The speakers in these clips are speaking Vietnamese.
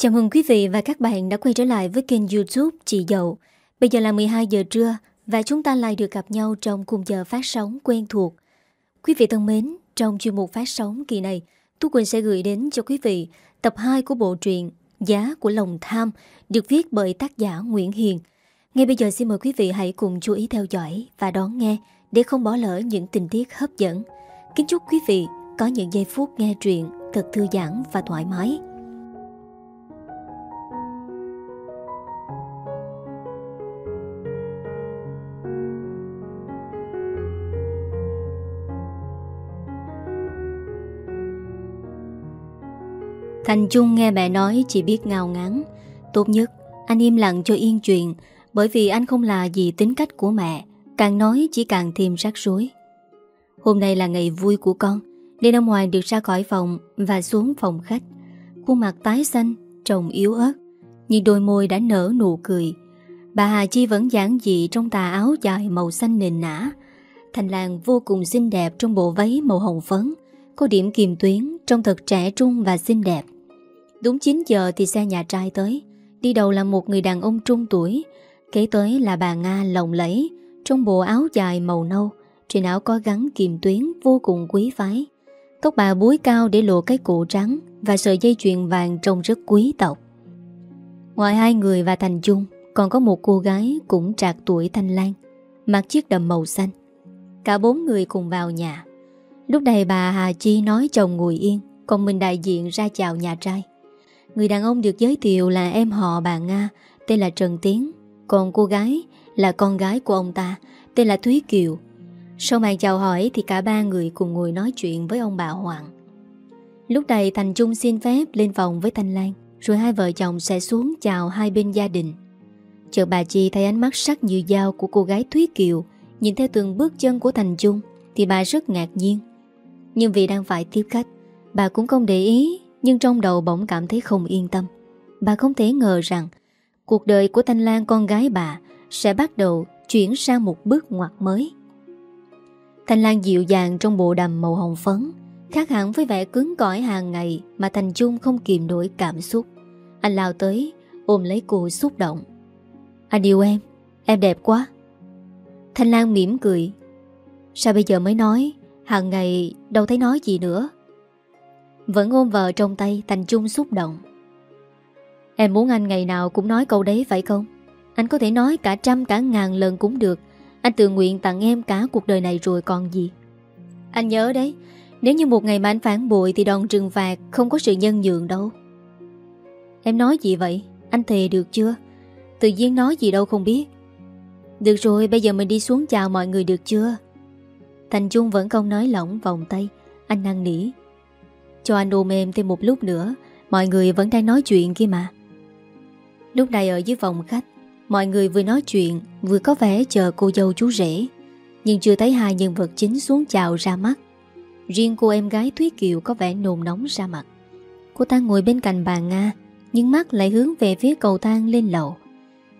Chào mừng quý vị và các bạn đã quay trở lại với kênh youtube Chị Dậu. Bây giờ là 12 giờ trưa và chúng ta lại được gặp nhau trong khung giờ phát sóng quen thuộc. Quý vị thân mến, trong chuyên mục phát sóng kỳ này, Tú Quỳnh sẽ gửi đến cho quý vị tập 2 của bộ truyện Giá của lòng tham được viết bởi tác giả Nguyễn Hiền. Ngay bây giờ xin mời quý vị hãy cùng chú ý theo dõi và đón nghe để không bỏ lỡ những tình tiết hấp dẫn. Kính chúc quý vị có những giây phút nghe truyện thật thư giãn và thoải mái. Thành Trung nghe mẹ nói chỉ biết ngào ngán. Tốt nhất anh im lặng cho yên chuyện Bởi vì anh không là gì tính cách của mẹ Càng nói chỉ càng thêm rắc rối. Hôm nay là ngày vui của con Nên ông Hoàng được ra khỏi phòng Và xuống phòng khách. Khuôn mặt tái xanh, trông yếu ớt Nhưng đôi môi đã nở nụ cười. Bà Hà Chi vẫn giản dị Trong tà áo dài màu xanh nền nã. Thành làng vô cùng xinh đẹp Trong bộ váy màu hồng phấn Có điểm kiềm tuyến Trông thật trẻ trung và xinh đẹp. Đúng 9 giờ thì xe nhà trai tới. Đi đầu là một người đàn ông trung tuổi, Kế tới là bà Nga lồng lẫy, Trong bộ áo dài màu nâu, Trên áo có gắn kiềm tuyến vô cùng quý phái. Tóc bà búi cao để lộ cái cổ trắng Và sợi dây chuyền vàng trông rất quý tộc. Ngoài hai người và Thành Trung Còn có một cô gái cũng trạc tuổi Thanh Lan Mặc chiếc đầm màu xanh. Cả bốn người cùng vào nhà. Lúc này bà Hà Chi nói chồng ngồi yên, Còn mình đại diện ra chào nhà trai. Người đàn ông được giới thiệu là em họ bà Nga, Tên là Trần Tiến. Còn cô gái là con gái của ông ta, Tên là Thúy Kiều. Sau màn chào hỏi thì cả ba người cùng ngồi nói chuyện với ông bà Hoàng. Lúc này Thành Trung xin phép lên phòng với Thanh Lan, Rồi hai vợ chồng sẽ xuống chào hai bên gia đình. Chợt bà Chi thấy ánh mắt sắc như dao của cô gái Thúy Kiều, Nhìn theo từng bước chân của Thành Trung, Thì bà rất ngạc nhiên. Nhưng vì đang phải tiếp khách, Bà cũng không để ý nhưng trong đầu bỗng cảm thấy không yên tâm. Bà không thể ngờ rằng, Cuộc đời của Thanh Lan con gái bà Sẽ bắt đầu chuyển sang một bước ngoặt mới. Thanh Lan dịu dàng trong bộ đầm màu hồng phấn, Khác hẳn với vẻ cứng cỏi hàng ngày Mà Thành Trung không kìm nổi cảm xúc. Anh lao tới, Ôm lấy cô xúc động. Anh yêu em Em đẹp quá. Thanh Lan mỉm cười. Sao bây giờ mới nói? Hàng ngày đâu thấy nói gì nữa vẫn ôm vợ trong tay, Thành Trung xúc động. Em muốn anh ngày nào cũng nói câu đấy phải không? Anh có thể nói cả trăm, cả ngàn lần cũng được. Anh tự nguyện tặng em cả cuộc đời này rồi còn gì? Anh nhớ đấy, Nếu như một ngày mà anh phản bội Thì đòn trừng phạt không có sự nhân nhượng đâu. Em nói gì vậy? Anh thề được chưa? Tự nhiên nói gì đâu không biết. Được rồi, bây giờ mình đi xuống chào mọi người được chưa? Thành Trung vẫn không nói lỏng vòng tay. Anh năng nỉ cho anh ôm em thêm một lúc nữa, Mọi người vẫn đang nói chuyện kia mà. Lúc này ở dưới phòng khách, Mọi người vừa nói chuyện, Vừa có vẻ chờ cô dâu chú rể. Nhưng chưa thấy hai nhân vật chính xuống chào ra mắt. Riêng cô em gái Thúy Kiều Có vẻ nồn nóng ra mặt. Cô ta ngồi bên cạnh bà Nga, Nhưng mắt lại hướng về phía cầu thang lên lầu.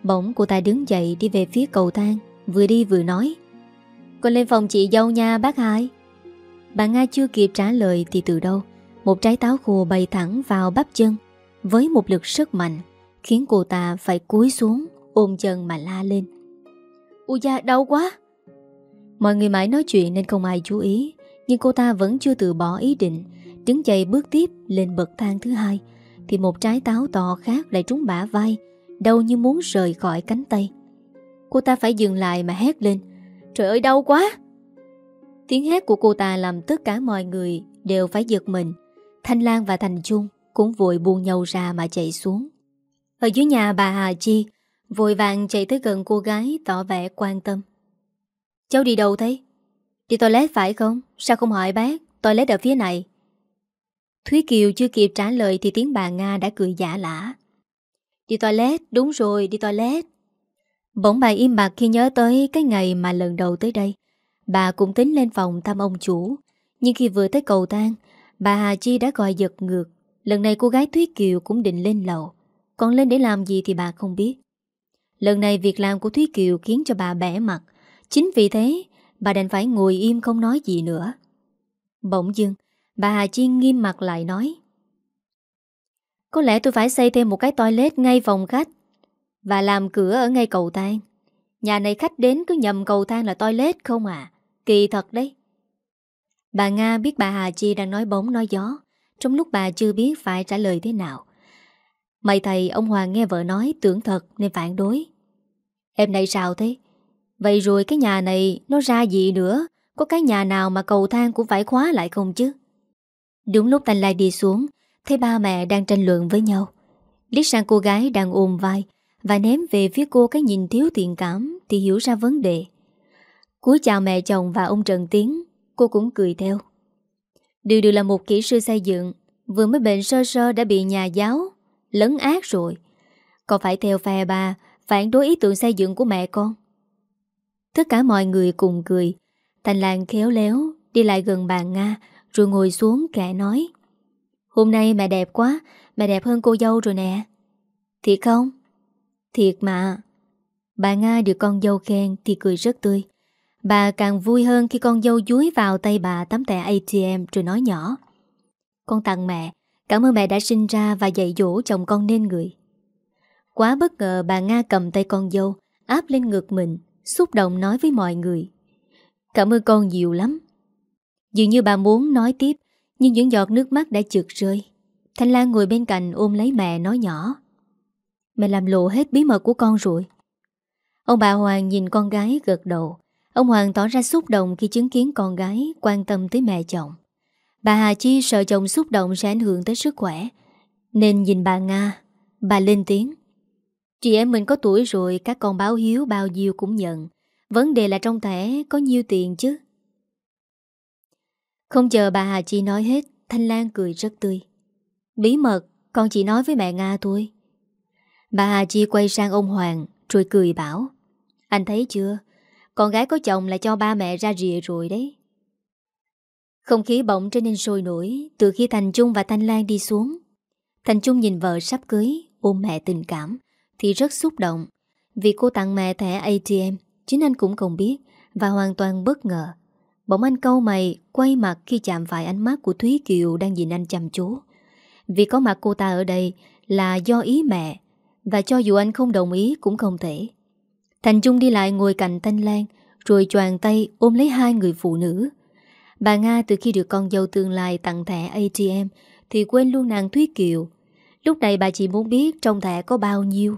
Bỗng cô ta đứng dậy đi về phía cầu thang, Vừa đi vừa nói. Con lên phòng chị dâu nha, bác hai. Bà Nga chưa kịp trả lời thì từ đâu một trái táo khô bay thẳng vào bắp chân, Với một lực sức mạnh Khiến cô ta phải cúi xuống Ôm chân mà la lên. Ui da, đau quá! Mọi người mãi nói chuyện nên không ai chú ý, Nhưng cô ta vẫn chưa từ bỏ ý định, Đứng dậy bước tiếp lên bậc thang thứ hai, Thì một trái táo to khác lại trúng bả vai, Đau như muốn rời khỏi cánh tay. Cô ta phải dừng lại mà hét lên, Trời ơi, đau quá! Tiếng hét của cô ta làm tất cả mọi người đều phải giật mình. Thanh Lan và Thành Trung cũng vội buông nhau ra mà chạy xuống. Ở dưới nhà bà Hà Chi, vội vàng chạy tới gần cô gái tỏ vẻ quan tâm. Cháu đi đâu thế? Đi toilet phải không? Sao không hỏi bác? Toilet ở phía này. Thúy Kiều chưa kịp trả lời thì tiếng bà Nga đã cười giả lả. Đi toilet, đúng rồi, đi toilet. Bỗng bà im bạc khi nhớ tới cái ngày mà lần đầu tới đây. Bà cũng tính lên phòng thăm ông chủ. Nhưng khi vừa tới cầu thang, Bà Hà Chi đã gọi giật ngược. Lần này cô gái Thúy Kiều cũng định lên lầu. Còn lên để làm gì thì bà không biết. Lần này việc làm của Thúy Kiều khiến cho bà bẻ mặt. Chính vì thế, Bà đành phải ngồi im không nói gì nữa. Bỗng dưng, Bà Hà Chi nghiêm mặt lại nói, Có lẽ tôi phải xây thêm một cái toilet ngay phòng khách Và làm cửa ở ngay cầu thang. Nhà này khách đến cứ nhầm cầu thang là toilet không à. Kỳ thật đấy. Bà Nga biết bà Hà Chi đang nói bóng, nói gió. Trong lúc bà chưa biết phải trả lời thế nào. Mày thầy, ông Hoàng nghe vợ nói, tưởng thật nên phản đối. Em này sao thế? Vậy rồi cái nhà này nó ra gì nữa? Có cái nhà nào mà cầu thang cũng phải khóa lại không chứ? Đúng lúc Thanh Lai đi xuống, Thấy ba mẹ đang tranh luận với nhau. Liếc sang cô gái đang ôm vai Và ném về phía cô cái nhìn thiếu thiện cảm Thì hiểu ra vấn đề. Cúi chào mẹ chồng và ông Trần Tiến Cô cũng cười theo. Điều điều là một kỹ sư xây dựng, Vừa mới bệnh sơ sơ đã bị nhà giáo Lấn ác rồi. Còn phải theo phe bà, Phản đối ý tưởng xây dựng của mẹ con. Tất cả mọi người cùng cười, Thành làng khéo léo, Đi lại gần bà Nga, Rồi ngồi xuống kẻ nói, Hôm nay mẹ đẹp quá, Mẹ đẹp hơn cô dâu rồi nè. Thiệt không? Thiệt mà. Bà Nga được con dâu khen Thì cười rất tươi. Bà càng vui hơn khi con dâu dúi vào tay bà tấm thẻ ATM rồi nói nhỏ. Con tặng mẹ, Cảm ơn mẹ đã sinh ra và dạy dỗ chồng con nên người. Quá bất ngờ bà Nga cầm tay con dâu, Áp lên ngực mình, Xúc động nói với mọi người. Cảm ơn con nhiều lắm. Dường như bà muốn nói tiếp, Nhưng những giọt nước mắt đã trượt rơi. Thanh Lan ngồi bên cạnh ôm lấy mẹ nói nhỏ. Mẹ làm lộ hết bí mật của con rồi. Ông bà Hoàng nhìn con gái gật đầu. Ông Hoàng tỏ ra xúc động khi chứng kiến con gái quan tâm tới mẹ chồng. Bà Hà Chi sợ chồng xúc động sẽ ảnh hưởng tới sức khỏe. Nên nhìn bà Nga, bà lên tiếng. Chị em mình có tuổi rồi, các con báo hiếu bao nhiêu cũng nhận. Vấn đề là trong thẻ có nhiêu tiền chứ. Không chờ bà Hà Chi nói hết, Thanh Lan cười rất tươi. Bí mật, con chỉ nói với mẹ Nga thôi. Bà Hà Chi quay sang ông Hoàng, rồi cười bảo. Anh thấy chưa, con gái có chồng là cho ba mẹ ra rìa rồi đấy. Không khí bỗng trở nên sôi nổi Từ khi Thành Trung và Thanh Lan đi xuống. Thành Trung nhìn vợ sắp cưới, Ôm mẹ tình cảm, Thì rất xúc động. Vì cô tặng mẹ thẻ ATM Chính anh cũng không biết, Và hoàn toàn bất ngờ. Bỗng anh câu mày, Quay mặt khi chạm phải ánh mắt của Thúy Kiều Đang nhìn anh chăm chú. Vì có mặt cô ta ở đây Là do ý mẹ, Và cho dù anh không đồng ý cũng không thể. Thành Trung đi lại ngồi cạnh Thanh Lan Rồi choàng tay ôm lấy hai người phụ nữ. Bà Nga từ khi được con dâu tương lai tặng thẻ ATM Thì quên luôn nàng Thúy Kiều. Lúc này bà chỉ muốn biết trong thẻ có bao nhiêu.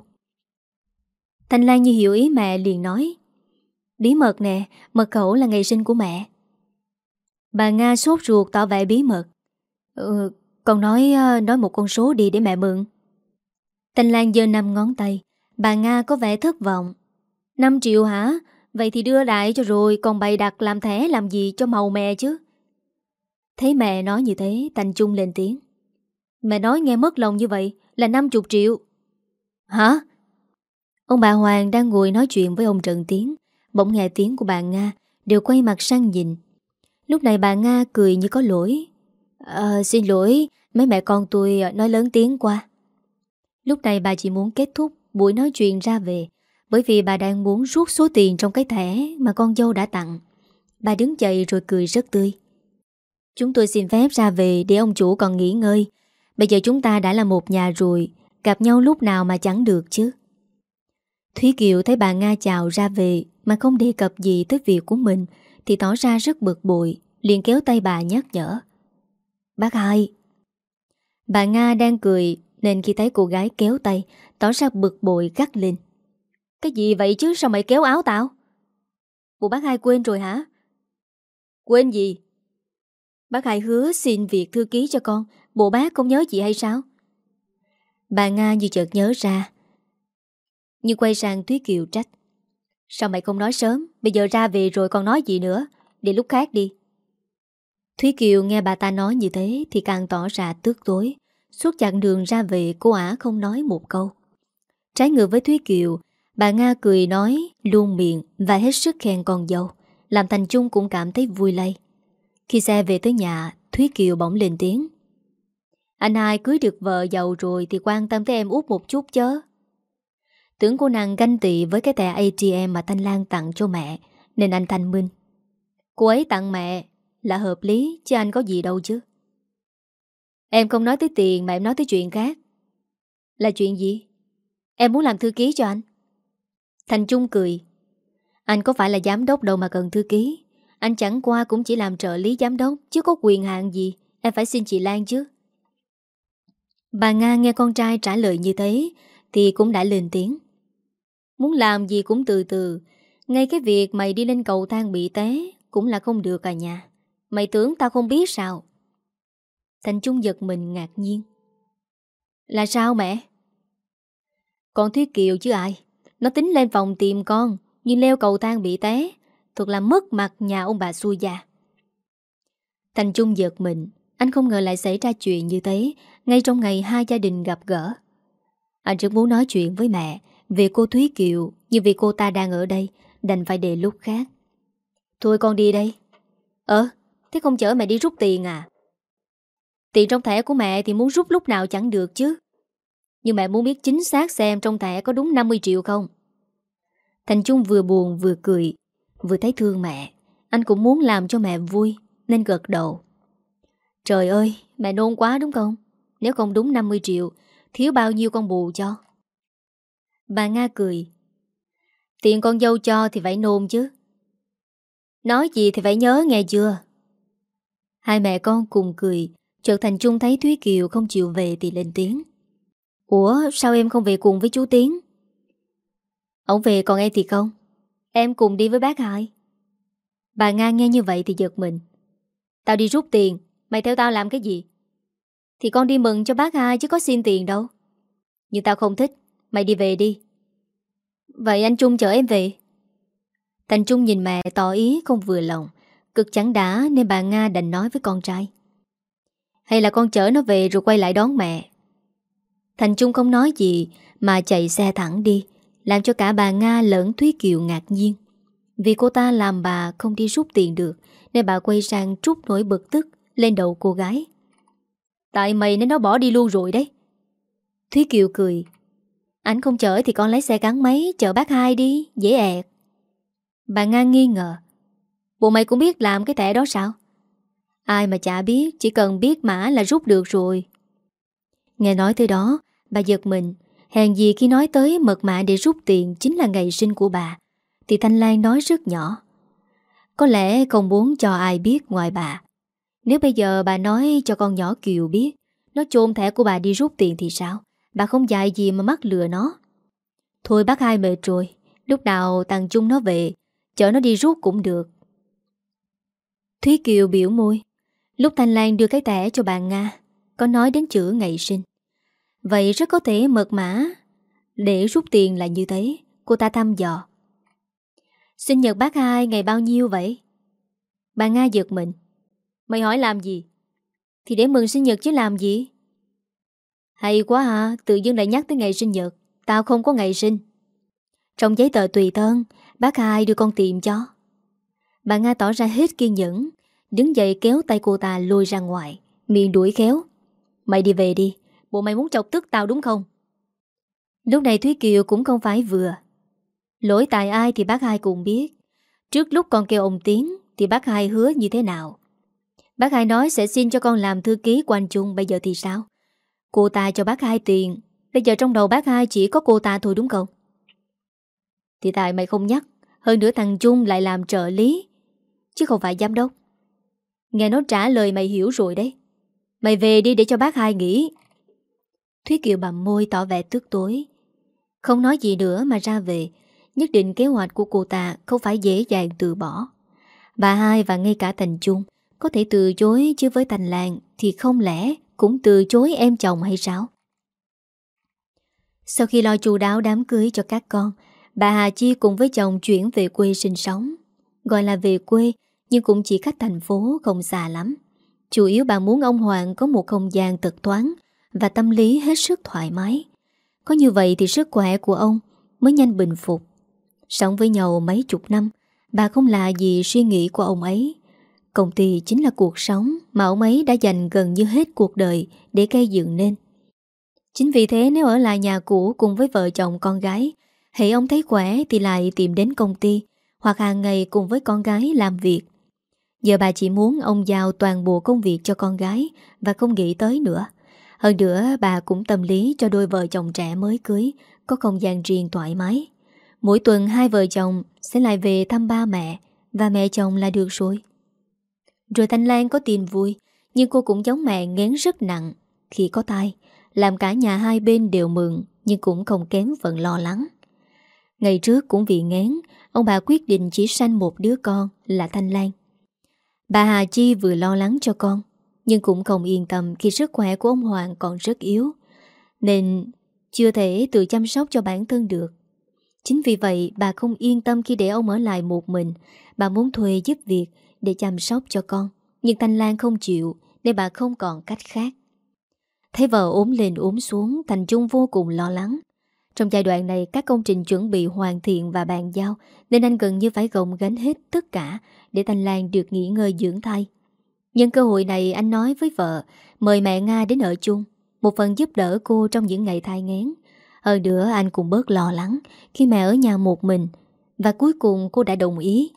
Thanh Lan như hiểu ý mẹ liền nói Bí mật nè, mật khẩu là ngày sinh của mẹ. Bà Nga sốt ruột tỏ vẻ bí mật. Ừ, con nói ờ, nói một con số đi để mẹ mượn Thanh Lan giơ năm ngón tay. Bà Nga có vẻ thất vọng. 5 triệu hả? Vậy thì đưa lại cho rồi Còn bày đặt làm thẻ làm gì cho màu mẹ chứ? Thấy mẹ nói như thế Thành Trung lên tiếng. Mẹ nói nghe mất lòng như vậy Là 50 triệu. Hả? Ông bà Hoàng đang ngồi nói chuyện với ông Trần Tiến. Bỗng nghe tiếng của bà Nga Đều quay mặt sang nhìn. Lúc này bà Nga cười như có lỗi. À, Xin lỗi Mấy mẹ con tôi nói lớn tiếng qua Lúc này bà chỉ muốn kết thúc Buổi nói chuyện ra về bởi vì bà đang muốn rút số tiền trong cái thẻ mà con dâu đã tặng. Bà đứng dậy rồi cười rất tươi. Chúng tôi xin phép ra về để ông chủ còn nghỉ ngơi. Bây giờ chúng ta đã là một nhà rồi, gặp nhau lúc nào mà chẳng được chứ. Thúy Kiều thấy bà Nga chào ra về mà không đề cập gì tới việc của mình thì tỏ ra rất bực bội, liền kéo tay bà nhắc nhở. Bác hai. Bà Nga đang cười nên khi thấy cô gái kéo tay, tỏ ra bực bội gắt lên. Cái gì vậy chứ? Sao mày kéo áo tao? Bộ bác hai quên rồi hả? Quên gì? Bác hai hứa xin việc thư ký cho con. Bộ bác không nhớ chị hay sao? Bà Nga như chợt nhớ ra. Nhưng quay sang Thúy Kiều trách. Sao mày không nói sớm? Bây giờ ra về rồi còn nói gì nữa? Để lúc khác đi. Thúy Kiều nghe bà ta nói như thế Thì càng tỏ ra tước tối. Suốt chặng đường ra về, cô ả không nói một câu. Trái ngược với Thúy Kiều Bà Nga cười nói, luôn miệng và hết sức khen con dâu, Làm Thành Trung cũng cảm thấy vui lây. Khi xe về tới nhà, Thúy Kiều bỗng lên tiếng. Anh hai cưới được vợ giàu rồi Thì quan tâm tới em út một chút chớ. Tưởng cô nàng ganh tị Với cái thẻ ATM mà Thanh Lan tặng cho mẹ, Nên anh thanh minh. Cô ấy tặng mẹ, là hợp lý Chứ anh có gì đâu chứ. Em không nói tới tiền mà em nói tới chuyện khác. Là chuyện gì? Em muốn làm thư ký cho anh. Thành Trung cười. Anh có phải là giám đốc đâu mà cần thư ký. Anh chẳng qua cũng chỉ làm trợ lý giám đốc, chứ có quyền hạn gì. Em phải xin chị Lan chứ. Bà Nga nghe con trai trả lời như thế, thì cũng đã lên tiếng. Muốn làm gì cũng từ từ, ngay cái việc mày đi lên cầu thang bị té cũng là không được à nhà. Mày tưởng tao không biết sao? Thành Trung giật mình ngạc nhiên. Là sao mẹ? Con Thúy Kiều chứ ai? Nó tính lên phòng tìm con, nhưng leo cầu thang bị té, thuộc là mất mặt nhà ông bà xui già. Thành Trung giật mình, anh không ngờ lại xảy ra chuyện như thế, ngay trong ngày hai gia đình gặp gỡ. Anh rất muốn nói chuyện với mẹ về cô Thúy Kiều, nhưng vì cô ta đang ở đây, đành phải để lúc khác. Thôi con đi đây. Ờ, thế không chở mẹ đi rút tiền à? Tiền trong thẻ của mẹ thì muốn rút lúc nào chẳng được chứ. Nhưng mẹ muốn biết chính xác xem trong thẻ có đúng 50 triệu không? Thành Trung vừa buồn vừa cười, vừa thấy thương mẹ. Anh cũng muốn làm cho mẹ vui, nên gật đầu. Trời ơi, mẹ nôn quá đúng không? Nếu không đúng 50 triệu, thiếu bao nhiêu con bù cho? Bà Nga cười. Tiền con dâu cho thì phải nôn chứ. Nói gì thì phải nhớ nghe chưa? Hai mẹ con cùng cười, chợt Thành Trung thấy Thúy Kiều không chịu về thì lên tiếng. Ủa, sao em không về cùng với chú Tiến? Ông về còn em thì không? Em cùng đi với bác hai Bà Nga nghe như vậy thì giật mình. Tao đi rút tiền, Mày theo tao làm cái gì? Thì con đi mừng cho bác hai chứ có xin tiền đâu. Nhưng tao không thích, Mày đi về đi. Vậy anh Trung chở em về. Thành Trung nhìn mẹ tỏ ý không vừa lòng, Cực chẳng đã nên bà Nga đành nói với con trai. Hay là con chở nó về rồi quay lại đón mẹ. Thành Trung không nói gì mà chạy xe thẳng đi, làm cho cả bà Nga lẫn Thúy Kiều ngạc nhiên. Vì cô ta làm bà không đi rút tiền được, nên bà quay sang trút nỗi bực tức lên đầu cô gái. Tại mày nên nó bỏ đi luôn rồi đấy. Thúy Kiều cười. Anh không chở thì con lấy xe gắn máy chở bác hai đi, dễ ẹt. Bà Nga nghi ngờ. Bộ mày cũng biết làm cái thẻ đó sao? Ai mà chả biết, chỉ cần biết mã là rút được rồi. Nghe nói tới đó, bà giật mình, hèn gì khi nói tới mật mã để rút tiền chính là ngày sinh của bà, thì Thanh Lan nói rất nhỏ. Có lẽ không muốn cho ai biết ngoài bà. Nếu bây giờ bà nói cho con nhỏ Kiều biết, nó chôn thẻ của bà đi rút tiền thì sao? Bà không dạy gì mà mắc lừa nó. Thôi bác hai mệt rồi, lúc nào tàng chung nó về, chở nó đi rút cũng được. Thúy Kiều biểu môi. Lúc Thanh Lan đưa cái thẻ cho bà Nga, có nói đến chữ ngày sinh. Vậy rất có thể mật mã. Để rút tiền là như thế, Cô ta thăm dò. Sinh nhật bác hai ngày bao nhiêu vậy? Bà Nga giật mình. Mày hỏi làm gì? Thì để mừng sinh nhật chứ làm gì? Hay quá ha Tự dưng lại nhắc tới ngày sinh nhật. Tao không có ngày sinh. Trong giấy tờ tùy thân, Bác hai đưa con tìm cho. Bà Nga tỏ ra hết kiên nhẫn, Đứng dậy kéo tay cô ta lôi ra ngoài, Miệng đuổi khéo. Mày đi về đi. Bộ mày muốn chọc tức tao đúng không? Lúc này Thúy Kiều cũng không phải vừa. Lỗi tại ai thì bác hai cũng biết. Trước lúc con kêu ông Tiến Thì bác hai hứa như thế nào? Bác hai nói sẽ xin cho con làm thư ký của anh Trung, Bây giờ thì sao? Cô ta cho bác hai tiền. Bây giờ trong đầu bác hai chỉ có cô ta thôi đúng không? Thì tại mày không nhắc, Hơn nữa thằng Trung lại làm trợ lý. Chứ không phải giám đốc. Nghe nó trả lời mày hiểu rồi đấy. Mày về đi để cho bác hai nghỉ. Thúy Kiều bầm môi tỏ vẻ tức tối. Không nói gì nữa mà ra về, Nhất định kế hoạch của cô ta Không phải dễ dàng từ bỏ. Bà hai và ngay cả Thành Trung Có thể từ chối chứ với Thành Lan Thì không lẽ cũng từ chối em chồng hay sao? Sau khi lo chu đáo đám cưới cho các con, Bà Hà Chi cùng với chồng chuyển về quê sinh sống. Gọi là về quê, Nhưng cũng chỉ cách thành phố không xa lắm. Chủ yếu bà muốn ông Hoàng có một không gian thật thoáng và tâm lý hết sức thoải mái. Có như vậy thì sức khỏe của ông mới nhanh bình phục. Sống với nhau mấy chục năm, bà không lạ gì suy nghĩ của ông ấy. Công ty chính là cuộc sống mà ông ấy đã dành gần như hết cuộc đời để gây dựng nên. Chính vì thế nếu ở lại nhà cũ cùng với vợ chồng con gái, hãy ông thấy khỏe thì lại tìm đến công ty hoặc hàng ngày cùng với con gái làm việc. Giờ bà chỉ muốn ông giao toàn bộ công việc cho con gái và không nghĩ tới nữa. Hơn nữa, bà cũng tâm lý cho đôi vợ chồng trẻ mới cưới, Có không gian riêng thoải mái. Mỗi tuần hai vợ chồng sẽ lại về thăm ba mẹ, Và mẹ chồng là được rồi. Rồi Thanh Lan có tiền vui, Nhưng cô cũng giống mẹ ngén rất nặng. Khi có tai, Làm cả nhà hai bên đều mừng, Nhưng cũng không kém phần lo lắng. Ngày trước cũng vì ngén Ông bà quyết định chỉ sanh một đứa con Là Thanh Lan. Bà Hà Chi vừa lo lắng cho con. Nhưng cũng không yên tâm Khi sức khỏe của ông Hoàng còn rất yếu, Nên chưa thể tự chăm sóc cho bản thân được. Chính vì vậy, bà không yên tâm khi để ông ở lại một mình. Bà muốn thuê giúp việc để chăm sóc cho con, Nhưng Thanh Lan không chịu Nên bà không còn cách khác. Thấy vợ ốm lên ốm xuống, Thành Trung vô cùng lo lắng. Trong giai đoạn này, các công trình chuẩn bị hoàn thiện và bàn giao, Nên anh gần như phải gồng gánh hết tất cả Để Thanh Lan được nghỉ ngơi dưỡng thai. Nhân cơ hội này anh nói với vợ, Mời mẹ Nga đến ở chung, Một phần giúp đỡ cô trong những ngày thai ngán hơn nữa, anh cũng bớt lo lắng Khi mẹ ở nhà một mình, Và cuối cùng cô đã đồng ý.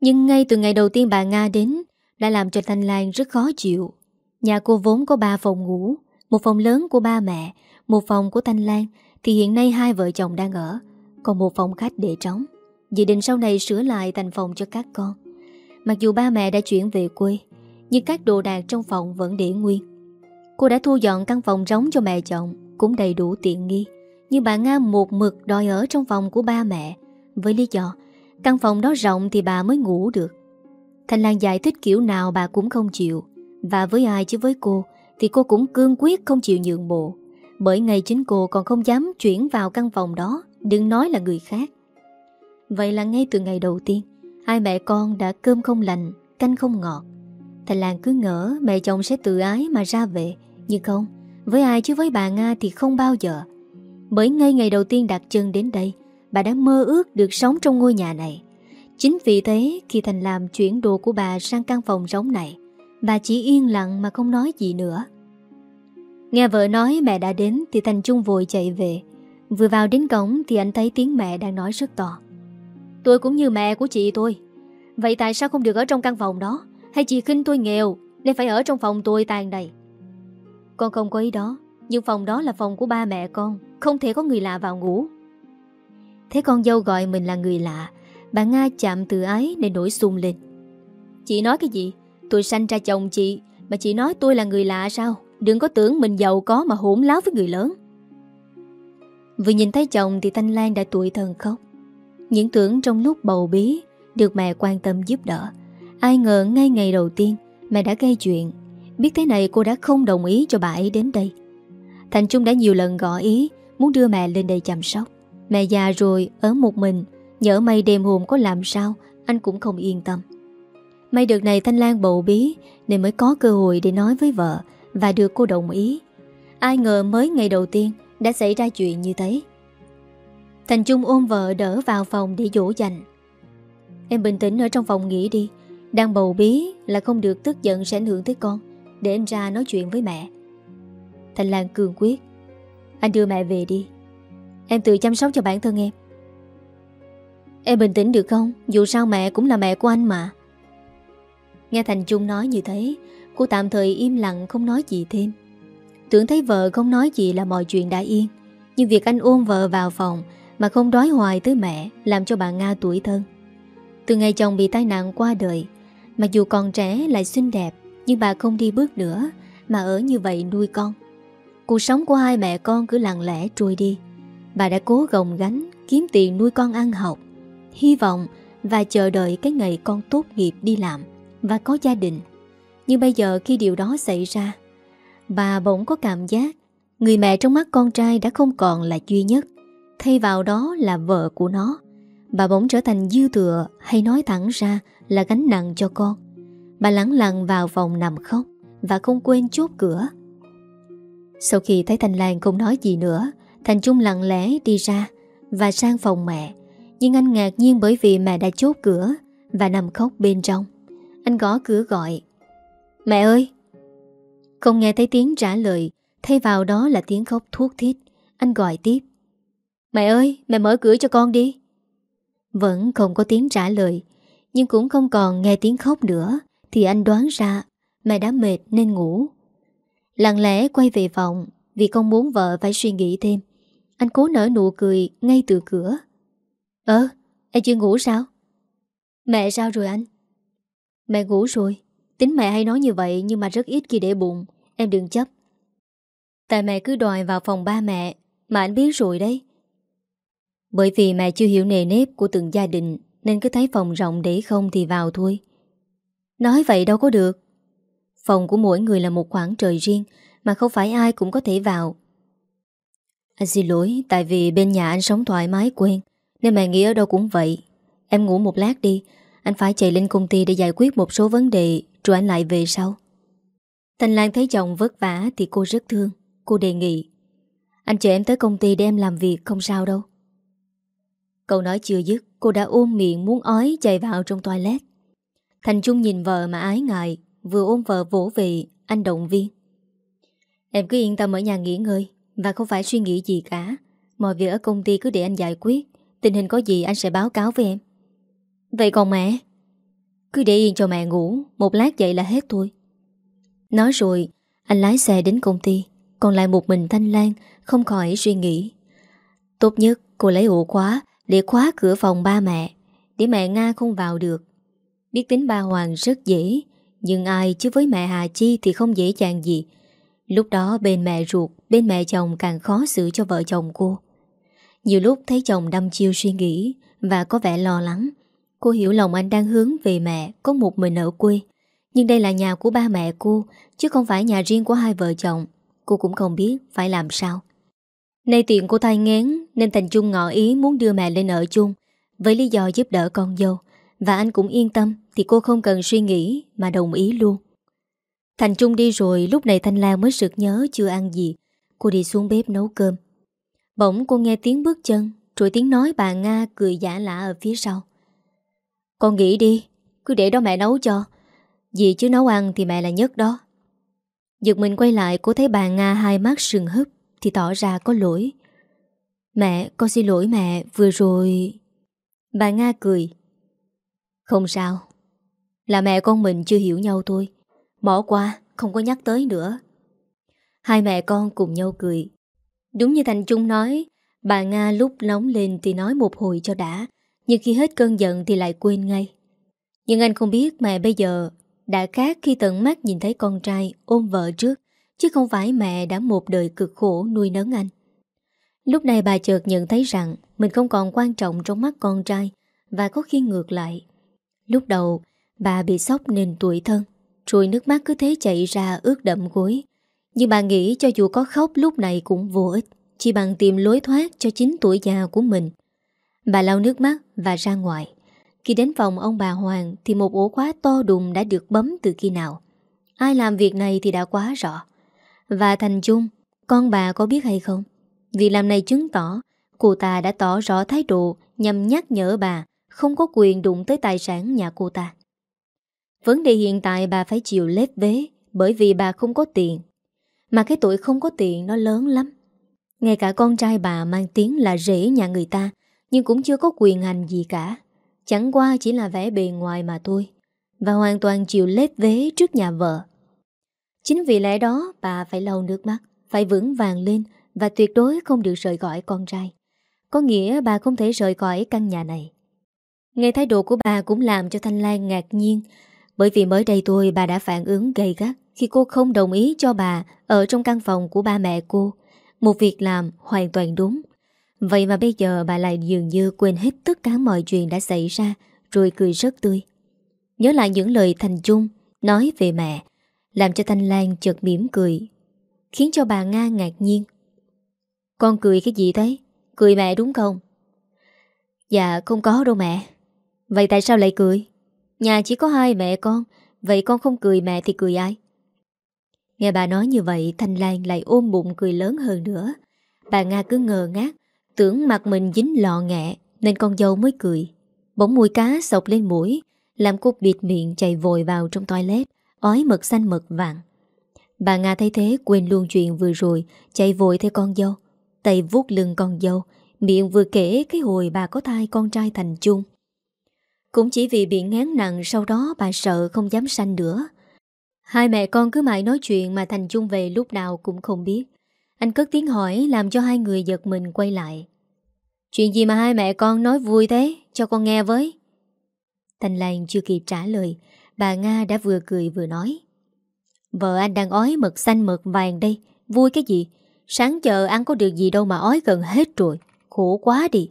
Nhưng ngay từ ngày đầu tiên bà Nga đến, Đã làm cho Thanh Lan rất khó chịu. Nhà cô vốn có ba phòng ngủ, Một phòng lớn của ba mẹ, Một phòng của Thanh Lan, Thì hiện nay hai vợ chồng đang ở, Còn một phòng khách để trống. Dự định sau này sửa lại thành phòng cho các con. Mặc dù ba mẹ đã chuyển về quê Nhưng các đồ đạc trong phòng vẫn để nguyên Cô đã thu dọn căn phòng trống cho mẹ chồng cũng đầy đủ tiện nghi. Nhưng bà Nga một mực đòi ở trong phòng của ba mẹ, với lý do căn phòng đó rộng thì bà mới ngủ được. Thanh Lan giải thích kiểu nào bà cũng không chịu, và với ai chứ với cô thì cô cũng cương quyết không chịu nhượng bộ. Bởi ngày chính cô còn không dám chuyển vào căn phòng đó, đừng nói là người khác. Vậy là ngay từ ngày đầu tiên, hai mẹ con đã cơm không lành, canh không ngọt. Thành làng cứ ngỡ mẹ chồng sẽ tự ái mà ra về, nhưng không, với ai chứ với bà Nga thì không bao giờ. Bởi ngay ngày đầu tiên đặt chân đến đây Bà đã mơ ước được sống trong ngôi nhà này. Chính vì thế khi Thành làm chuyển đồ của bà sang căn phòng giống này Bà chỉ yên lặng mà không nói gì nữa. Nghe vợ nói mẹ đã đến thì Thành Trung vội chạy về. Vừa vào đến cổng thì anh thấy tiếng mẹ đang nói rất to. Tôi cũng như mẹ của chị tôi. Vậy tại sao không được ở trong căn phòng đó? Hay chị khinh tôi nghèo, Nên phải ở trong phòng tôi tàn đầy? Con không có ý đó, Nhưng phòng đó là phòng của ba mẹ con, Không thể có người lạ vào ngủ. Thế con dâu gọi mình là người lạ, Bà Nga chạm từ ái nên nổi xung lên Chị nói cái gì? Tôi sanh ra chồng chị, Mà chị nói tôi là người lạ sao? Đừng có tưởng mình giàu có mà hỗn láo với người lớn. Vừa nhìn thấy chồng thì Thanh Lan đã tuổi thần khóc. Những tưởng trong lúc bầu bí Được mẹ quan tâm giúp đỡ. Ai ngờ ngay ngày đầu tiên, Mẹ đã gây chuyện. Biết thế này cô đã không đồng ý cho bà ấy đến đây. Thành Trung đã nhiều lần gõ ý, Muốn đưa mẹ lên đây chăm sóc. Mẹ già rồi ở một mình, Nhỡ may đêm hôm có làm sao, Anh cũng không yên tâm. May được này Thanh Lan bầu bí, Nên mới có cơ hội để nói với vợ Và được cô đồng ý. Ai ngờ mới ngày đầu tiên Đã xảy ra chuyện như thế. Thành Trung ôm vợ đỡ vào phòng để dỗ dành. Em bình tĩnh ở trong phòng nghỉ đi. Đang bầu bí là không được tức giận sẽ ảnh hưởng tới con, để anh ra nói chuyện với mẹ. Thành Lan cường quyết. Anh đưa mẹ về đi. Em tự chăm sóc cho bản thân em. Em bình tĩnh được không? Dù sao mẹ cũng là mẹ của anh mà. Nghe Thành Trung nói như thế, Cô tạm thời im lặng không nói gì thêm. Tưởng thấy vợ không nói gì là mọi chuyện đã yên. Nhưng việc anh ôm vợ vào phòng mà không đói hoài tới mẹ, Làm cho bà Nga tuổi thân. Từ ngày chồng bị tai nạn qua đời, Mặc dù còn trẻ lại xinh đẹp, nhưng bà không đi bước nữa, Mà ở như vậy nuôi con. Cuộc sống của hai mẹ con cứ lặng lẽ trôi đi. Bà đã cố gồng gánh, Kiếm tiền nuôi con ăn học. Hy vọng và chờ đợi cái ngày con tốt nghiệp đi làm Và có gia đình. Nhưng bây giờ khi điều đó xảy ra, Bà bỗng có cảm giác Người mẹ trong mắt con trai đã không còn là duy nhất. Thay vào đó là vợ của nó. Bà bỗng trở thành dư thừa Hay nói thẳng ra là gánh nặng cho con. Bà lắng lặng vào phòng nằm khóc Và không quên chốt cửa. Sau khi thấy Thành Lan không nói gì nữa, Thành Trung lặng lẽ đi ra Và sang phòng mẹ. Nhưng anh ngạc nhiên bởi vì mẹ đã chốt cửa Và nằm khóc bên trong. Anh gõ cửa gọi, Mẹ ơi! Không nghe thấy tiếng trả lời, Thay vào đó là tiếng khóc thuốc thiết Anh gọi tiếp Mẹ ơi mẹ mở cửa cho con đi. Vẫn không có tiếng trả lời Nhưng cũng không còn nghe tiếng khóc nữa thì anh đoán ra mẹ đã mệt nên ngủ. Lặng lẽ quay về phòng Vì không muốn vợ phải suy nghĩ thêm. Anh cố nở nụ cười ngay từ cửa. Ơ, em chưa ngủ sao? Mẹ sao rồi anh? Mẹ ngủ rồi. Tính mẹ hay nói như vậy nhưng mà rất ít khi để bụng. Em đừng chấp. Tại mẹ cứ đòi vào phòng ba mẹ Mà anh biết rồi đấy. Bởi vì mẹ chưa hiểu nề nếp của từng gia đình, Nên cứ thấy phòng rộng để không thì vào thôi. Nói vậy đâu có được. Phòng của mỗi người là một khoảng trời riêng, Mà không phải ai cũng có thể vào. Anh xin lỗi, Tại vì bên nhà anh sống thoải mái quen, Nên mẹ nghĩ ở đâu cũng vậy. Em ngủ một lát đi, Anh phải chạy lên công ty để giải quyết một số vấn đề, Rồi anh lại về sau. Thanh Lan thấy chồng vất vả Thì cô rất thương, Cô đề nghị. Anh chờ em tới công ty để em làm việc, không sao đâu. Câu nói chưa dứt, Cô đã ôm miệng muốn ói chạy vào trong toilet. Thành Trung nhìn vợ mà ái ngại, Vừa ôm vợ vỗ về, Anh động viên. Em cứ yên tâm ở nhà nghỉ ngơi, Và không phải suy nghĩ gì cả. Mọi việc ở công ty cứ để anh giải quyết, Tình hình có gì anh sẽ báo cáo với em. Vậy còn mẹ? Cứ để yên cho mẹ ngủ, Một lát dậy là hết thôi. Nói rồi, Anh lái xe đến công ty, Còn lại một mình Thanh Lan Không khỏi suy nghĩ. Tốt nhất cô lấy ổ khóa để khóa cửa phòng ba mẹ, Để mẹ Nga không vào được. Biết tính ba Hoàng rất dễ, Nhưng ai chứ với mẹ Hà Chi Thì không dễ dàng gì. Lúc đó bên mẹ ruột, Bên mẹ chồng càng khó xử cho vợ chồng cô. Nhiều lúc thấy chồng đâm chiêu suy nghĩ Và có vẻ lo lắng. Cô hiểu lòng anh đang hướng về mẹ, Có một mình ở quê. Nhưng đây là nhà của ba mẹ cô, Chứ không phải nhà riêng của hai vợ chồng. Cô cũng không biết phải làm sao. Nay tiện cô thay ngén Nên Thành Trung ngỏ ý muốn đưa mẹ lên ở chung, Với lý do giúp đỡ con dâu. Và anh cũng yên tâm, Thì cô không cần suy nghĩ Mà đồng ý luôn. Thành Trung đi rồi, Lúc này Thanh Lan mới sực nhớ chưa ăn gì. Cô đi xuống bếp nấu cơm. Bỗng cô nghe tiếng bước chân, Rồi tiếng nói bà Nga cười giả lạ ở phía sau. Con nghỉ đi, Cứ để đó mẹ nấu cho. Gì chứ nấu ăn thì mẹ là nhất đó. Giật mình quay lại, cô thấy bà Nga hai mắt sừng hấp thì tỏ ra có lỗi. Mẹ, con xin lỗi mẹ Vừa rồi... Bà Nga cười. Không sao. Là mẹ con mình chưa hiểu nhau thôi. Bỏ qua, không có nhắc tới nữa. Hai mẹ con cùng nhau cười. Đúng như Thành Trung nói Bà Nga lúc nóng lên thì nói một hồi cho đã Nhưng khi hết cơn giận thì lại quên ngay. Nhưng anh không biết mẹ bây giờ đã khác khi tận mắt nhìn thấy con trai ôm vợ trước, chứ không phải mẹ đã một đời cực khổ nuôi nấng anh. Lúc này bà chợt nhận thấy rằng mình không còn quan trọng trong mắt con trai và có khi ngược lại. Lúc đầu, bà bị sốc nên tuổi thân, rồi nước mắt cứ thế chạy ra ướt đậm gối. Nhưng bà nghĩ cho dù có khóc lúc này cũng vô ích, chỉ bằng tìm lối thoát cho chính tuổi già của mình. Bà lau nước mắt và ra ngoài. Khi đến phòng ông bà Hoàng thì một ổ khóa to đùng đã được bấm từ khi nào. Ai làm việc này thì đã quá rõ. Và thành chung, con bà có biết hay không? Việc làm này chứng tỏ cô ta đã tỏ rõ thái độ nhằm nhắc nhở bà không có quyền đụng tới tài sản nhà cô ta. Vấn đề hiện tại bà phải chịu lép vế bởi vì bà không có tiền. Mà cái tuổi không có tiền nó lớn lắm. Ngay cả con trai bà mang tiếng là rể nhà người ta nhưng cũng chưa có quyền hành gì cả. Chẳng qua chỉ là vẻ bề ngoài mà thôi Và hoàn toàn chịu lép vế trước nhà vợ Chính vì lẽ đó, bà phải lau nước mắt, Phải vững vàng lên Và tuyệt đối không được rời khỏi con trai. Có nghĩa bà không thể rời khỏi căn nhà này. Ngay thái độ của bà cũng làm cho Thanh Lan ngạc nhiên, Bởi vì mới đây tôi bà đã phản ứng gay gắt Khi cô không đồng ý cho bà Ở trong căn phòng của ba mẹ cô. Một việc làm hoàn toàn đúng. Vậy mà bây giờ bà lại dường như quên hết tất cả mọi chuyện đã xảy ra, Rồi cười rất tươi. Nhớ lại những lời Thành Trung Nói về mẹ làm cho Thanh Lan chợt mỉm cười, Khiến cho bà Nga ngạc nhiên. Con cười cái gì thế? Cười mẹ đúng không? Dạ không có đâu mẹ. Vậy tại sao lại cười? Nhà chỉ có hai mẹ con, Vậy con không cười mẹ thì cười ai? Nghe bà nói như vậy, Thanh Lan lại ôm bụng cười lớn hơn nữa. Bà Nga cứ ngờ ngác, Tưởng mặt mình dính lọ nghẹ, Nên con dâu mới cười. Bỗng mùi cá sọc lên mũi, Làm cô bịt miệng chạy vội vào trong toilet. Ói mực xanh mực vàng Bà Nga thấy thế quên luôn chuyện vừa rồi Chạy vội theo con dâu Tay vuốt lưng con dâu Miệng vừa kể cái hồi bà có thai con trai thành chung Cũng chỉ vì bị ngán nặng Sau đó bà sợ không dám sanh nữa Hai mẹ con cứ mãi nói chuyện mà Thành Trung về lúc nào cũng không biết. Anh cất tiếng hỏi làm cho hai người giật mình quay lại. Chuyện gì mà hai mẹ con nói vui thế, cho con nghe với. Thành Lan chưa kịp trả lời, bà Nga đã vừa cười vừa nói. Vợ anh đang ói mực xanh mực vàng đây, vui cái gì? Sáng chờ ăn có được gì đâu mà ói gần hết rồi, khổ quá đi.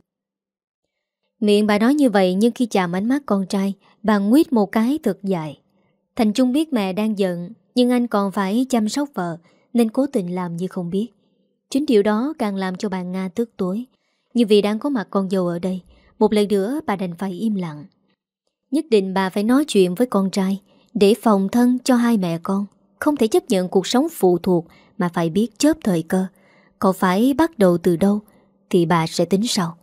Miệng bà nói như vậy nhưng khi chạm ánh mắt con trai, bà nguyết một cái thật dài. Thành Trung biết mẹ đang giận, nhưng anh còn phải chăm sóc vợ, nên cố tình làm như không biết. Chính điều đó càng làm cho bà Nga tức tối. Như vì đang có mặt con dâu ở đây, một lần nữa bà đành phải im lặng. Nhất định bà phải nói chuyện với con trai, để phòng thân cho hai mẹ con. Không thể chấp nhận cuộc sống phụ thuộc mà phải biết chớp thời cơ. Còn phải bắt đầu từ đâu, thì bà sẽ tính sau.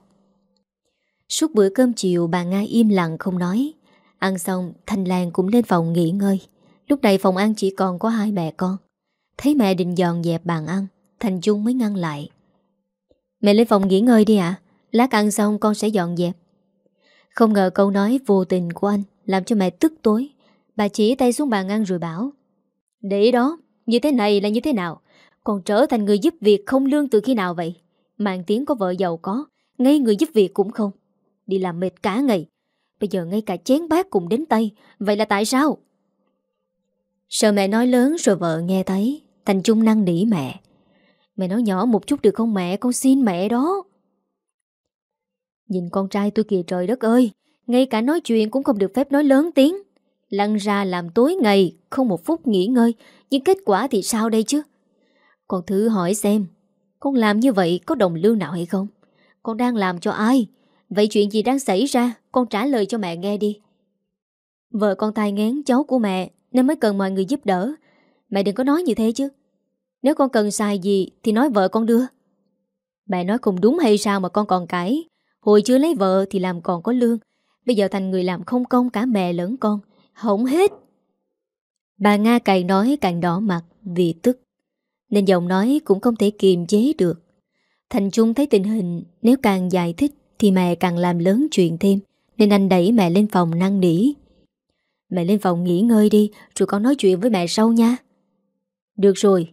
Suốt bữa cơm chiều bà Nga im lặng không nói Ăn xong Thanh Lan cũng lên phòng nghỉ ngơi Lúc này phòng ăn chỉ còn có hai mẹ con Thấy mẹ định dọn dẹp bàn ăn Thành Trung mới ngăn lại Mẹ lên phòng nghỉ ngơi đi ạ Lát ăn xong con sẽ dọn dẹp không ngờ câu nói vô tình của anh Làm cho mẹ tức tối. Bà chỉ tay xuống bàn ăn rồi bảo Để đó, như thế này là như thế nào? Còn trở thành người giúp việc không lương từ khi nào vậy? Mạng tiếng có vợ giàu có Ngay người giúp việc cũng không. Đi làm mệt cả ngày Bây giờ ngay cả chén bát cũng đến tay Vậy là tại sao? Sợ mẹ nói lớn rồi vợ nghe thấy Thành Trung năng nỉ mẹ. Mẹ nói nhỏ một chút được không mẹ? Con xin mẹ đó. Nhìn con trai tôi kìa trời đất ơi, Ngay cả nói chuyện cũng không được phép nói lớn tiếng. Lăn ra làm tối ngày, Không một phút nghỉ ngơi, Nhưng kết quả thì sao đây chứ? Con thử hỏi xem, Con làm như vậy có đồng lương nào hay không? Con đang làm cho ai? Vậy chuyện gì đang xảy ra? Con trả lời cho mẹ nghe đi. Vợ con tai ngán cháu của mẹ, Nên mới cần mọi người giúp đỡ. Mẹ đừng có nói như thế chứ. Nếu con cần xài gì thì nói vợ con đưa. Mẹ nói không đúng hay sao mà con còn cãi? Hồi chưa lấy vợ thì làm còn có lương. Bây giờ thành người làm không công cả mẹ lẫn con. Hổng hết. Bà Nga càng nói càng đỏ mặt Vì tức. Nên giọng nói cũng không thể kiềm chế được. Thành Trung thấy tình hình, Nếu càng giải thích thì mẹ càng làm lớn chuyện thêm, Nên anh đẩy mẹ lên phòng năn nỉ. Mẹ lên phòng nghỉ ngơi đi, Rồi con nói chuyện với mẹ sau nha. Được rồi,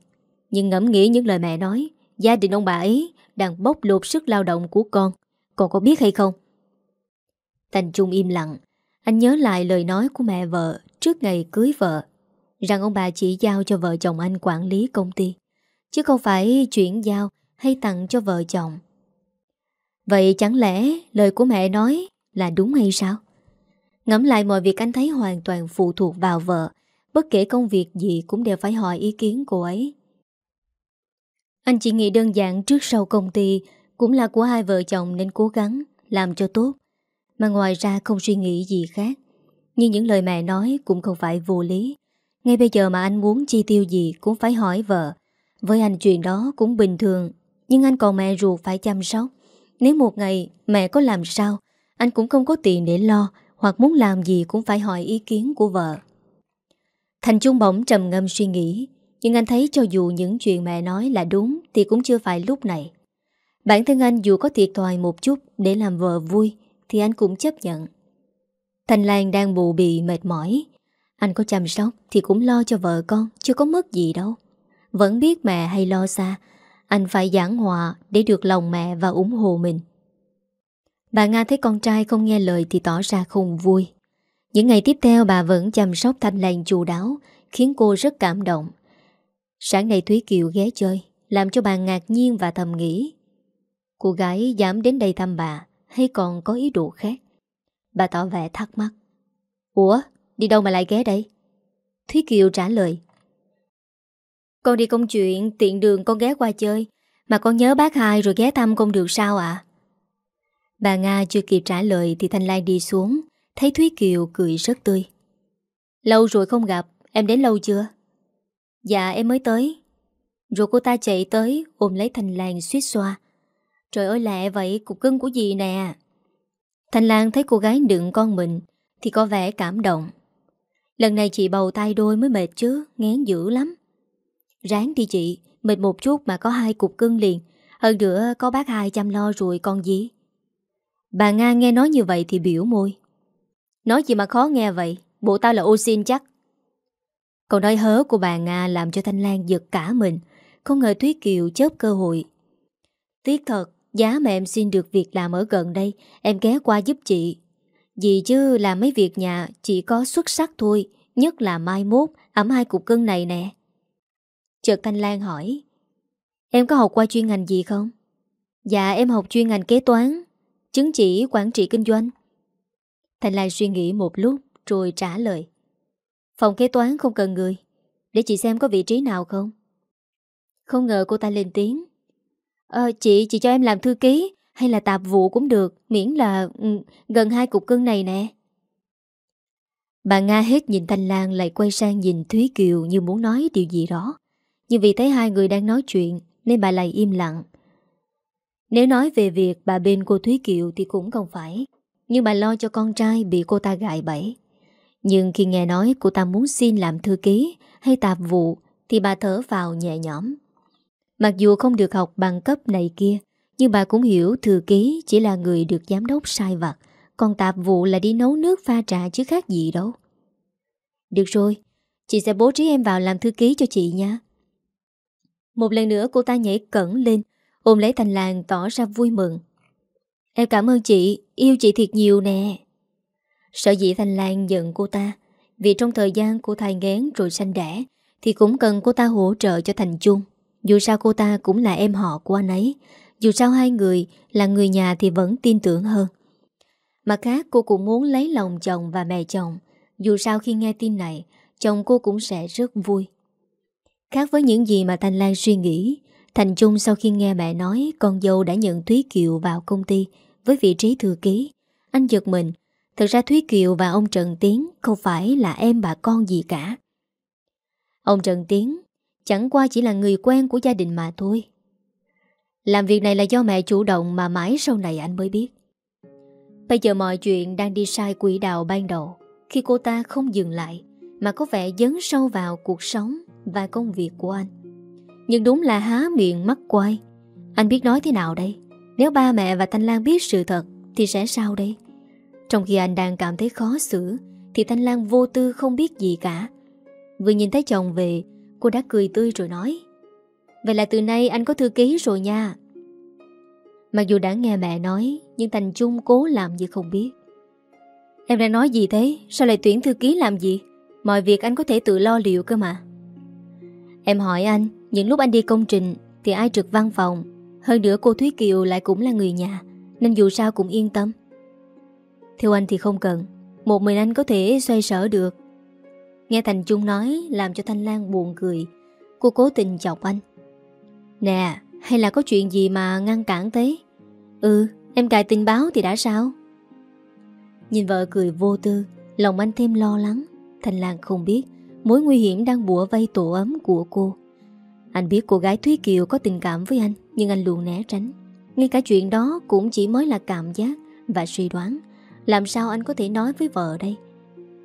Nhưng ngẫm nghĩ những lời mẹ nói, Gia đình ông bà ấy đang bóc lột sức lao động của con. Con có biết hay không? Thành Trung im lặng. Anh nhớ lại lời nói của mẹ vợ Trước ngày cưới vợ, Rằng ông bà chỉ giao cho vợ chồng anh quản lý công ty, Chứ không phải chuyển giao hay tặng cho vợ chồng. Vậy chẳng lẽ lời của mẹ nói là đúng hay sao? Ngẫm lại mọi việc anh thấy hoàn toàn phụ thuộc vào vợ, Bất kể công việc gì cũng đều phải hỏi ý kiến cô ấy. Anh chỉ nghĩ đơn giản trước sau công ty cũng là của hai vợ chồng nên cố gắng Làm cho tốt. Mà ngoài ra không suy nghĩ gì khác. Nhưng những lời mẹ nói cũng không phải vô lý. Ngay bây giờ mà anh muốn chi tiêu gì Cũng phải hỏi vợ. Với anh chuyện đó cũng bình thường. Nhưng anh còn mẹ ruột phải chăm sóc. Nếu một ngày mẹ có làm sao, Anh cũng không có tiền để lo Hoặc muốn làm gì cũng phải hỏi ý kiến của vợ. Thành Trung bỗng trầm ngâm suy nghĩ. Nhưng anh thấy cho dù những chuyện mẹ nói là đúng Thì cũng chưa phải lúc này. Bản thân anh dù có thiệt thòi một chút Để làm vợ vui Thì anh cũng chấp nhận Thành Lan đang bù bì mệt mỏi Anh có chăm sóc thì cũng lo cho vợ con Chưa có mất gì đâu Vẫn biết mẹ hay lo xa anh phải giảng hòa để được lòng mẹ và ủng hộ mình. Bà Nga thấy con trai không nghe lời thì tỏ ra không vui. Những ngày tiếp theo bà vẫn chăm sóc Thanh Lan chu đáo, khiến cô rất cảm động. Sáng nay Thúy Kiều ghé chơi, làm cho bà ngạc nhiên và thầm nghĩ. Cô gái dám đến đây thăm bà, hay còn có ý đồ khác? Bà tỏ vẻ thắc mắc. Ủa, đi đâu mà lại ghé đây? Thúy Kiều trả lời. Con đi công chuyện tiện đường con ghé qua chơi Mà con nhớ bác hai rồi ghé thăm con được sao ạ Bà Nga chưa kịp trả lời Thì Thanh Lan đi xuống Thấy Thúy Kiều cười rất tươi Lâu rồi không gặp Em đến lâu chưa Dạ em mới tới Rồi cô ta chạy tới ôm lấy Thanh Lan suýt xoa Trời ơi lẹ vậy, Cục cưng của gì nè? Thanh Lan thấy cô gái đựng con mình Thì có vẻ cảm động. Lần này chị bầu tay đôi mới mệt chứ, Ngán dữ lắm. Ráng đi chị, Mệt một chút mà có hai cục cưng liền, Hơn nữa có bác hai chăm lo rồi còn gì. Bà Nga nghe nói như vậy thì biểu môi. Nói gì mà khó nghe vậy, Bộ tao là ô xin chắc. Câu nói hớ của bà Nga làm cho Thanh Lan giật cả mình, Không ngờ Thúy Kiều chớp cơ hội. Tiếc thật Giá mà em xin được việc làm ở gần đây, Em ghé qua giúp chị. Vì chứ làm mấy việc nhà Chỉ có xuất sắc thôi, Nhất là mai mốt ẩm hai cục cân này nè. Chợt Thanh Lan hỏi, Em có học qua chuyên ngành gì không? Dạ em học chuyên ngành kế toán, Chứng chỉ quản trị kinh doanh. Thanh Lan suy nghĩ một lúc Rồi trả lời, Phòng kế toán không cần người, Để chị xem có vị trí nào không? Không ngờ cô ta lên tiếng Ờ chị, chị cho em làm thư ký Hay là tạp vụ cũng được Miễn là ừ, gần hai cục cưng này nè. Bà Nga hết nhìn Thanh Lan Lại quay sang nhìn Thúy Kiều Như muốn nói điều gì đó. Nhưng vì thấy hai người đang nói chuyện Nên bà lại im lặng. Nếu nói về việc bà bên cô Thúy Kiều Thì cũng không phải Nhưng bà lo cho con trai bị cô ta gại bẫy. Nhưng khi nghe nói cô ta muốn xin làm thư ký Hay tạp vụ Thì bà thở vào nhẹ nhõm. Mặc dù không được học bằng cấp này kia, Nhưng bà cũng hiểu thư ký chỉ là người được giám đốc sai vặt, Còn tạp vụ là đi nấu nước pha trà chứ khác gì đâu. Được rồi, Chị sẽ bố trí em vào làm thư ký cho chị nha. Một lần nữa cô ta nhảy cẩn lên, Ôm lấy Thành Làng tỏ ra vui mừng. Em cảm ơn chị, Yêu chị thiệt nhiều nè. Sợ dĩ Thành Lan giận cô ta, Vì trong thời gian cô thai ngén rồi sanh đẻ, Thì cũng cần cô ta hỗ trợ cho Thành chung dù sao cô ta cũng là em họ của anh ấy. Dù sao hai người là người nhà thì vẫn tin tưởng hơn. Mặt khác, cô cũng muốn lấy lòng chồng và mẹ chồng. Dù sao khi nghe tin này, Chồng cô cũng sẽ rất vui. Khác với những gì mà Thanh Lan suy nghĩ, Thành Trung sau khi nghe mẹ nói Con dâu đã nhận Thúy Kiều vào công ty Với vị trí thư ký, Anh giật mình. Thật ra Thúy Kiều và ông Trần Tiến Không phải là em bà con gì cả. Ông Trần Tiến Chẳng qua chỉ là người quen của gia đình mà thôi. Làm việc này là do mẹ chủ động Mà mãi sau này anh mới biết. Bây giờ mọi chuyện đang đi sai quỹ đạo ban đầu. Khi cô ta không dừng lại, Mà có vẻ dấn sâu vào cuộc sống Và công việc của anh. Nhưng đúng là há miệng mắc quay Anh biết nói thế nào đây? Nếu ba mẹ và Thanh Lan biết sự thật, Thì sẽ sao đây? Trong khi anh đang cảm thấy khó xử, Thì Thanh Lan vô tư không biết gì cả. Vừa nhìn thấy chồng về Cô đã cười tươi rồi nói, Vậy là từ nay anh có thư ký rồi nha. Mặc dù đã nghe mẹ nói, Nhưng Thành Trung cố làm như không biết. Em đang nói gì thế? Sao lại tuyển thư ký làm gì? Mọi việc anh có thể tự lo liệu cơ mà. Em hỏi anh, Những lúc anh đi công trình Thì ai trực văn phòng? Hơn nữa cô Thúy Kiều lại cũng là người nhà, Nên dù sao cũng yên tâm. Theo anh thì không cần, Một mình anh có thể xoay sở được. Nghe Thành Trung nói, làm cho Thanh Lan buồn cười. Cô cố tình chọc anh. Nè, hay là có chuyện gì mà ngăn cản thế? Ừ em cài tin báo thì đã sao? Nhìn vợ cười vô tư, Lòng anh thêm lo lắng. Thanh Lan không biết, Mối nguy hiểm đang bủa vây tổ ấm của cô. Anh biết cô gái Thúy Kiều có tình cảm với anh, Nhưng anh luôn né tránh. Ngay cả chuyện đó cũng chỉ mới là cảm giác Và suy đoán. Làm sao anh có thể nói với vợ đây?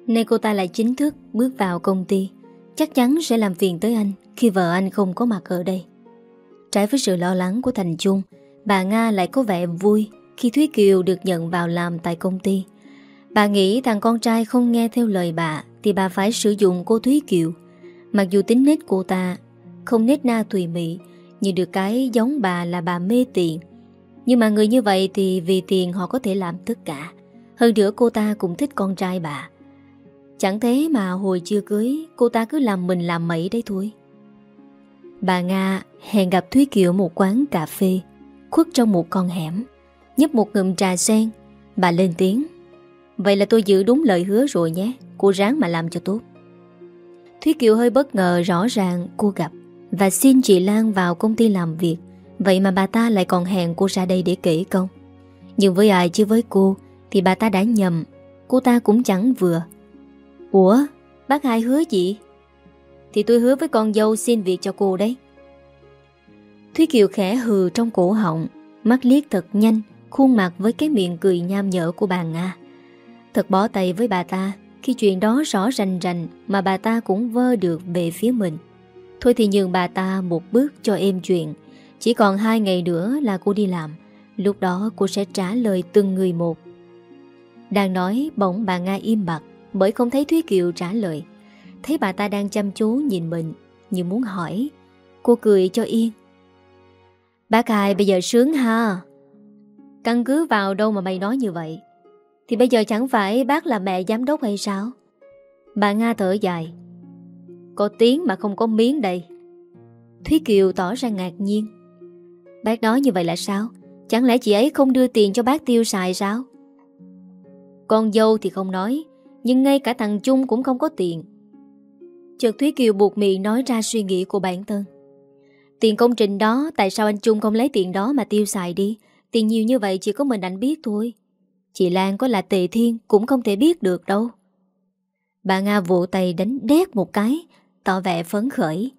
Nay cô ta lại chính thức bước vào công ty. Chắc chắn sẽ làm phiền tới anh Khi vợ anh không có mặt ở đây. Trái với sự lo lắng của Thành Trung, Bà Nga lại có vẻ vui Khi Thúy Kiều được nhận vào làm tại công ty. Bà nghĩ thằng con trai không nghe theo lời bà Thì bà phải sử dụng cô Thúy Kiều. Mặc dù tính nết cô ta, Không nết na tùy mị, Nhưng được cái giống bà là bà mê tiền. Nhưng mà người như vậy thì vì tiền họ có thể làm tất cả. Hơn nữa cô ta cũng thích con trai bà. Chẳng thế mà hồi chưa cưới, Cô ta cứ làm mình làm mẩy đấy thôi. Bà Nga hẹn gặp Thúy Kiều một quán cà phê, Khuất trong một con hẻm, Nhấp một ngụm trà sen. Bà lên tiếng, Vậy là tôi giữ đúng lời hứa rồi nhé, Cô ráng mà làm cho tốt. Thúy Kiều hơi bất ngờ rõ ràng cô gặp Và xin chị Lan vào công ty làm việc. Vậy mà bà ta lại còn hẹn cô ra đây để kể công Nhưng với ai chứ với cô Thì bà ta đã nhầm, Cô ta cũng chẳng vừa. Ủa, bác hai hứa gì? Thì tôi hứa với con dâu xin việc cho cô đấy. Thúy Kiều khẽ hừ trong cổ họng, Mắt liếc thật nhanh, Khuôn mặt với cái miệng cười nham nhở của bà Nga. Thật bó tay với bà ta, Khi chuyện đó rõ rành rành Mà bà ta cũng vơ được về phía mình. Thôi thì nhường bà ta một bước cho êm chuyện. Chỉ còn hai ngày nữa là cô đi làm, Lúc đó cô sẽ trả lời từng người một. Đang nói, bỗng bà Nga im bặt bởi không thấy Thúy Kiều trả lời. Thấy bà ta đang chăm chú nhìn mình, Như muốn hỏi. Cô cười cho yên. Bác hai, bây giờ sướng ha. Căn cứ vào đâu mà mày nói như vậy? Thì bây giờ chẳng phải bác là mẹ giám đốc hay sao? Bà Nga thở dài. Có tiếng mà không có miếng đây. Thúy Kiều tỏ ra ngạc nhiên. Bác nói như vậy là sao? Chẳng lẽ chị ấy không đưa tiền cho bác tiêu xài sao? Con dâu thì không nói nhưng ngay cả thằng Chung cũng không có tiền. Chợt Thúy Kiều buộc miệng nói ra suy nghĩ của bản thân. Tiền công trình đó, Tại sao anh Chung không lấy tiền đó mà tiêu xài đi? Tiền nhiều như vậy chỉ có mình anh biết thôi. Chị Lan có là tệ thiên Cũng không thể biết được đâu. Bà Nga vỗ tay đánh đét một cái, Tỏ vẻ phấn khởi.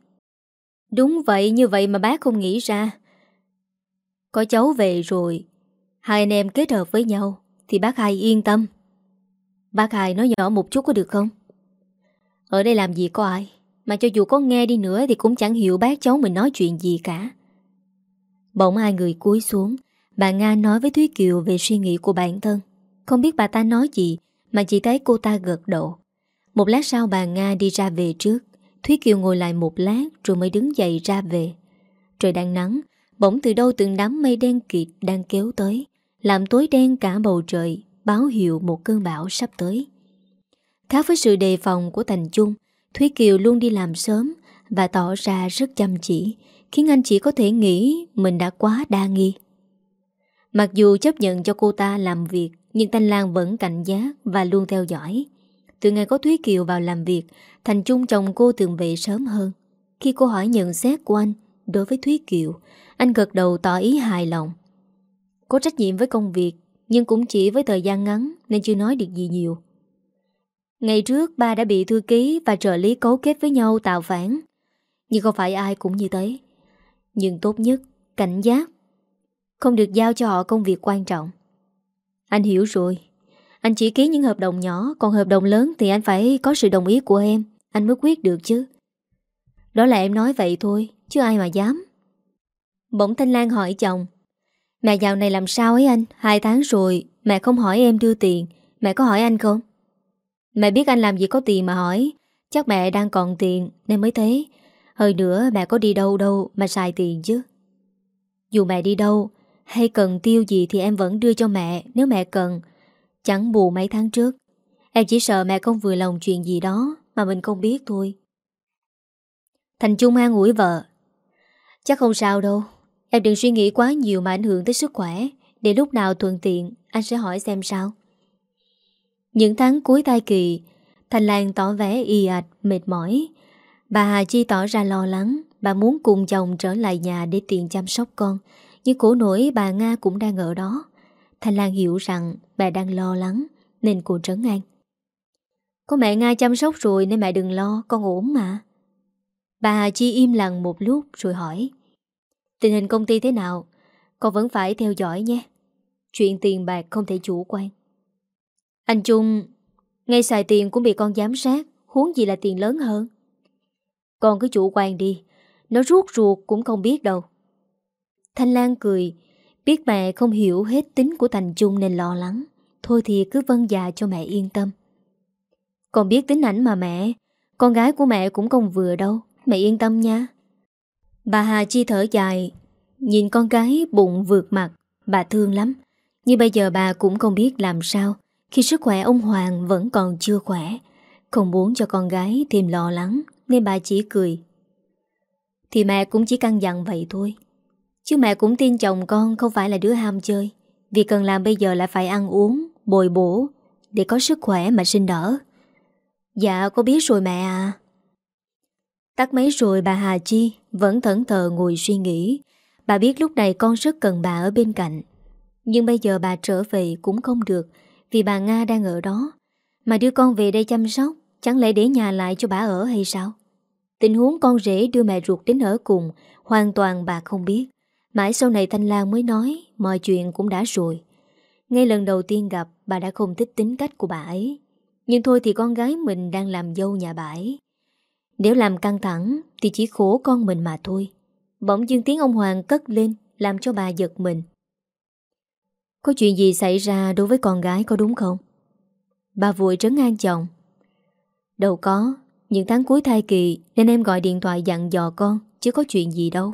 Đúng vậy, như vậy mà bác không nghĩ ra. Có cháu về rồi, Hai anh em kết hợp với nhau Thì bác hai yên tâm. Bác hai nói nhỏ một chút có được không? Ở đây làm gì có ai, Mà cho dù có nghe đi nữa Thì cũng chẳng hiểu bác cháu mình nói chuyện gì cả. Bỗng hai người cúi xuống, Bà Nga nói với Thúy Kiều Về suy nghĩ của bản thân. Không biết bà ta nói gì, Mà chỉ thấy cô ta gật đầu. Một lát sau bà Nga đi ra về trước. Thúy Kiều ngồi lại một lát Rồi mới đứng dậy ra về. Trời đang nắng, Bỗng từ đâu từng đám mây đen kịt đang kéo tới, Làm tối đen cả bầu trời. Báo hiệu một cơn bão sắp tới. Khác với sự đề phòng của Thành Trung Thúy Kiều luôn đi làm sớm Và tỏ ra rất chăm chỉ, Khiến anh chỉ có thể nghĩ Mình đã quá đa nghi. Mặc dù chấp nhận cho cô ta làm việc, Nhưng Thanh Lan vẫn cảnh giác Và luôn theo dõi. Từ ngày có Thúy Kiều vào làm việc, Thành Trung chồng cô thường về sớm hơn. Khi cô hỏi nhận xét của anh Đối với Thúy Kiều, Anh gật đầu tỏ ý hài lòng. Có trách nhiệm với công việc nhưng cũng chỉ với thời gian ngắn Nên chưa nói được gì nhiều. Ngày trước ba đã bị thư ký Và trợ lý cấu kết với nhau tạo phản, Nhưng không phải ai cũng như thế. Nhưng tốt nhất, Cảnh giác. Không được giao cho họ công việc quan trọng. Anh hiểu rồi. Anh chỉ ký những hợp đồng nhỏ, Còn hợp đồng lớn thì anh phải có sự đồng ý của em. Anh mới quyết được chứ. Đó là em nói vậy thôi, Chứ ai mà dám. Bỗng Thanh Lan hỏi chồng Mẹ dạo này làm sao ấy anh? Hai tháng rồi, mẹ không hỏi em đưa tiền. Mẹ có hỏi anh không? Mẹ biết anh làm gì có tiền mà hỏi. Chắc mẹ đang còn tiền, nên mới thế. Hơi nữa, mẹ có đi đâu đâu Mà xài tiền chứ. Dù mẹ đi đâu, Hay cần tiêu gì thì em vẫn đưa cho mẹ, Nếu mẹ cần. Chẳng bù mấy tháng trước. Em chỉ sợ mẹ không vừa lòng chuyện gì đó, mà mình không biết thôi. Thành Trung an ủi vợ. Chắc không sao đâu. Em đừng suy nghĩ quá nhiều mà ảnh hưởng tới sức khỏe. Để lúc nào thuận tiện Anh sẽ hỏi xem sao. Những tháng cuối thai kỳ Thành Lan tỏ vẻ y ạch, mệt mỏi. Bà Hà Chi tỏ ra lo lắng. Bà muốn cùng chồng trở lại nhà để tiện chăm sóc con. Nhưng cổ nổi bà Nga cũng đang ở đó. Thành Lan hiểu rằng bà đang lo lắng Nên cô trấn an. Có mẹ Nga chăm sóc rồi nên mẹ đừng lo, con ổn mà. Bà Hà Chi im lặng một lúc rồi hỏi. Tình hình công ty thế nào? Con vẫn phải theo dõi nhé. Chuyện tiền bạc không thể chủ quan. Anh Trung, ngay xài tiền cũng bị con giám sát, huống gì là tiền lớn hơn. Con cứ chủ quan đi, nó rút ruột cũng không biết đâu. Thanh Lan cười, biết mẹ không hiểu hết tính của Thành Trung nên lo lắng. Thôi thì cứ vâng dạ cho mẹ yên tâm. Con biết tính ảnh mà mẹ Con gái của mẹ cũng không vừa đâu Mẹ yên tâm nha Bà Hà Chi thở dài, Nhìn con gái bụng vượt mặt, Bà thương lắm. Nhưng bây giờ bà cũng không biết làm sao, Khi sức khỏe ông Hoàng vẫn còn chưa khỏe. Không muốn cho con gái thêm lo lắng, Nên bà chỉ cười. Thì mẹ cũng chỉ căng dặn vậy thôi. Chứ mẹ cũng tin chồng con không phải là đứa ham chơi. Việc cần làm bây giờ là phải ăn uống, Bồi bổ, Để có sức khỏe mà sinh đỡ. Dạ có biết rồi mẹ à? Tắt máy rồi bà Hà Chi Vẫn thẫn thờ ngồi suy nghĩ. Bà biết lúc này con rất cần bà ở bên cạnh. Nhưng bây giờ bà trở về cũng không được Vì bà Nga đang ở đó. Mà đưa con về đây chăm sóc, Chẳng lẽ để nhà lại cho bà ở hay sao? Tình huống con rể đưa mẹ ruột đến ở cùng, Hoàn toàn bà không biết. Mãi sau này Thanh Lan mới nói, Mọi chuyện cũng đã rồi. Ngay lần đầu tiên gặp, Bà đã không thích tính cách của bà ấy. Nhưng thôi thì con gái mình đang làm dâu nhà bãi nếu làm căng thẳng Thì chỉ khổ con mình mà thôi. Bỗng dưng tiếng ông Hoàng cất lên, Làm cho bà giật mình. Có chuyện gì xảy ra đối với con gái có đúng không? Bà vội trấn an chồng. Đâu có, Những tháng cuối thai kỳ Nên em gọi điện thoại dặn dò con, Chứ có chuyện gì đâu.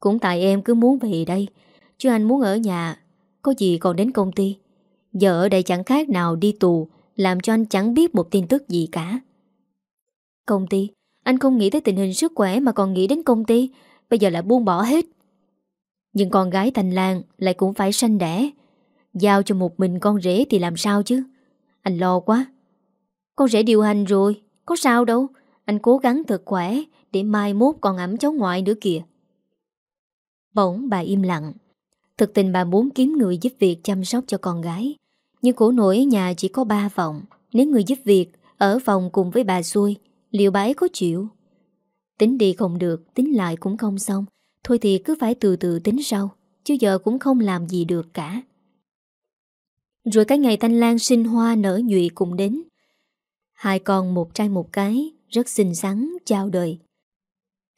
Cũng tại em cứ muốn về đây, Chứ anh muốn ở nhà, Có gì còn đến công ty. Giờ ở đây chẳng khác nào đi tù, Làm cho anh chẳng biết một tin tức gì cả. Công ty, Anh không nghĩ tới tình hình sức khỏe Mà còn nghĩ đến công ty. Bây giờ lại buông bỏ hết. Nhưng con gái Thành làng lại cũng phải sanh đẻ. Giao cho một mình con rể thì làm sao chứ? Anh lo quá. Con rể điều hành rồi, Có sao đâu. Anh cố gắng thật khỏe Để mai mốt còn ẩm cháu ngoại nữa kìa. Bỗng bà im lặng. Thực tình bà muốn kiếm người giúp việc chăm sóc cho con gái. Nhưng cổ nổi nhà chỉ có ba phòng. Nếu người giúp việc Ở phòng cùng với bà xuôi Liệu bà ấy có chịu. Tính đi không được, Tính lại cũng không xong. Thôi thì cứ phải từ từ tính sau, Chứ giờ cũng không làm gì được cả. Rồi cái ngày Thanh Lan sinh hoa nở nhụy cùng đến. Hai con một trai một cái, Rất xinh xắn, chào đời.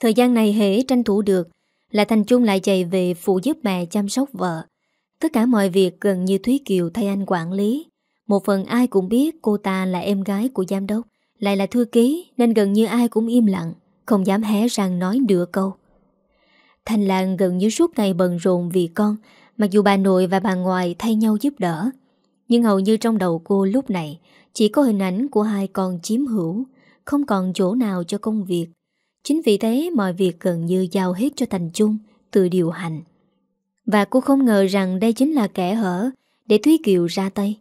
Thời gian này hễ tranh thủ được, Là Thành Trung lại chạy về phụ giúp mẹ chăm sóc vợ. Tất cả mọi việc gần như Thúy Kiều thay anh quản lý. Một phần ai cũng biết cô ta là em gái của giám đốc. Lại là thư ký, Nên gần như ai cũng im lặng, Không dám hé răng nói nửa câu. Thành Lan gần như suốt ngày bận rộn vì con, Mặc dù bà nội và bà ngoại thay nhau giúp đỡ. Nhưng hầu như trong đầu cô lúc này, Chỉ có hình ảnh của hai con chiếm hữu, Không còn chỗ nào cho công việc. Chính vì thế, mọi việc gần như giao hết cho Thành Trung Từ điều hành. Và cô không ngờ rằng đây chính là kẻ hở Để Thúy Kiều ra tay.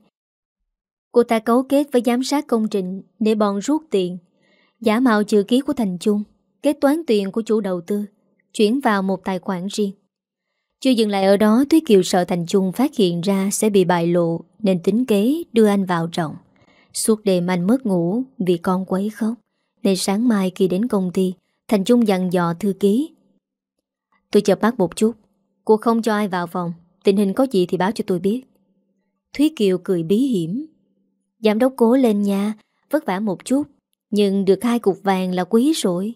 Cô ta cấu kết với giám sát công trình Để bọn rút tiền. Giả mạo chữ ký của Thành Trung Kết toán tiền của chủ đầu tư, Chuyển vào một tài khoản riêng. Chưa dừng lại ở đó, Thúy Kiều sợ Thành Trung phát hiện ra Sẽ bị bại lộ, Nên tính kế đưa anh vào trọng Suốt đêm anh mất ngủ Vì con quấy khóc. Nên sáng mai khi đến công ty, Thành Trung dặn dò thư ký. Tôi chợp bác một chút. Cô không cho ai vào phòng. Tình hình có gì thì báo cho tôi biết. Thúy Kiều cười bí hiểm. Giám đốc cố lên nha Vất vả một chút, Nhưng được hai cục vàng là quý rồi.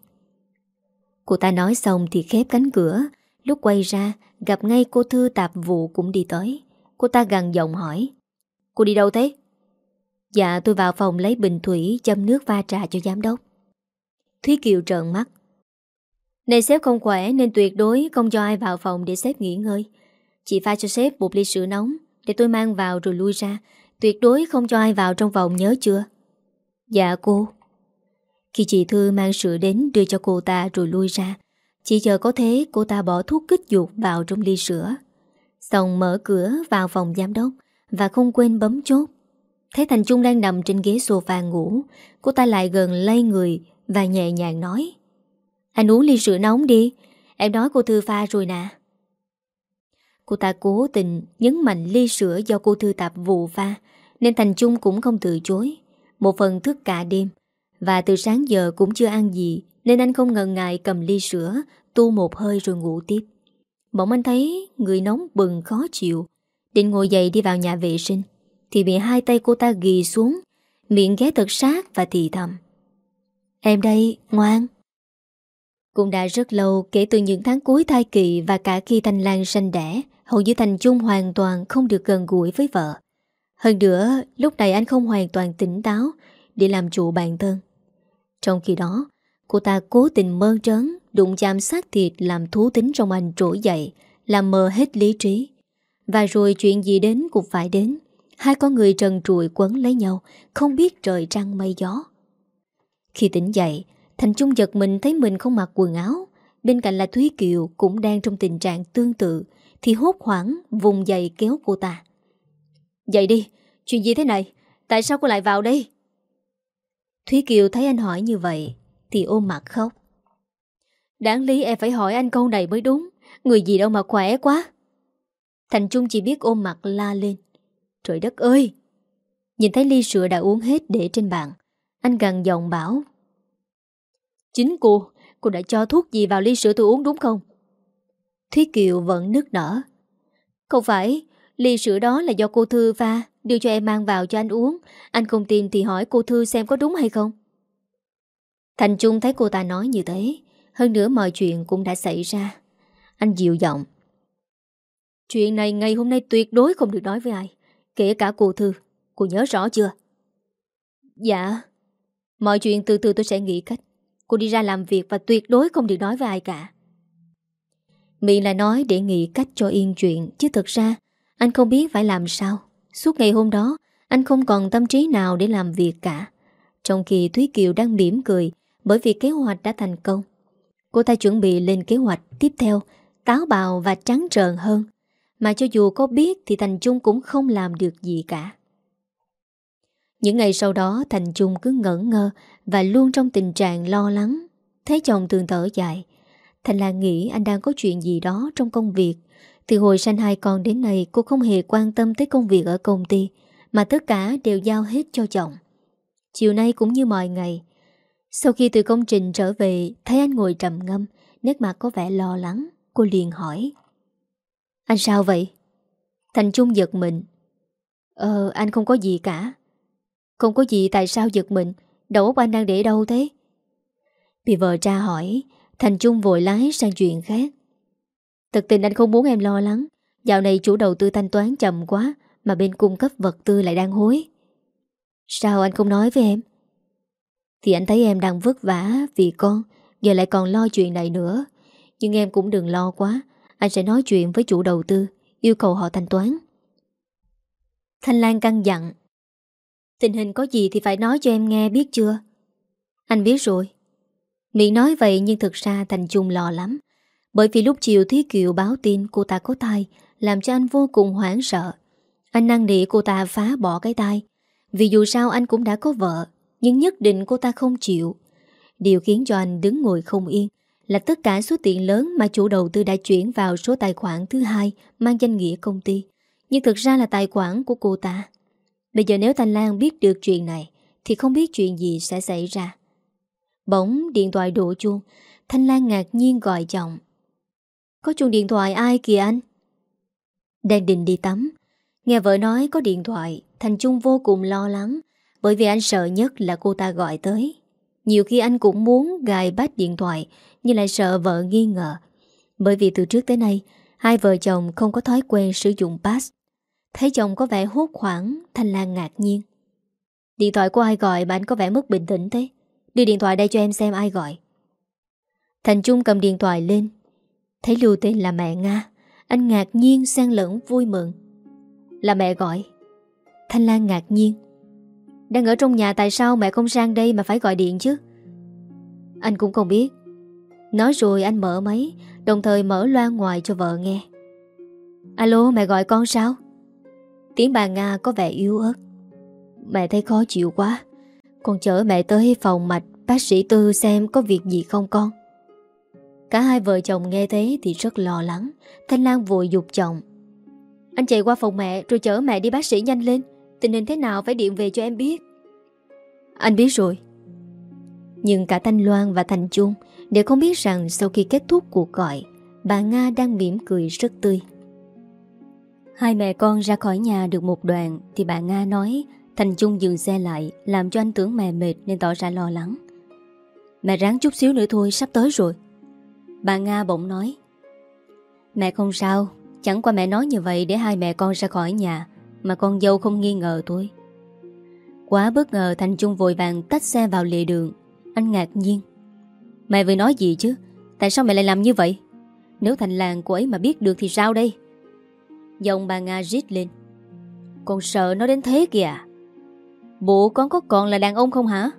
Cô ta nói xong thì khép cánh cửa. Lúc quay ra, Gặp ngay cô Thư tạp vụ cũng đi tới. Cô ta gần giọng hỏi, Cô đi đâu thế? Dạ tôi vào phòng lấy bình thủy Châm nước pha trà cho giám đốc. Thúy Kiều trợn mắt. Này sếp không khỏe nên tuyệt đối Không cho ai vào phòng để sếp nghỉ ngơi. Chị pha cho sếp một ly sữa nóng Để tôi mang vào rồi lui ra. Tuyệt đối không cho ai vào trong vòng nhớ chưa? Dạ cô. Khi chị Thư mang sữa đến đưa cho cô ta rồi lui ra, Chỉ chờ có thế cô ta bỏ thuốc kích dục vào trong ly sữa. Xong mở cửa vào phòng giám đốc Và không quên bấm chốt. Thấy Thành Trung đang nằm trên ghế sofa ngủ, Cô ta lại gần lay người Và nhẹ nhàng nói. Anh uống ly sữa nóng đi, Em nói cô Thư pha rồi nè. Cô ta cố tình nhấn mạnh ly sữa do cô Thư tạp vụ pha Nên Thành Trung cũng không từ chối. Một phần thức cả đêm. Và từ sáng giờ cũng chưa ăn gì Nên anh không ngần ngại cầm ly sữa Tu một hơi rồi ngủ tiếp. Bỗng anh thấy người nóng bừng khó chịu Định ngồi dậy đi vào nhà vệ sinh Thì bị hai tay cô ta ghi xuống Miệng ghé thật sát và thì thầm. Em đây, ngoan. Cũng đã rất lâu kể từ những tháng cuối thai kỳ Và cả khi Thanh Lan sanh đẻ Hầu như Thành Trung hoàn toàn không được gần gũi với vợ. Hơn nữa, Lúc này anh không hoàn toàn tỉnh táo Để làm chủ bản thân. Trong khi đó, Cô ta cố tình mơ trớn, Đụng chạm xác thịt làm thú tính trong anh trỗi dậy, Làm mờ hết lý trí. Và rồi chuyện gì đến cũng phải đến. Hai con người trần trụi quấn lấy nhau, Không biết trời trăng mây gió. Khi tỉnh dậy, Thành Trung giật mình thấy mình không mặc quần áo. Bên cạnh là Thúy Kiều Cũng đang trong tình trạng tương tự thì hốt hoảng vùng dậy kéo cô ta. Dậy đi, Chuyện gì thế này? Tại sao cô lại vào đây? Thúy Kiều thấy anh hỏi như vậy Thì ôm mặt khóc. Đáng lý em phải hỏi anh câu này mới đúng, Người gì đâu mà khỏe quá. Thành Trung chỉ biết ôm mặt la lên. Trời đất ơi! Nhìn thấy ly sữa đã uống hết để trên bàn, Anh gần giọng bảo, Chính cô Cô đã cho thuốc gì vào ly sữa tôi uống đúng không? Thúy Kiều vẫn nức nở. Không phải, Ly sữa đó là do cô Thư pha, Đưa cho em mang vào cho anh uống. Anh không tin thì hỏi cô Thư xem có đúng hay không. Thành Trung thấy cô ta nói như thế, Hơn nữa mọi chuyện cũng đã xảy ra. Anh dịu giọng. Chuyện này ngày hôm nay tuyệt đối không được nói với ai, Kể cả cô Thư. Cô nhớ rõ chưa? Dạ. Mọi chuyện từ từ tôi sẽ nghĩ cách. Cô đi ra làm việc và tuyệt đối không được nói với ai cả mị lại nói để nghĩ cách cho yên chuyện, Chứ thực ra, anh không biết phải làm sao. Suốt ngày hôm đó, Anh không còn tâm trí nào để làm việc cả. Trong khi Thúy Kiều đang mỉm cười Bởi vì kế hoạch đã thành công, Cô ta chuẩn bị lên kế hoạch tiếp theo, Táo bào và trắng trợn hơn. Mà cho dù có biết Thì Thành Trung cũng không làm được gì cả. Những ngày sau đó, Thành Trung cứ ngẩn ngơ Và luôn trong tình trạng lo lắng. Thấy chồng thường thở dài Thành là nghĩ anh đang có chuyện gì đó trong công việc. Từ hồi sanh hai con đến nay, Cô không hề quan tâm tới công việc ở công ty, Mà tất cả đều giao hết cho chồng. Chiều nay cũng như mọi ngày, Sau khi từ công trình trở về, Thấy anh ngồi trầm ngâm, Nét mặt có vẻ lo lắng, Cô liền hỏi. Anh sao vậy? Thành Trung giật mình. Ờ anh không có gì cả. Không có gì, tại sao giật mình? Đầu óc anh đang để đâu thế? Bị vợ tra hỏi Thành Trung vội lái sang chuyện khác. Thật tình anh không muốn em lo lắng. Dạo này chủ đầu tư thanh toán chậm quá Mà bên cung cấp vật tư lại đang hối. Sao anh không nói với em? Thì anh thấy em đang vất vả Vì con, Giờ lại còn lo chuyện này nữa. Nhưng em cũng đừng lo quá, Anh sẽ nói chuyện với chủ đầu tư, Yêu cầu họ thanh toán. Thanh Lan căng dặn. Tình hình có gì thì phải nói cho em nghe biết chưa? Anh biết rồi. Miệng nói vậy nhưng thực ra Thành Trung lo lắm. Bởi vì lúc chiều Thúy Kiều báo tin cô ta có tai, Làm cho anh vô cùng hoảng sợ. Anh năng nỉ cô ta phá bỏ cái tai. Vì dù sao anh cũng đã có vợ, Nhưng nhất định cô ta không chịu. Điều khiến cho anh đứng ngồi không yên Là tất cả số tiền lớn mà chủ đầu tư đã chuyển vào số tài khoản thứ hai Mang danh nghĩa công ty. Nhưng thực ra là tài khoản của cô ta. Bây giờ nếu Thanh Lan biết được chuyện này, Thì không biết chuyện gì sẽ xảy ra. Bỗng điện thoại đổ chuông. Thanh Lan ngạc nhiên gọi chồng Có chuông điện thoại ai kìa anh? Đang định đi tắm, Nghe vợ nói có điện thoại, Thành Trung vô cùng lo lắng, Bởi vì anh sợ nhất là cô ta gọi tới. Nhiều khi anh cũng muốn gài bát điện thoại, Nhưng lại sợ vợ nghi ngờ. Bởi vì từ trước tới nay, Hai vợ chồng không có thói quen sử dụng pass. Thấy chồng có vẻ hốt khoảng Thanh Lan ngạc nhiên. Điện thoại của ai gọi mà anh có vẻ mất bình tĩnh thế? Đưa điện thoại đây cho em xem ai gọi. Thành Trung cầm điện thoại lên. Thấy lưu tên là mẹ Nga, Anh ngạc nhiên, xen lẫn, vui mừng. Là mẹ gọi. Thanh Lan ngạc nhiên. Đang ở trong nhà tại sao mẹ không sang đây mà phải gọi điện chứ? Anh cũng không biết. Nói rồi anh mở máy, Đồng thời mở loa ngoài cho vợ nghe. Alo, mẹ gọi con sao? Tiếng bà Nga có vẻ yếu ớt. Mẹ thấy khó chịu quá con chở mẹ tới phòng mạch, Bác sĩ Tư xem có việc gì không con. Cả hai vợ chồng nghe thế Thì rất lo lắng, Thanh Lan vội dục chồng. Anh chạy qua phòng mẹ rồi chở mẹ đi bác sĩ nhanh lên, Tình hình thế nào phải điện về cho em biết. Anh biết rồi. Nhưng cả Thanh Loan và Thành Trung Đều không biết rằng sau khi kết thúc cuộc gọi, Bà Nga đang mỉm cười rất tươi. Hai mẹ con ra khỏi nhà được một đoạn Thì bà Nga nói Thành Trung dừng xe lại, Làm cho anh tưởng mẹ mệt nên tỏ ra lo lắng. Mẹ ráng chút xíu nữa thôi, Sắp tới rồi. Bà Nga bỗng nói, Mẹ không sao, Chẳng qua mẹ nói như vậy để hai mẹ con ra khỏi nhà, Mà con dâu không nghi ngờ tôi Quá bất ngờ, Thành Trung vội vàng tách xe vào lề đường. Anh ngạc nhiên, Mẹ vừa nói gì chứ? Tại sao mẹ lại làm như vậy? Nếu thành làng của ấy mà biết được thì sao đây? Giọng bà Nga rít lên, Con sợ nó đến thế kìa. Bộ con có còn là đàn ông không hả?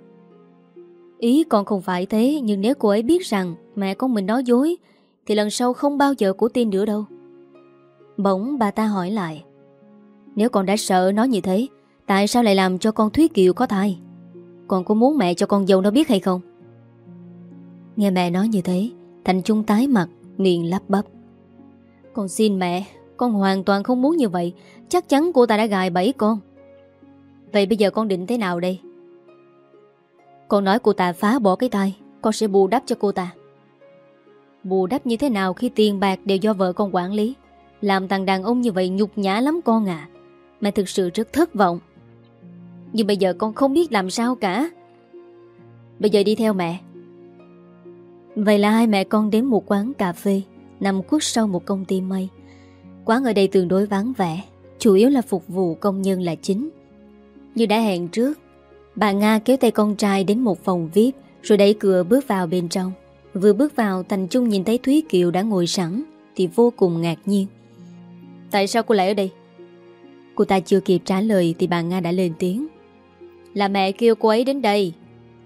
Ý con không phải thế, Nhưng nếu cô ấy biết rằng Mẹ con mình nói dối, Thì lần sau không bao giờ cô tin nữa đâu. Bỗng bà ta hỏi lại, Nếu con đã sợ nó như thế, Tại sao lại làm cho con Thúy Kiều có thai? Con có muốn mẹ cho con dâu nó biết hay không? Nghe mẹ nói như thế, Thành Trung tái mặt, Miệng lắp bắp, Con xin mẹ, Con hoàn toàn không muốn như vậy. Chắc chắn cô ta đã gài bẫy con. Vậy bây giờ con định thế nào đây? Con nói cô ta phá bỏ cái tay Con sẽ bù đắp cho cô ta. Bù đắp như thế nào khi tiền bạc đều do vợ con quản lý? Làm thằng đàn ông như vậy nhục nhã lắm con à. Mẹ thực sự rất thất vọng. Nhưng bây giờ con không biết làm sao cả. Bây giờ đi theo mẹ. Vậy là hai mẹ con đến một quán cà phê, Nằm khuất sau một công ty mây Quán ở đây tương đối vắng vẻ, Chủ yếu là phục vụ công nhân là chính như đã hẹn trước Bà Nga kéo tay con trai đến một phòng VIP Rồi đẩy cửa bước vào bên trong Vừa bước vào Thành Trung nhìn thấy Thúy Kiều đã ngồi sẵn Thì vô cùng ngạc nhiên Tại sao cô lại ở đây? Cô ta chưa kịp trả lời Thì bà Nga đã lên tiếng Là mẹ kêu cô ấy đến đây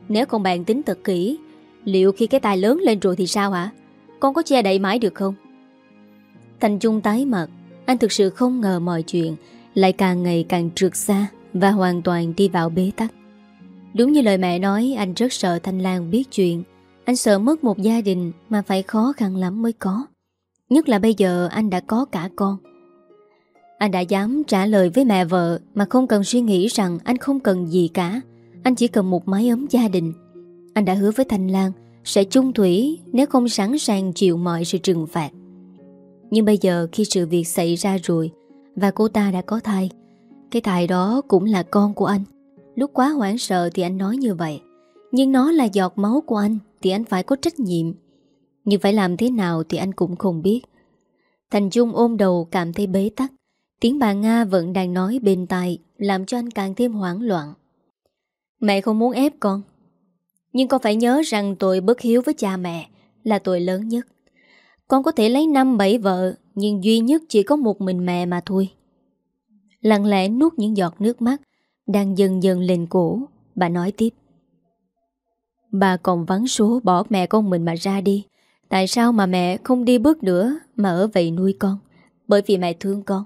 Nếu con bạn tính thật kỹ Liệu khi cái tài lớn lên rồi thì sao hả? Con có che đậy mãi được không? Thành Trung tái mặt Anh thực sự không ngờ mọi chuyện Lại càng ngày càng trượt xa và hoàn toàn đi vào bế tắc. Đúng như lời mẹ nói, Anh rất sợ Thanh Lan biết chuyện. Anh sợ mất một gia đình Mà phải khó khăn lắm mới có. Nhất là bây giờ anh đã có cả con. Anh đã dám trả lời với mẹ vợ Mà không cần suy nghĩ rằng Anh không cần gì cả. Anh chỉ cần một mái ấm gia đình. Anh đã hứa với Thanh Lan Sẽ chung thủy nếu không sẵn sàng chịu mọi sự trừng phạt. Nhưng bây giờ khi sự việc xảy ra rồi Và cô ta đã có thai cái thai đó cũng là con của anh. Lúc quá hoảng sợ thì anh nói như vậy. Nhưng nó là giọt máu của anh, Thì anh phải có trách nhiệm. Nhưng phải làm thế nào thì anh cũng không biết. Thành Trung ôm đầu cảm thấy bế tắc. Tiếng bà Nga vẫn đang nói bên tai, Làm cho anh càng thêm hoảng loạn. Mẹ không muốn ép con. Nhưng con phải nhớ rằng tội bất hiếu với cha mẹ, Là tội lớn nhất. Con có thể lấy năm bảy vợ, Nhưng duy nhất chỉ có một mình mẹ mà thôi. Lặng lẽ nuốt những giọt nước mắt đang dần dần lên cổ. Bà nói tiếp. Bà còn vắng số bỏ mẹ con mình mà ra đi. Tại sao mà mẹ không đi bước nữa Mà ở vậy nuôi con? Bởi vì mẹ thương con.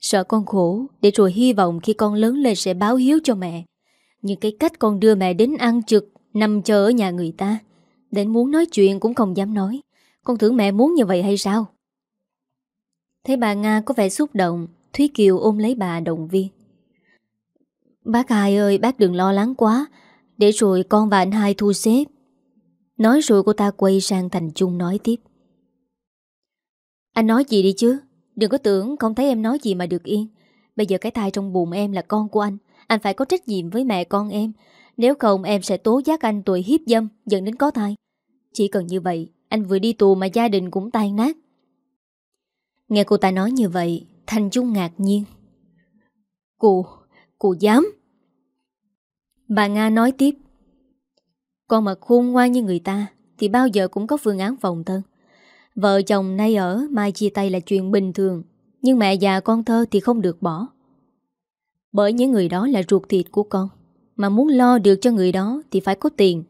Sợ con khổ, Để rồi hy vọng khi con lớn lên sẽ báo hiếu cho mẹ. Nhưng cái cách con đưa mẹ đến ăn trực, Nằm chờ ở nhà người ta, Đến muốn nói chuyện cũng không dám nói. Con thử mẹ muốn như vậy hay sao? Thấy bà Nga có vẻ xúc động Thúy Kiều ôm lấy bà động viên. Bác hai ơi, bác đừng lo lắng quá. Để rồi con và anh hai thu xếp. Nói rồi cô ta quay sang Thành Trung nói tiếp. Anh nói gì đi chứ? Đừng có tưởng không thấy em nói gì mà được yên. Bây giờ cái thai trong bụng em là con của anh. Anh phải có trách nhiệm với mẹ con em. Nếu không, em sẽ tố giác anh tội hiếp dâm, Dẫn đến có thai. Chỉ cần như vậy, Anh vừa đi tù mà gia đình cũng tan nát. Nghe cô ta nói như vậy Thành Dung ngạc nhiên. Cô Cô dám? Bà Nga nói tiếp. Con mà khôn ngoan như người ta Thì bao giờ cũng có phương án phòng thân. Vợ chồng nay ở, Mai chia tay là chuyện bình thường, Nhưng mẹ già con thơ thì không được bỏ. Bởi những người đó là ruột thịt của con, Mà muốn lo được cho người đó Thì phải có tiền.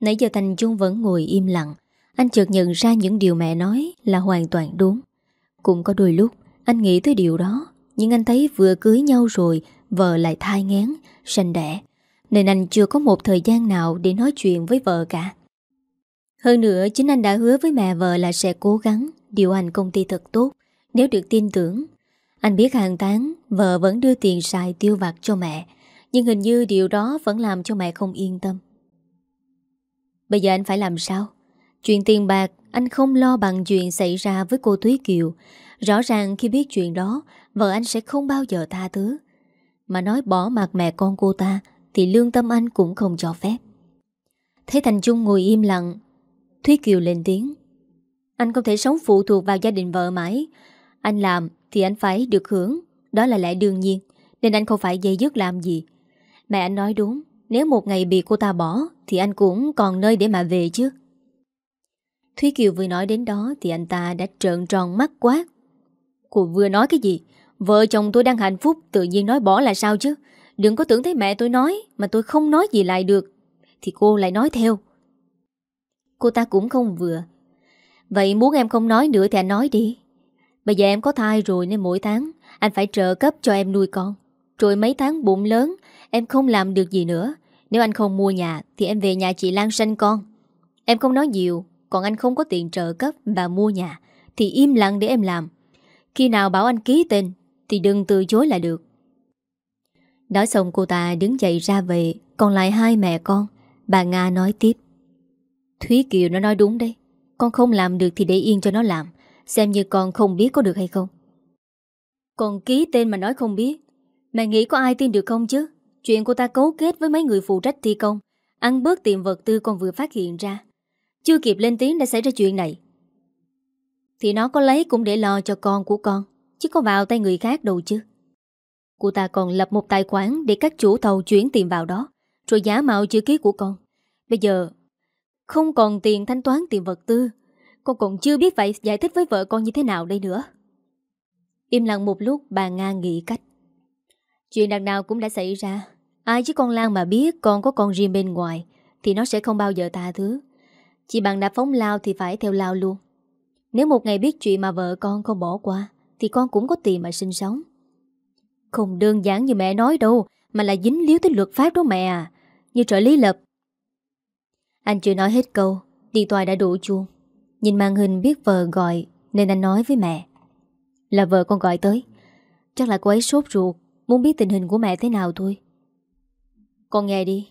Nãy giờ Thành Trung vẫn ngồi im lặng. Anh chợt nhận ra những điều mẹ nói Là hoàn toàn đúng. Cũng có đôi lúc anh nghĩ tới điều đó, Nhưng anh thấy vừa cưới nhau rồi, Vợ lại thai ngán, Sanh đẻ. Nên anh chưa có một thời gian nào Để nói chuyện với vợ cả. Hơn nữa, chính anh đã hứa với mẹ vợ Là sẽ cố gắng. Điều hành công ty thật tốt, Nếu được tin tưởng. Anh biết hàng tháng Vợ vẫn đưa tiền xài tiêu vặt cho mẹ, Nhưng hình như điều đó vẫn làm cho mẹ không yên tâm. Bây giờ anh phải làm sao? Chuyện tiền bạc, Anh không lo bằng chuyện xảy ra với cô Thúy Kiều. Rõ ràng khi biết chuyện đó, Vợ anh sẽ không bao giờ tha thứ. Mà nói bỏ mặt mẹ con cô ta, Thì lương tâm anh cũng không cho phép. Thấy Thành Trung ngồi im lặng. Thúy Kiều lên tiếng. Anh không thể sống phụ thuộc vào gia đình vợ mãi. Anh làm thì anh phải được hưởng. Đó là lẽ đương nhiên, Nên anh không phải dây dứt làm gì. Mẹ anh nói đúng, Nếu một ngày bị cô ta bỏ, Thì anh cũng còn nơi để mà về chứ. Thúy Kiều vừa nói đến đó, Thì anh ta đã trợn tròn mắt quát Cô vừa nói cái gì? Vợ chồng tôi đang hạnh phúc, Tự nhiên nói bỏ là sao chứ? Đừng có tưởng thấy mẹ tôi nói Mà tôi không nói gì lại được. Thì cô lại nói theo. Cô ta cũng không vừa. Vậy muốn em không nói nữa thì anh nói đi. Bây giờ em có thai rồi nên mỗi tháng Anh phải trợ cấp cho em nuôi con. Rồi mấy tháng bụng lớn, Em không làm được gì nữa. Nếu anh không mua nhà Thì em về nhà chị Lan sanh con. Em không nói nhiều, Còn anh không có tiền trợ cấp và mua nhà Thì im lặng để em làm khi nào bảo anh ký tên, Thì đừng từ chối là được. Nói xong cô ta đứng dậy ra về, Còn lại hai mẹ con, Bà Nga nói tiếp. Thúy Kiều, nó nói đúng đấy. Con không làm được thì để yên cho nó làm, Xem như con không biết có được hay không. Còn ký tên mà nói không biết Mẹ nghĩ có ai tin được không chứ? Chuyện cô ta cấu kết với mấy người phụ trách thi công, Ăn bớt tiệm vật tư con vừa phát hiện ra. Chưa kịp lên tiếng đã xảy ra chuyện này thì nó có lấy cũng để lo cho con của con Chứ có vào tay người khác đâu chứ Cô ta còn lập một tài khoản để các chủ tàu chuyển tiền vào đó, rồi giả mạo chữ ký của con. Bây giờ, không còn tiền thanh toán tiền vật tư, con còn chưa biết phải giải thích với vợ con như thế nào đây nữa. Im lặng một lúc bà Nga nghĩ cách. Chuyện đằng nào cũng đã xảy ra. Ai chứ con Lan mà biết con có con riêng bên ngoài thì nó sẽ không bao giờ tha thứ. Chỉ bằng đã phóng lao thì phải theo lao luôn. Nếu một ngày biết chuyện mà vợ con không bỏ qua thì con cũng có tiền mà sinh sống. Không đơn giản như mẹ nói đâu mà là dính líu tới luật pháp đó mẹ à. Như trợ lý lập. Anh chưa nói hết câu, điện thoại đã đủ chuông. Nhìn màn hình biết vợ gọi nên anh nói với mẹ. Là vợ con gọi tới. Chắc là cô ấy sốt ruột, muốn biết tình hình của mẹ thế nào thôi. Con nghe đi.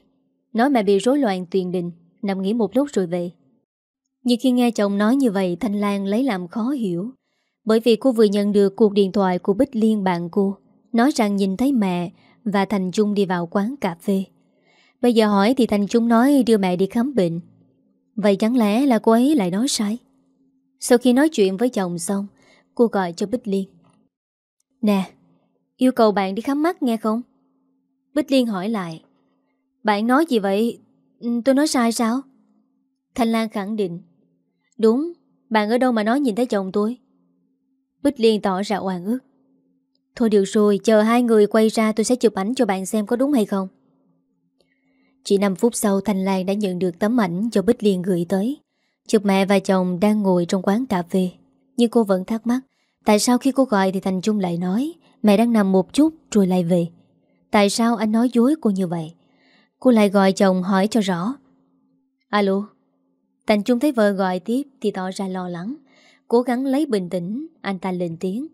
Nói mẹ bị rối loạn tuyền đình nằm nghỉ một lúc rồi về. Nhưng khi nghe chồng nói như vậy, Thanh Lan lấy làm khó hiểu. Bởi vì cô vừa nhận được cuộc điện thoại của Bích Liên bạn cô, Nói rằng nhìn thấy mẹ và Thành Trung đi vào quán cà phê. Bây giờ hỏi thì Thành Trung nói đưa mẹ đi khám bệnh. Vậy chẳng lẽ là cô ấy lại nói sai? Sau khi nói chuyện với chồng xong, Cô gọi cho Bích Liên. Nè, Yêu cầu bạn đi khám mắt nghe không? Bích Liên hỏi lại. Bạn nói gì vậy? Ừ, tôi nói sai sao? Thanh Lan khẳng định. Đúng, bạn ở đâu mà nói nhìn thấy chồng tôi? Bích Liên tỏ ra oan ức. Thôi được rồi, chờ hai người quay ra tôi sẽ chụp ảnh cho bạn xem có đúng hay không. Chỉ 5 phút sau Thanh Lan đã nhận được tấm ảnh do Bích Liên gửi tới. Chụp mẹ và chồng đang ngồi trong quán cà phê. Nhưng cô vẫn thắc mắc Tại sao khi cô gọi thì Thành Trung lại nói Mẹ đang nằm một chút rồi lại về? Tại sao anh nói dối cô như vậy? Cô lại gọi chồng hỏi cho rõ. Alo? Thành Trung thấy vợ gọi tiếp thì tỏ ra lo lắng. Cố gắng lấy bình tĩnh, anh ta lên tiếng.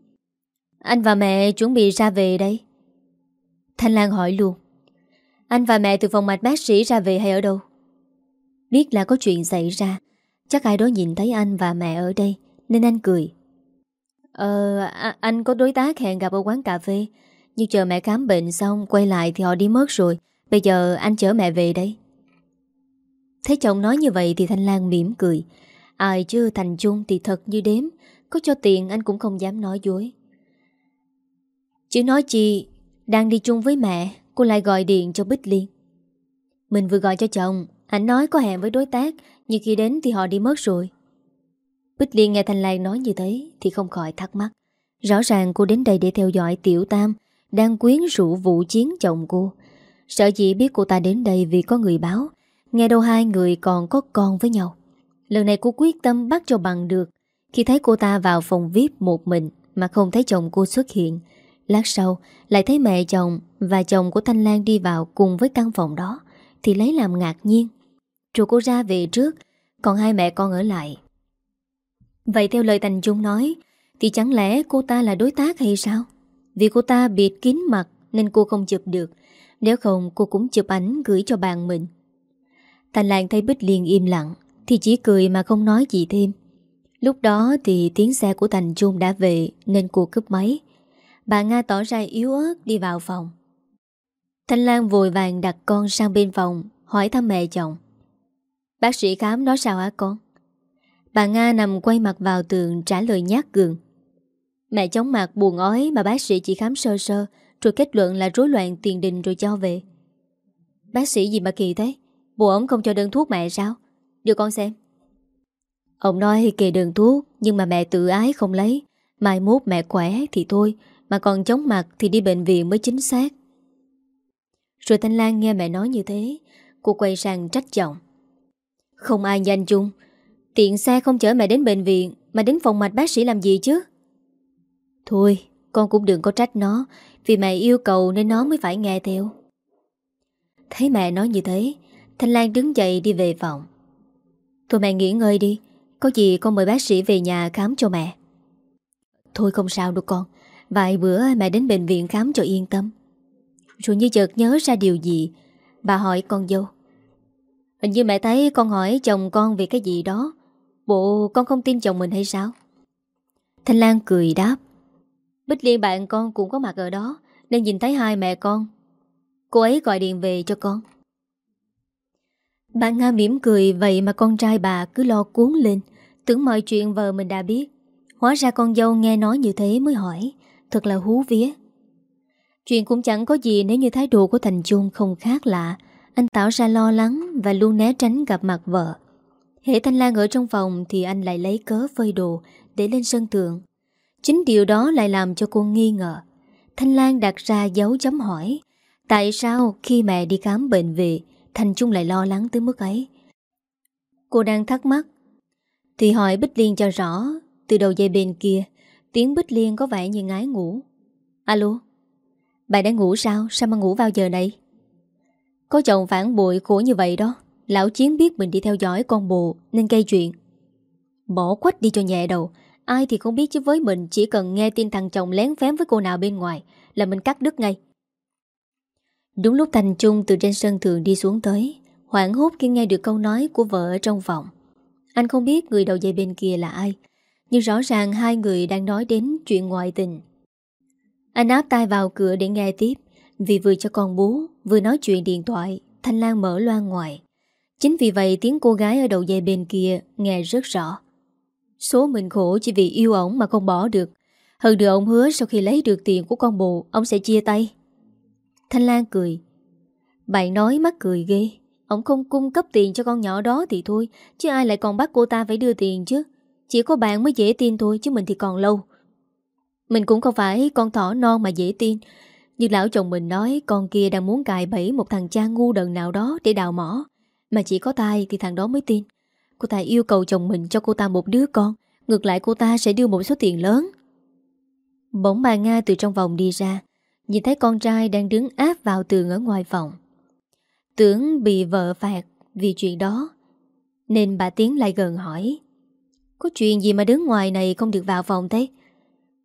Anh và mẹ chuẩn bị ra về đây. Thanh Lan hỏi luôn. Anh và mẹ từ phòng mạch bác sĩ ra về hay ở đâu? Biết là có chuyện xảy ra. Chắc ai đó nhìn thấy anh và mẹ ở đây nên anh cười. Ờ, anh có đối tác hẹn gặp ở quán cà phê. Nhưng chờ mẹ khám bệnh xong quay lại thì họ đi mất rồi. Bây giờ anh chở mẹ về đây. Thấy chồng nói như vậy thì Thanh Lan mỉm cười. Ai chưa Thành chung thì thật như đếm. Có cho tiền anh cũng không dám nói dối. Chứ nói chi, đang đi chung với mẹ, cô lại gọi điện cho Bích Liên. Mình vừa gọi cho chồng, anh nói có hẹn với đối tác, nhưng khi đến thì họ đi mất rồi. Bích Liên nghe Thanh Lan nói như thế thì không khỏi thắc mắc. Rõ ràng cô đến đây để theo dõi Tiểu Tam, đang quyến rũ vụ chiến chồng cô. Sợ dĩ biết cô ta đến đây vì có người báo, Nghe đâu hai người còn có con với nhau. Lần này cô quyết tâm bắt cho bằng được. Khi thấy cô ta vào phòng VIP một mình Mà không thấy chồng cô xuất hiện, Lát sau lại thấy mẹ chồng Và chồng của Thanh Lan đi vào cùng với căn phòng đó, Thì lấy làm ngạc nhiên. Rồi cô ra về trước, Còn hai mẹ con ở lại. Vậy theo lời Thành Trung nói, Thì chẳng lẽ cô ta là đối tác hay sao? Vì cô ta bịt kín mặt Nên cô không chụp được. Nếu không, cô cũng chụp ảnh gửi cho bạn mình. Thành Lan thấy Bích Liên im lặng, Thì chỉ cười mà không nói gì thêm. Lúc đó thì tiếng xe của Thành Trung đã về Nên cô cướp máy. Bà Nga tỏ ra yếu ớt đi vào phòng. Thanh Lan vội vàng đặt con sang bên phòng, Hỏi thăm mẹ chồng. Bác sĩ khám nói sao hả con? Bà Nga nằm quay mặt vào tường Trả lời nhát gường Mẹ chóng mặt buồn ói Mà bác sĩ chỉ khám sơ sơ, Rồi kết luận là rối loạn tiền đình rồi cho về. Bác sĩ gì mà kỳ thế? Bộ ổng không cho đơn thuốc mẹ sao? Đưa con xem. Ông nói kề đơn thuốc, Nhưng mà mẹ tự ái không lấy. Mai mốt mẹ khỏe thì thôi, Mà còn chóng mặt thì đi bệnh viện mới chính xác. Rồi Thanh Lan nghe mẹ nói như thế, Cô quay sang trách chồng Không ai nhanh chung Tiện xe không chở mẹ đến bệnh viện, Mà đến phòng mạch bác sĩ làm gì chứ? Thôi, con cũng đừng có trách nó, Vì mẹ yêu cầu nên nó mới phải nghe theo. Thấy mẹ nói như thế Thanh Lan đứng dậy đi về phòng. Thôi mẹ nghỉ ngơi đi, Có gì con mời bác sĩ về nhà khám cho mẹ. Thôi không sao đâu con, Vài bữa mẹ đến bệnh viện khám cho yên tâm. Rồi như chợt nhớ ra điều gì, Bà hỏi con dâu. Hình như mẹ thấy con hỏi chồng con về cái gì đó, Bộ con không tin chồng mình hay sao? Thanh Lan cười đáp. Bích Liên bạn con cũng có mặt ở đó, Nên nhìn thấy hai mẹ con. Cô ấy gọi điện về cho con. Bà Nga mỉm cười vậy mà con trai bà cứ lo cuốn lên Tưởng mọi chuyện vợ mình đã biết Hóa ra con dâu nghe nói như thế mới hỏi Thật là hú vía Chuyện cũng chẳng có gì nếu như thái độ của Thành Trung không khác lạ. Anh tạo ra lo lắng và luôn né tránh gặp mặt vợ. Hệ Thanh Lan ở trong phòng thì anh lại lấy cớ phơi đồ để lên sân thượng. Chính điều đó lại làm cho cô nghi ngờ. Thanh Lan đặt ra dấu chấm hỏi. Tại sao khi mẹ đi khám bệnh về, Thành Trung lại lo lắng tới mức ấy? Cô đang thắc mắc. Thì hỏi Bích Liên cho rõ, từ đầu dây bên kia, tiếng Bích Liên có vẻ như ngái ngủ. Alo? Bà đã ngủ sao? Sao mà ngủ vào giờ này? Có chồng phản bội khổ như vậy đó. Lão Chiến biết mình đi theo dõi con bồ nên gây chuyện. Bỏ quách đi cho nhẹ đầu. Ai thì không biết chứ với mình chỉ cần nghe tin thằng chồng lén phém với cô nào bên ngoài là mình cắt đứt ngay. Đúng lúc Thành Trung từ trên sân thượng đi xuống tới, hoảng hốt khi nghe được câu nói của vợ ở trong phòng. Anh không biết người đầu dây bên kia là ai, nhưng rõ ràng hai người đang nói đến chuyện ngoại tình. Anh áp tai vào cửa để nghe tiếp, vì vừa cho con bú, vừa nói chuyện điện thoại, Thanh Lan mở loa ngoài. Chính vì vậy tiếng cô gái ở đầu dây bên kia nghe rất rõ. Số mình khổ chỉ vì yêu ổng mà không bỏ được. Hơn được ông hứa sau khi lấy được tiền của con bồ, ông sẽ chia tay. Thanh Lan cười. Bạn nói mắc cười ghê. Ông không cung cấp tiền cho con nhỏ đó thì thôi, chứ ai lại còn bắt cô ta phải đưa tiền chứ. Chỉ có bạn mới dễ tin thôi chứ mình thì còn lâu. Mình cũng không phải con thỏ non mà dễ tin. Như lão chồng mình nói con kia đang muốn cài bẫy một thằng cha ngu đần nào đó để đào mỏ. Mà chỉ có tai thì thằng đó mới tin. Cô ta yêu cầu chồng mình cho cô ta một đứa con. Ngược lại cô ta sẽ đưa một số tiền lớn. Bỗng bà Nga từ trong vòng đi ra. Nhìn thấy con trai đang đứng áp vào tường ở ngoài phòng. Tưởng bị vợ phạt vì chuyện đó. Nên bà Tiến lại gần hỏi. Có chuyện gì mà đứng ngoài này không được vào phòng thế?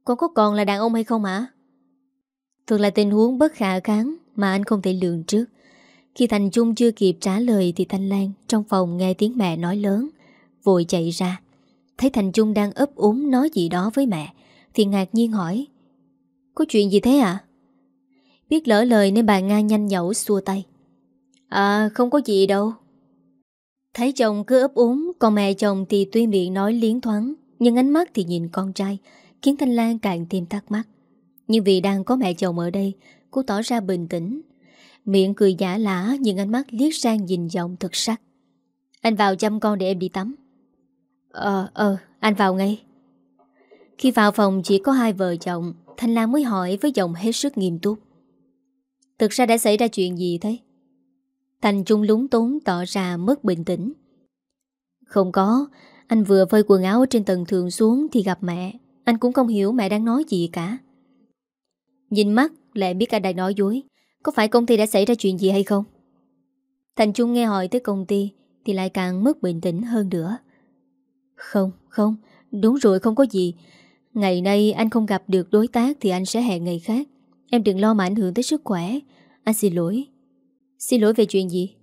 Con có còn là đàn ông hay không hả? Thường là tình huống bất khả kháng mà anh không thể lường trước. Khi Thành Trung chưa kịp trả lời thì Thanh Lan trong phòng nghe tiếng mẹ nói lớn, vội chạy ra. Thấy Thành Trung đang ấp úng nói gì đó với mẹ, thì ngạc nhiên hỏi. Có chuyện gì thế ạ? Biết lỡ lời nên bà Nga nhanh nhẩu xua tay. À không có gì đâu. Thấy chồng cứ ấp úng, còn mẹ chồng thì tuy miệng nói liến thoáng, nhưng ánh mắt thì nhìn con trai, khiến Thanh Lan càng thêm thắc mắc. Nhưng vì đang có mẹ chồng ở đây, cô tỏ ra bình tĩnh. Miệng cười giả lả nhưng ánh mắt liếc sang nhìn giọng thật sắc. Anh vào chăm con để em đi tắm. Ờ, ờ, anh vào ngay. Khi vào phòng chỉ có hai vợ chồng, Thanh Lan mới hỏi với giọng hết sức nghiêm túc. Thực ra đã xảy ra chuyện gì thế? Thành Trung lúng tốn tỏ ra mất bình tĩnh. Không có, anh vừa phơi quần áo trên tầng thường xuống thì gặp mẹ. Anh cũng không hiểu mẹ đang nói gì cả. Nhìn mắt lại biết anh đang nói dối. Có phải công ty đã xảy ra chuyện gì hay không? Thành Trung nghe hỏi tới công ty thì lại càng mất bình tĩnh hơn nữa. Không, không, đúng rồi không có gì. Ngày nay anh không gặp được đối tác thì anh sẽ hẹn ngày khác. Em đừng lo mà ảnh hưởng tới sức khỏe. Anh xin lỗi. Xin lỗi về chuyện gì?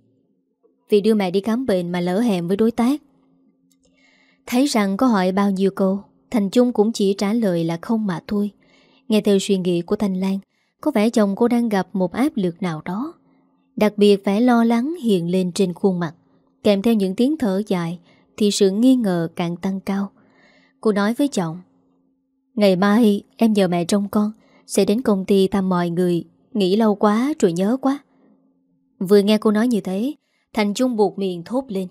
Vì đưa mẹ đi khám bệnh mà lỡ hẹn với đối tác. Thấy rằng có hỏi bao nhiêu câu, Thành Trung cũng chỉ trả lời là không mà thôi. Nghe theo suy nghĩ của Thanh Lan, có vẻ chồng cô đang gặp một áp lực nào đó. Đặc biệt vẻ lo lắng hiện lên trên khuôn mặt. Kèm theo những tiếng thở dài, thì sự nghi ngờ càng tăng cao. Cô nói với chồng, Ngày mai em nhờ mẹ trông con, sẽ đến công ty thăm mọi người, nghĩ lâu quá rồi nhớ quá. Vừa nghe cô nói như thế, Thành Trung buộc miệng thốt lên.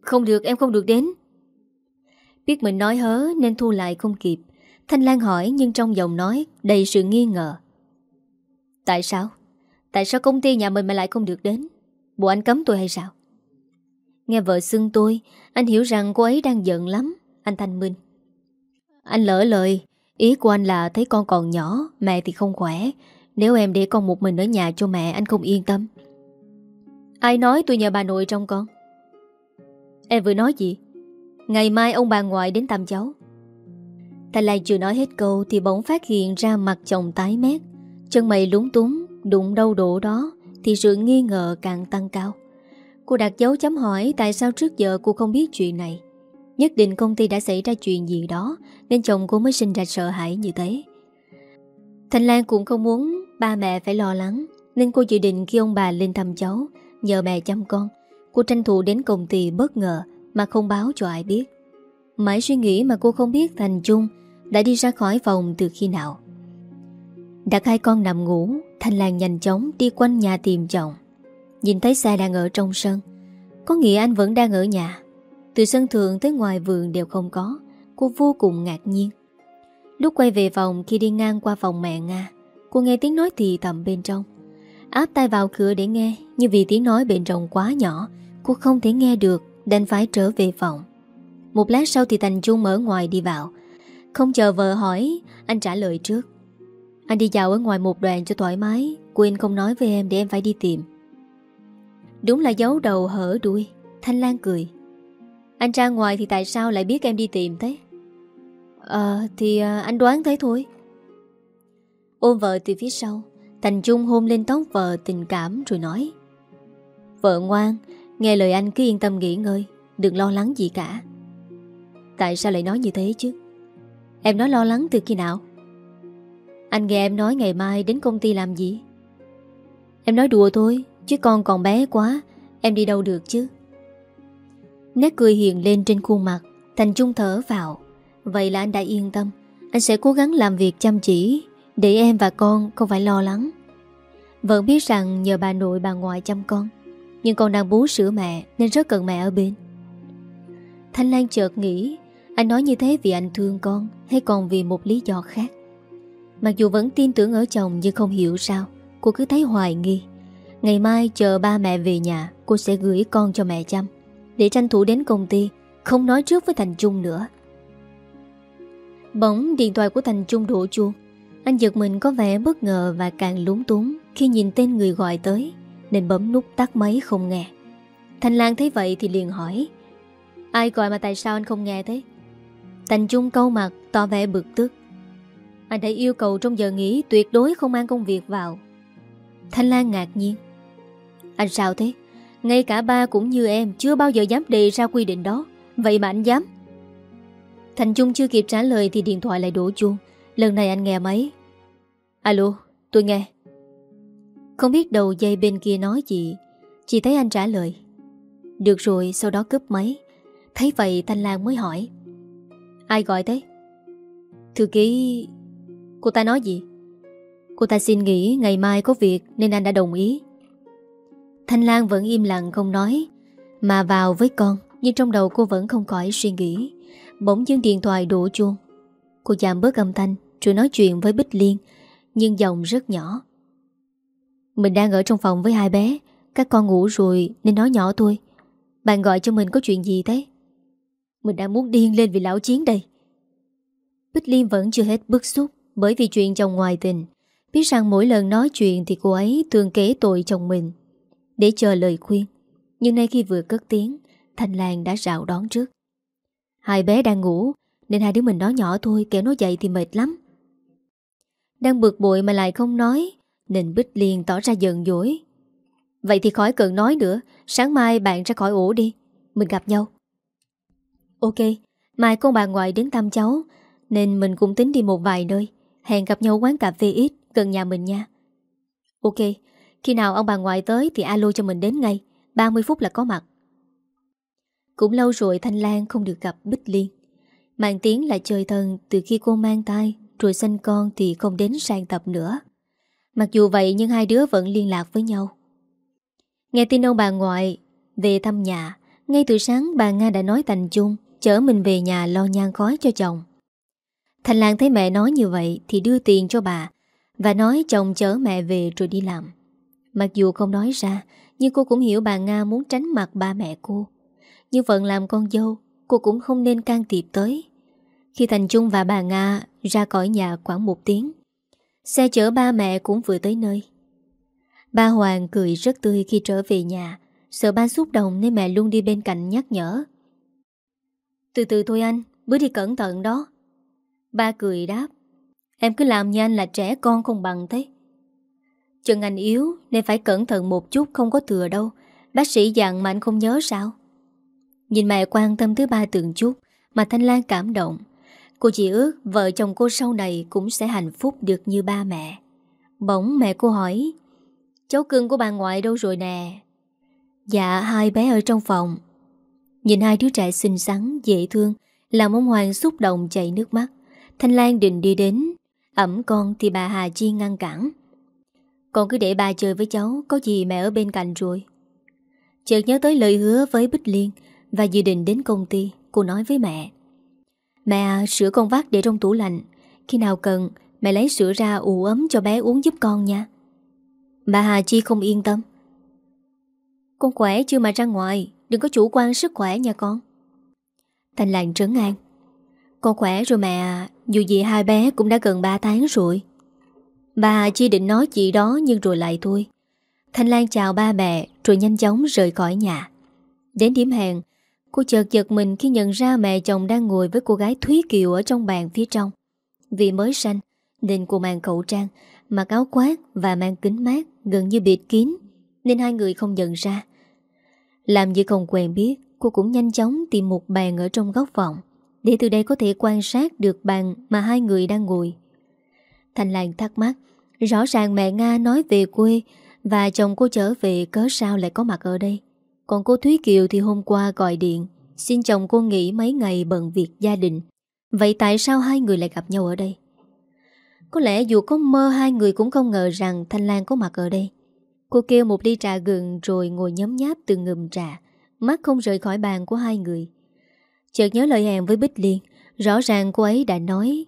Không được, em không được đến. Biết mình nói hớ nên thu lại không kịp. Thanh Lan hỏi nhưng trong giọng nói đầy sự nghi ngờ. Tại sao? Tại sao công ty nhà mình mà lại không được đến? Bộ anh cấm tôi hay sao? Nghe vợ xưng tôi, anh hiểu rằng cô ấy đang giận lắm. Anh Thanh Minh. Anh lỡ lời, ý của anh là thấy con còn nhỏ, mẹ thì không khỏe. Nếu em để con một mình ở nhà cho mẹ, anh không yên tâm. Ai nói tôi nhờ bà nội trong con? Em vừa nói gì? Ngày mai ông bà ngoại đến thăm cháu. Thanh Lan chưa nói hết câu thì bỗng phát hiện ra mặt chồng tái mét. Chân mày lúng túng, đụng đâu đổ đó thì sự nghi ngờ càng tăng cao. Cô đặt dấu chấm hỏi tại sao trước giờ cô không biết chuyện này. Nhất định công ty đã xảy ra chuyện gì đó, nên chồng cô mới sinh ra sợ hãi như thế. Thành Lan cũng không muốn ba mẹ phải lo lắng, nên cô dự định khi ông bà lên thăm cháu, nhờ mẹ chăm con. Cô tranh thủ đến công ty bất ngờ mà không báo cho ai biết. Mãi suy nghĩ mà cô không biết Thành Trung đã đi ra khỏi phòng từ khi nào. Đặt hai con nằm ngủ Thanh Lan nhanh chóng đi quanh nhà tìm chồng Nhìn thấy xe đang ở trong sân, Có nghĩa anh vẫn đang ở nhà từ sân thượng tới ngoài vườn đều không có. Cô vô cùng ngạc nhiên. Lúc quay về phòng, khi đi ngang qua phòng mẹ Nga, Cô nghe tiếng nói thì thầm bên trong. Áp tay vào cửa để nghe Nhưng vì tiếng nói bên trong quá nhỏ, Cô không thể nghe được, Đành phải trở về phòng. Một lát sau thì Thành Trung ở ngoài đi vào. Không chờ vợ hỏi, Anh trả lời trước. Anh đi dạo ở ngoài một đoạn cho thoải mái, Quên không nói với em để em phải đi tìm. Đúng là giấu đầu hở đuôi, Thanh Lan cười. Anh ra ngoài thì tại sao lại biết em đi tìm thế? Ờ thì à, anh đoán thế thôi. Ôm vợ từ phía sau Thành Trung hôn lên tóc vợ tình cảm rồi nói Vợ ngoan Nghe lời anh cứ yên tâm nghỉ ngơi Đừng lo lắng gì cả. Tại sao lại nói như thế chứ? Em nói lo lắng từ khi nào? Anh nghe em nói ngày mai đến công ty làm gì? Em nói đùa thôi Chứ con còn bé quá Em đi đâu được chứ? Nét cười hiện lên trên khuôn mặt, Thành Trung thở vào. Vậy là anh đã yên tâm. Anh sẽ cố gắng làm việc chăm chỉ, Để em và con không phải lo lắng. Vẫn biết rằng nhờ bà nội bà ngoại chăm con, Nhưng con đang bú sữa mẹ Nên rất cần mẹ ở bên. Thanh Lan chợt nghĩ, Anh nói như thế vì anh thương con Hay còn vì một lý do khác? Mặc dù vẫn tin tưởng ở chồng Nhưng không hiểu sao, Cô cứ thấy hoài nghi. Ngày mai chờ ba mẹ về nhà, Cô sẽ gửi con cho mẹ chăm. Để tranh thủ đến công ty, Không nói trước với Thành Trung nữa. Bỗng điện thoại của Thành Trung đổ chuông. Anh giật mình có vẻ bất ngờ Và càng lúng túng Khi nhìn tên người gọi tới, Nên bấm nút tắt máy không nghe. Thành Lan thấy vậy thì liền hỏi, Ai gọi mà tại sao anh không nghe thế? Thành Trung câu mặt, tỏ vẻ bực tức. Anh đã yêu cầu trong giờ nghỉ Tuyệt đối không mang công việc vào. Thanh Lan ngạc nhiên. Anh sao thế? Ngay cả ba cũng như em Chưa bao giờ dám đề ra quy định đó. Vậy mà anh dám. Thành Trung chưa kịp trả lời thì điện thoại lại đổ chuông. Lần này anh nghe máy. Alo, tôi nghe. Không biết đầu dây bên kia nói gì. Chỉ thấy anh trả lời. Được rồi, sau đó cướp máy. Thấy vậy Thanh Lan mới hỏi. Ai gọi thế? Thư ký... Cô ta nói gì? Cô ta xin nghỉ ngày mai có việc Nên anh đã đồng ý. Thanh Lan vẫn im lặng không nói, Mà vào với con, Nhưng trong đầu cô vẫn không khỏi suy nghĩ. Bỗng dưng điện thoại đổ chuông. Cô giảm bớt âm thanh, Rồi nói chuyện với Bích Liên, Nhưng giọng rất nhỏ. Mình đang ở trong phòng với hai bé, Các con ngủ rồi nên nói nhỏ thôi. Bạn gọi cho mình có chuyện gì thế? Mình đang muốn điên lên vì lão chiến đây. Bích Liên vẫn chưa hết bức xúc, Bởi vì chuyện chồng ngoài tình. Biết rằng mỗi lần nói chuyện Thì cô ấy thường kể tội chồng mình. Để chờ lời khuyên. Nhưng nay khi vừa cất tiếng, Thanh Lan đã rào đón trước. Hai bé đang ngủ, Nên hai đứa mình nói nhỏ thôi, Kẻo nó dậy thì mệt lắm. Đang bực bội mà lại không nói, Nên Bích liền tỏ ra giận dỗi. Vậy thì khỏi cần nói nữa, Sáng mai bạn ra khỏi ổ đi, Mình gặp nhau. Ok, Mai con bà ngoại đến thăm cháu, Nên mình cũng tính đi một vài nơi. Hẹn gặp nhau quán cà phê ít, Gần nhà mình nha. Ok khi nào ông bà ngoại tới thì alo cho mình đến ngay. 30 phút là có mặt. Cũng lâu rồi Thanh Lan không được gặp Bích Liên. Mạng tiếng là chơi thần, Từ khi cô mang tay Rồi sinh con thì không đến sang tập nữa. Mặc dù vậy nhưng hai đứa vẫn liên lạc với nhau. Nghe tin ông bà ngoại Về thăm nhà, Ngay từ sáng bà Nga đã nói Thành chung, Chở mình về nhà lo nhang khói cho chồng. Thành Lan thấy mẹ nói như vậy Thì đưa tiền cho bà Và nói chồng chở mẹ về rồi đi làm. Mặc dù không nói ra, Nhưng cô cũng hiểu bà Nga muốn tránh mặt ba mẹ cô. Nhưng phận làm con dâu, Cô cũng không nên can thiệp tới. Khi Thành Trung và bà Nga ra khỏi nhà khoảng một tiếng, Xe chở ba mẹ cũng vừa tới nơi. Ba Hoàng cười rất tươi khi trở về nhà, Sợ ba xúc động nên mẹ luôn đi bên cạnh nhắc nhở. Từ từ thôi anh Bước đi cẩn thận đó. Ba cười đáp, Em cứ làm như anh là trẻ con không bằng thế. Chân anh yếu, Nên phải cẩn thận một chút, không có thừa đâu. Bác sĩ dặn mà anh không nhớ sao? Nhìn mẹ quan tâm thứ ba từng chút, Mà Thanh Lan cảm động. Cô chỉ ước vợ chồng cô sau này Cũng sẽ hạnh phúc được như ba mẹ. Bỗng mẹ cô hỏi, Cháu cưng của bà ngoại đâu rồi nè? Dạ hai bé ở trong phòng. Nhìn hai đứa trẻ xinh xắn, Dễ thương, Làm ông Hoàng xúc động chảy nước mắt. Thanh Lan định đi đến, Ẩm con thì bà Hà Chi ngăn cản. Con cứ để ba chơi với cháu, Có gì mẹ ở bên cạnh rồi. Chợt nhớ tới lời hứa với Bích Liên Và dự định đến công ty, Cô nói với mẹ. Mẹ à, sữa con vắt để trong tủ lạnh. Khi nào cần, mẹ lấy sữa ra ủ ấm cho bé uống giúp con nha. Bà Hà Chi không yên tâm. Con khỏe chưa mà ra ngoài, Đừng có chủ quan sức khỏe nha con. Thành làng trấn an. Con khỏe rồi mẹ à, Dù gì hai bé cũng đã gần 3 tháng rồi. Bà Hà Chi định nói chị đó Nhưng rồi lại thôi Thanh Lan chào ba mẹ Rồi nhanh chóng rời khỏi nhà Đến điểm hẹn Cô chợt giật mình khi nhận ra mẹ chồng đang ngồi với cô gái Thúy Kiều ở trong bàn phía trong. Vì mới sanh, nên cô mang khẩu trang, mặc áo khoác và mang kính mát gần như bịt kín, nên hai người không nhận ra. Làm như không quen biết, cô cũng nhanh chóng tìm một bàn ở trong góc phòng, để từ đây có thể quan sát được bàn mà hai người đang ngồi. Thành Lan thắc mắc, rõ ràng mẹ Nga nói về quê và chồng cô trở về cớ sao lại có mặt ở đây. Còn cô Thúy Kiều thì hôm qua gọi điện, Xin chồng cô nghỉ mấy ngày bận việc gia đình Vậy tại sao hai người lại gặp nhau ở đây? Có lẽ dù có mơ, hai người cũng không ngờ rằng Thanh Lan có mặt ở đây Cô kêu một ly trà gừng rồi ngồi nhấm nháp từ ngùm trà, Mắt không rời khỏi bàn của hai người Chợt nhớ lời hẹn với Bích Liên, Rõ ràng cô ấy đã nói,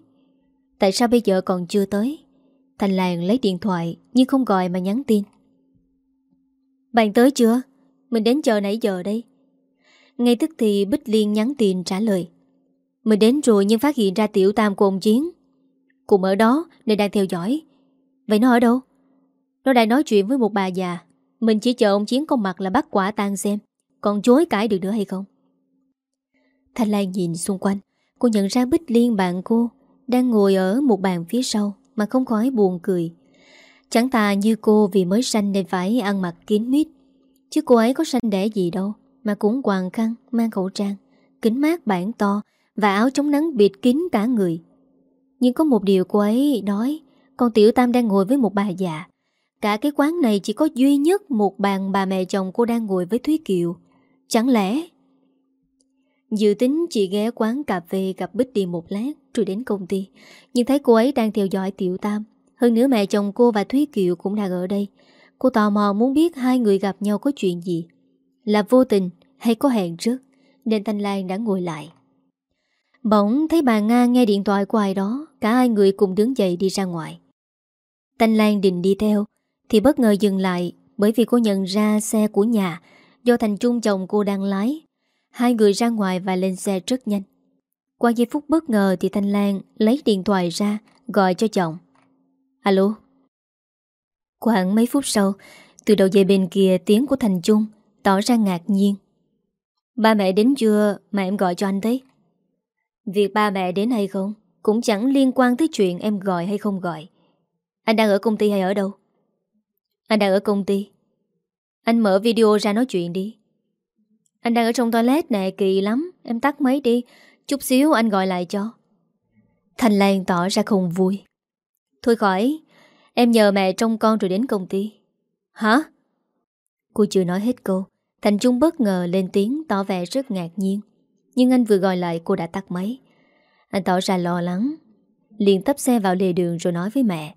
Tại sao bây giờ còn chưa tới Thanh Lan lấy điện thoại, Nhưng không gọi mà nhắn tin. Bạn tới chưa? Mình đến chờ nãy giờ đây. Ngay tức thì Bích Liên nhắn tin trả lời. Mình đến rồi nhưng phát hiện ra tiểu tam của ông Chiến. Cùng ở đó nên đang theo dõi. Vậy nó ở đâu? Nó đang nói chuyện với một bà già. Mình chỉ chờ ông Chiến có mặt là bắt quả tang xem Còn chối cãi được nữa hay không. Thanh Lan nhìn xung quanh, Cô nhận ra Bích Liên bạn cô Đang ngồi ở một bàn phía sau. Mà không khỏi buồn cười. Chẳng tà như cô vì mới sanh nên phải ăn mặc kín mít. Chứ cô ấy có sanh đẻ gì đâu Mà cũng quàng khăn, mang khẩu trang Kính mát bản to Và áo chống nắng bịt kín cả người. Nhưng có một điều cô ấy nói Con Tiểu Tam đang ngồi với một bà già. Cả cái quán này chỉ có duy nhất Một bàn bà mẹ chồng cô đang ngồi với Thúy Kiều. Chẳng lẽ Dự tính chị ghé quán cà phê gặp Bích đi một lát rồi đến công ty. Nhưng thấy cô ấy đang theo dõi Tiểu Tam. Hơn nữa mẹ chồng cô và Thúy Kiều cũng đang ở đây. Cô tò mò muốn biết hai người gặp nhau có chuyện gì Là vô tình hay có hẹn trước Nên Thanh Lan đã ngồi lại Bỗng thấy bà Nga nghe điện thoại của ai đó, Cả hai người cùng đứng dậy đi ra ngoài Thanh Lan định đi theo, Thì bất ngờ dừng lại Bởi vì cô nhận ra xe của nhà Do Thành Trung chồng cô đang lái Hai người ra ngoài và lên xe rất nhanh. Qua giây phút bất ngờ Thì Thanh Lan lấy điện thoại ra, Gọi cho chồng Alo? Khoảng mấy phút sau, Từ đầu dây bên kia tiếng của Thành Trung Tỏ ra ngạc nhiên. Ba mẹ đến chưa mà em gọi cho anh thế Việc ba mẹ đến hay không Cũng chẳng liên quan tới chuyện em gọi hay không gọi. Anh đang ở công ty hay ở đâu? Anh đang ở công ty. Anh mở video ra nói chuyện đi. Anh đang ở trong toilet nè, kỳ lắm. Em tắt máy đi. Chút xíu anh gọi lại cho. Thành Lan tỏ ra không vui. Thôi khỏi. Em nhờ mẹ trông con rồi đến công ty. Hả? Cô chưa nói hết câu. Thành Trung bất ngờ lên tiếng tỏ vẻ rất ngạc nhiên. Nhưng anh vừa gọi lại, cô đã tắt máy. Anh tỏ ra lo lắng. Liền tấp xe vào lề đường rồi nói với mẹ.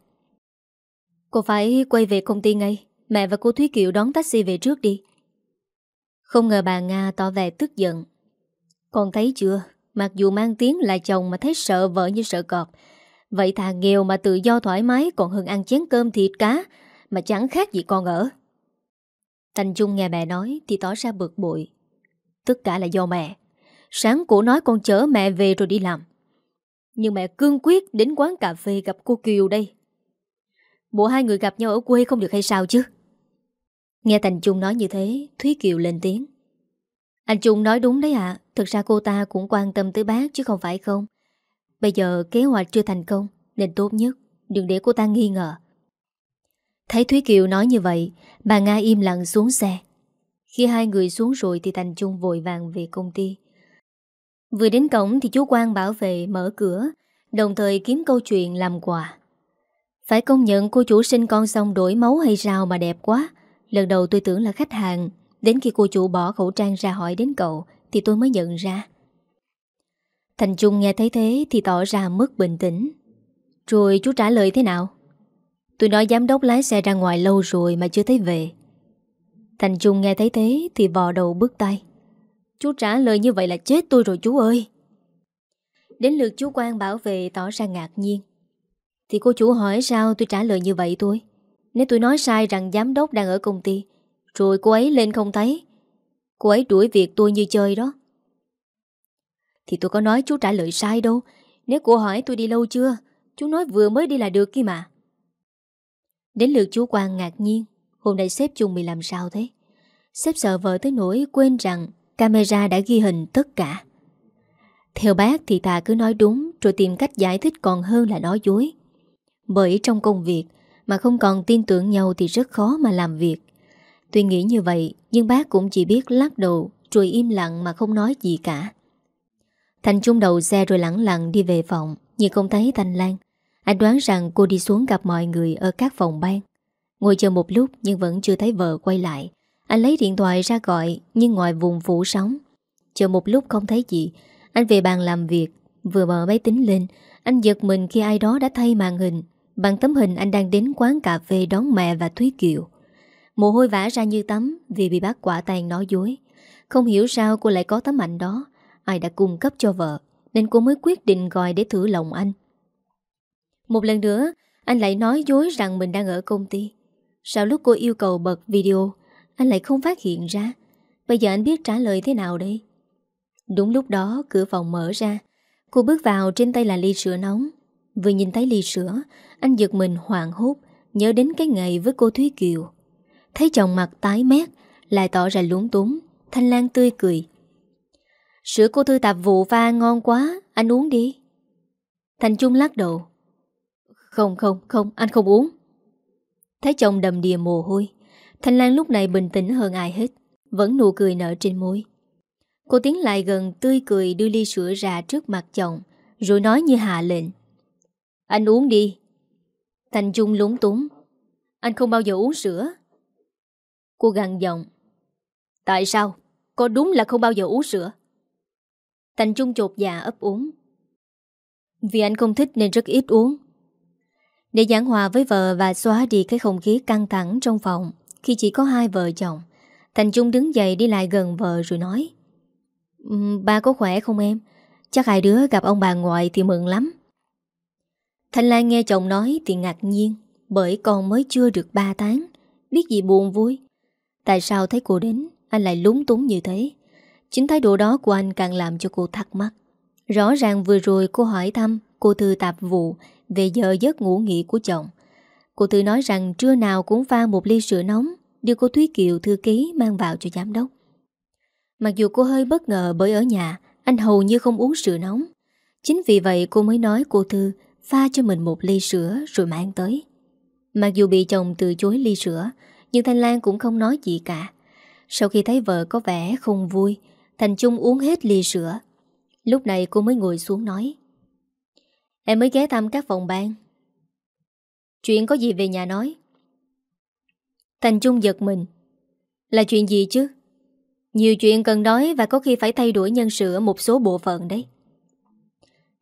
Cô phải quay về công ty ngay. Mẹ và cô Thúy Kiều đón taxi về trước đi. Không ngờ bà Nga tỏ vẻ tức giận Con thấy chưa Mặc dù mang tiếng là chồng mà thấy sợ vợ như sợ cọp Vậy thà nghèo mà tự do thoải mái, còn hơn ăn chén cơm thịt cá, mà chẳng khác gì con ở. Thành Trung nghe mẹ nói thì tỏ ra bực bội. Tất cả là do mẹ. Sáng cổ nói con chở mẹ về rồi đi làm. Nhưng mẹ cương quyết đến quán cà phê gặp cô Kiều đây. Bộ hai người gặp nhau ở quê không được hay sao chứ? Nghe Thành Trung nói như thế, Thúy Kiều lên tiếng. Anh Trung nói đúng đấy ạ, à. thực ra cô ta cũng quan tâm tới bác chứ không phải không. Bây giờ kế hoạch chưa thành công Nên tốt nhất đừng để cô ta nghi ngờ Thấy Thúy Kiều nói như vậy Bà Nga im lặng xuống xe Khi hai người xuống rồi Thì Thành Trung vội vàng về công ty Vừa đến cổng thì chú Quang bảo vệ mở cửa Đồng thời kiếm câu chuyện làm quà Phải công nhận cô chủ sinh con xong đổi máu hay sao mà đẹp quá Lần đầu tôi tưởng là khách hàng Đến khi cô chủ bỏ khẩu trang ra hỏi đến cậu, Thì tôi mới nhận ra Thành Trung nghe thấy thế thì tỏ ra mất bình tĩnh Rồi chú trả lời thế nào? Tôi nói giám đốc lái xe ra ngoài lâu rồi mà chưa thấy về. Thành Trung nghe thấy thế thì vò đầu bước tay. Chú trả lời như vậy là chết tôi rồi chú ơi. Đến lượt chú quan bảo vệ tỏ ra ngạc nhiên. Thì cô chủ hỏi sao tôi trả lời như vậy tôi. Nếu tôi nói sai rằng giám đốc đang ở công ty, rồi cô ấy lên không thấy, cô ấy đuổi việc tôi như chơi đó. Thì tôi có nói chú trả lời sai đâu. Nếu cô hỏi tôi đi lâu chưa, chú nói vừa mới đi là được kia mà. Đến lượt chú Quang ngạc nhiên Hôm nay sếp chung bị làm sao thế Sếp sợ vợ tới nỗi quên rằng Camera đã ghi hình tất cả Theo bác thì ta cứ nói đúng Rồi tìm cách giải thích còn hơn là nói dối Bởi trong công việc mà không còn tin tưởng nhau Thì rất khó mà làm việc Tuy nghĩ như vậy, Nhưng bác cũng chỉ biết lắc đầu, Rồi im lặng mà không nói gì cả Thành chung đầu xe rồi lặng lặng đi về phòng Nhưng không thấy Thanh Lan anh đoán rằng cô đi xuống gặp mọi người ở các phòng ban. Ngồi chờ một lúc nhưng vẫn chưa thấy vợ quay lại. Anh lấy điện thoại ra gọi, nhưng ngoài vùng phủ sóng. Chờ một lúc không thấy gì. Anh về bàn làm việc. Vừa mở máy tính lên. Anh giật mình khi ai đó đã thay màn hình. Bằng tấm hình anh đang đến quán cà phê đón mẹ và Thúy Kiều. Mồ hôi vã ra như tắm vì bị bác quả tàn nói dối. Không hiểu sao cô lại có tấm ảnh đó. Ai đã cung cấp cho vợ. Nên cô mới quyết định gọi để thử lòng anh. Một lần nữa, anh lại nói dối rằng mình đang ở công ty. Sau lúc cô yêu cầu bật video, anh lại không phát hiện ra. Bây giờ anh biết trả lời thế nào đây? Đúng lúc đó, cửa phòng mở ra. Cô bước vào trên tay là ly sữa nóng. Vừa nhìn thấy ly sữa, anh giật mình hoảng hốt, nhớ đến cái ngày với cô Thúy Kiều. Thấy chồng mặt tái mét, lại tỏ ra lúng túng, Thanh Lan tươi cười. Sữa cô Thư tạp vụ pha ngon quá, anh uống đi. Thành Trung lắc đầu. Không không không anh không uống Thấy chồng đầm đìa mồ hôi Thanh Lan lúc này bình tĩnh hơn ai hết Vẫn nụ cười nở trên môi Cô tiến lại gần tươi cười đưa ly sữa ra trước mặt chồng Rồi nói như hạ lệnh anh uống đi. Thành Trung lúng túng. Anh không bao giờ uống sữa. Cô gằn giọng. Tại sao? Có đúng là không bao giờ uống sữa? Thành Trung chột dạ ấp uống Vì anh không thích nên rất ít uống. Để giảng hòa với vợ và xóa đi cái không khí căng thẳng trong phòng, Khi chỉ có hai vợ chồng, Thành Trung đứng dậy đi lại gần vợ rồi nói Ba có khỏe không em? Chắc hai đứa gặp ông bà ngoại thì mừng lắm. Thanh Lan nghe chồng nói thì ngạc nhiên, Bởi con mới chưa được 3 tháng, Biết gì buồn vui Tại sao thấy cô đến, Anh lại lúng túng như thế Chính thái độ đó của anh càng làm cho cô thắc mắc Rõ ràng vừa rồi cô hỏi thăm Cô Thư tạp vụ về giờ giấc ngủ nghỉ của chồng. Cô Thư nói rằng trưa nào cũng pha một ly sữa nóng, đưa cô Thúy Kiều, thư ký, mang vào cho giám đốc. Mặc dù cô hơi bất ngờ bởi ở nhà, anh hầu như không uống sữa nóng. Chính vì vậy cô mới nói cô Thư pha cho mình một ly sữa rồi mang tới. Mặc dù bị chồng từ chối ly sữa, nhưng Thanh Lan cũng không nói gì cả. Sau khi thấy vợ có vẻ không vui, Thành Trung uống hết ly sữa. Lúc này cô mới ngồi xuống nói, Em mới ghé thăm các phòng ban. Chuyện có gì về nhà nói? Thành Trung giật mình. Là chuyện gì chứ? Nhiều chuyện cần nói Và có khi phải thay đổi nhân sự Ở một số bộ phận đấy.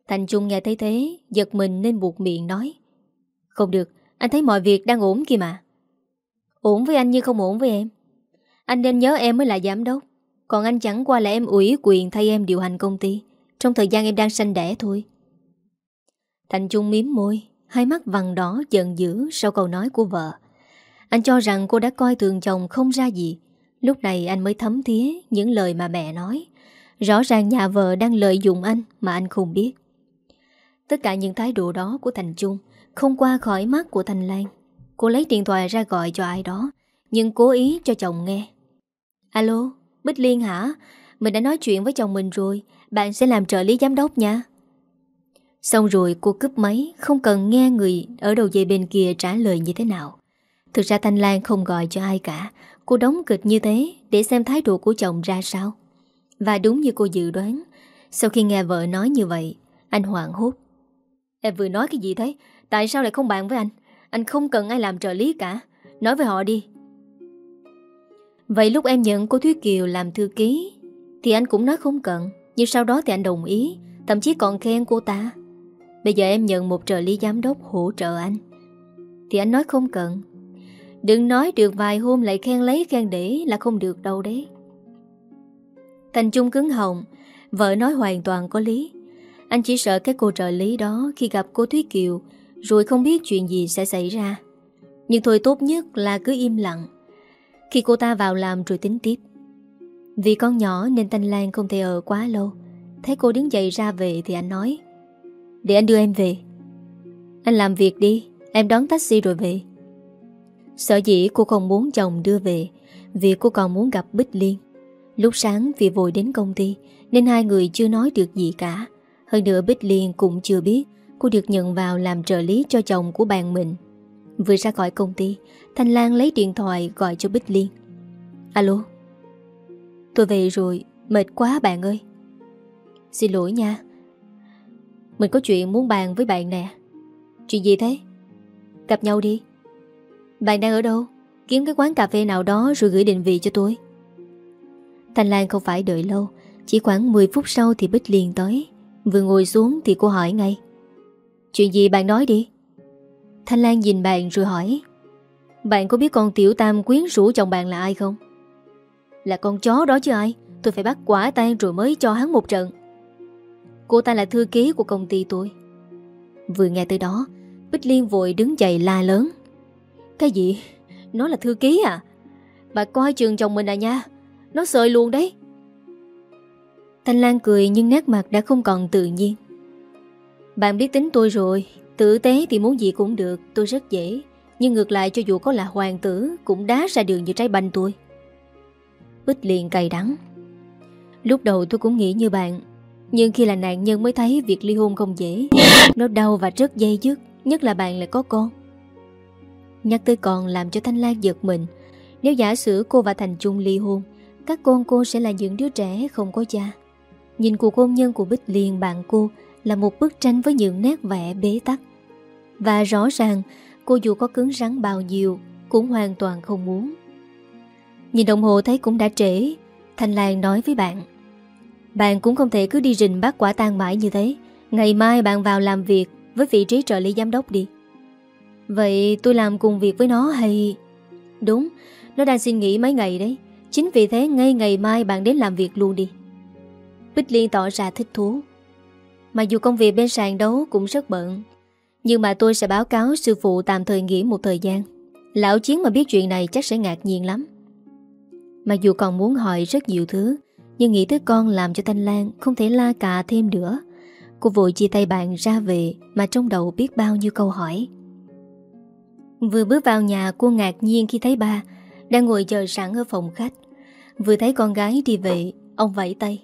Thành Trung nghe thấy thế, Giật mình nên buộc miệng nói. Không được, Anh thấy mọi việc đang ổn kìa mà. Ổn với anh như không ổn với em. Anh nên nhớ em mới là giám đốc. Còn anh chẳng qua là em ủy quyền thay em điều hành công ty. Trong thời gian em đang sanh đẻ thôi. Thành Trung miếm môi, Hai mắt vằn đỏ giận dữ sau câu nói của vợ. Anh cho rằng cô đã coi thường chồng không ra gì. Lúc này anh mới thấm thía những lời mà mẹ nói. Rõ ràng nhà vợ đang lợi dụng anh mà anh không biết. Tất cả những thái độ đó của Thành Trung Không qua khỏi mắt của Thành Lan. Cô lấy điện thoại ra gọi cho ai đó Nhưng cố ý cho chồng nghe. Alo, Bích Liên hả? Mình đã nói chuyện với chồng mình rồi Bạn sẽ làm trợ lý giám đốc nha. Xong rồi cô cướp máy Không cần nghe người ở đầu dây bên kia trả lời như thế nào. Thực ra Thanh Lan không gọi cho ai cả Cô đóng kịch như thế Để xem thái độ của chồng ra sao. Và đúng như cô dự đoán Sau khi nghe vợ nói như vậy Anh hoảng hốt. Em vừa nói cái gì thế? Tại sao lại không bàn với anh? Anh không cần ai làm trợ lý cả. Nói với họ đi. Vậy lúc em nhận cô Thúy Kiều làm thư ký, Thì anh cũng nói không cần. Nhưng sau đó thì anh đồng ý. Thậm chí còn khen cô ta. Bây giờ em nhận một trợ lý giám đốc hỗ trợ anh. Thì anh nói không cần. Đừng nói được vài hôm lại khen lấy khen để là không được đâu đấy. Thành Trung cứng hồng Vợ nói hoàn toàn có lý. Anh chỉ sợ cái cô trợ lý đó Khi gặp cô Thúy Kiều, Rồi không biết chuyện gì sẽ xảy ra. Nhưng thôi tốt nhất là cứ im lặng. Khi cô ta vào làm rồi tính tiếp. Vì con nhỏ nên Thanh Lan không thể ở quá lâu. Thấy cô đứng dậy ra về thì anh nói, Để anh đưa em về. Anh làm việc đi, Em đón taxi rồi về. Sợ dĩ cô không muốn chồng đưa về, Vì cô còn muốn gặp Bích Liên. Lúc sáng vì vội đến công ty, Nên hai người chưa nói được gì cả. Hơn nữa Bích Liên cũng chưa biết Cô được nhận vào làm trợ lý cho chồng của bạn mình. Vừa ra khỏi công ty, Thanh Lan lấy điện thoại gọi cho Bích Liên. Alo? Tôi về rồi, Mệt quá bạn ơi. Xin lỗi nha. Mình có chuyện muốn bàn với bạn nè. Chuyện gì thế? Gặp nhau đi. Bạn đang ở đâu? Kiếm cái quán cà phê nào đó rồi gửi định vị cho tôi. Thanh Lan không phải đợi lâu, Chỉ khoảng 10 phút sau thì Bích Liên tới. Vừa ngồi xuống thì cô hỏi ngay. Chuyện gì bạn nói đi? Thanh Lan nhìn bạn rồi hỏi. Bạn có biết con tiểu tam quyến rũ chồng bạn là ai không? Là con chó đó chứ ai? Tôi phải bắt quả tan rồi mới cho hắn một trận. Cô ta là thư ký của công ty tôi. Vừa nghe tới đó, Bích Liên vội đứng dậy la lớn. Cái gì? Nó là thư ký à? Bà coi trường chồng mình à nha? Nó sợi luôn đấy. Thanh Lan cười nhưng nét mặt đã không còn tự nhiên. Bạn biết tính tôi rồi, Tử tế thì muốn gì cũng được, Tôi rất dễ. Nhưng ngược lại cho dù có là hoàng tử, Cũng đá ra đường như trái banh tôi. Bích liền cay đắng. Lúc đầu tôi cũng nghĩ như bạn, Nhưng khi là nạn nhân mới thấy việc ly hôn không dễ. Nó đau và rất dây dứt, Nhất là bạn lại có con. Nhắc tới con làm cho Thanh Lan giật mình. Nếu giả sử cô và Thành Trung ly hôn, Các con cô sẽ là những đứa trẻ không có cha. Nhìn cuộc hôn nhân của Bích Liên bạn cô Là một bức tranh với những nét vẽ bế tắc. Và rõ ràng Cô dù có cứng rắn bao nhiêu Cũng hoàn toàn không muốn. Nhìn đồng hồ thấy cũng đã trễ Thanh Lan nói với bạn. Bạn cũng không thể cứ đi rình bắt quả tang mãi như thế. Ngày mai bạn vào làm việc Với vị trí trợ lý giám đốc đi. Vậy tôi làm cùng việc với nó hay... Đúng, nó đang xin nghỉ mấy ngày đấy. Chính vì thế ngay ngày mai bạn đến làm việc luôn đi. Bích Liên tỏ ra thích thú. Mà dù công việc bên sàn đấu cũng rất bận. Nhưng mà tôi sẽ báo cáo sư phụ tạm thời nghỉ một thời gian. Lão Chiến mà biết chuyện này chắc sẽ ngạc nhiên lắm. Mặc dù còn muốn hỏi rất nhiều thứ, nhưng nghĩ tới con làm cho Thanh Lan không thể la cà thêm nữa. Cô vội chia tay bạn ra về mà trong đầu biết bao nhiêu câu hỏi. Vừa bước vào nhà cô ngạc nhiên khi thấy ba Đang ngồi chờ sẵn ở phòng khách Vừa thấy con gái đi về Ông vẫy tay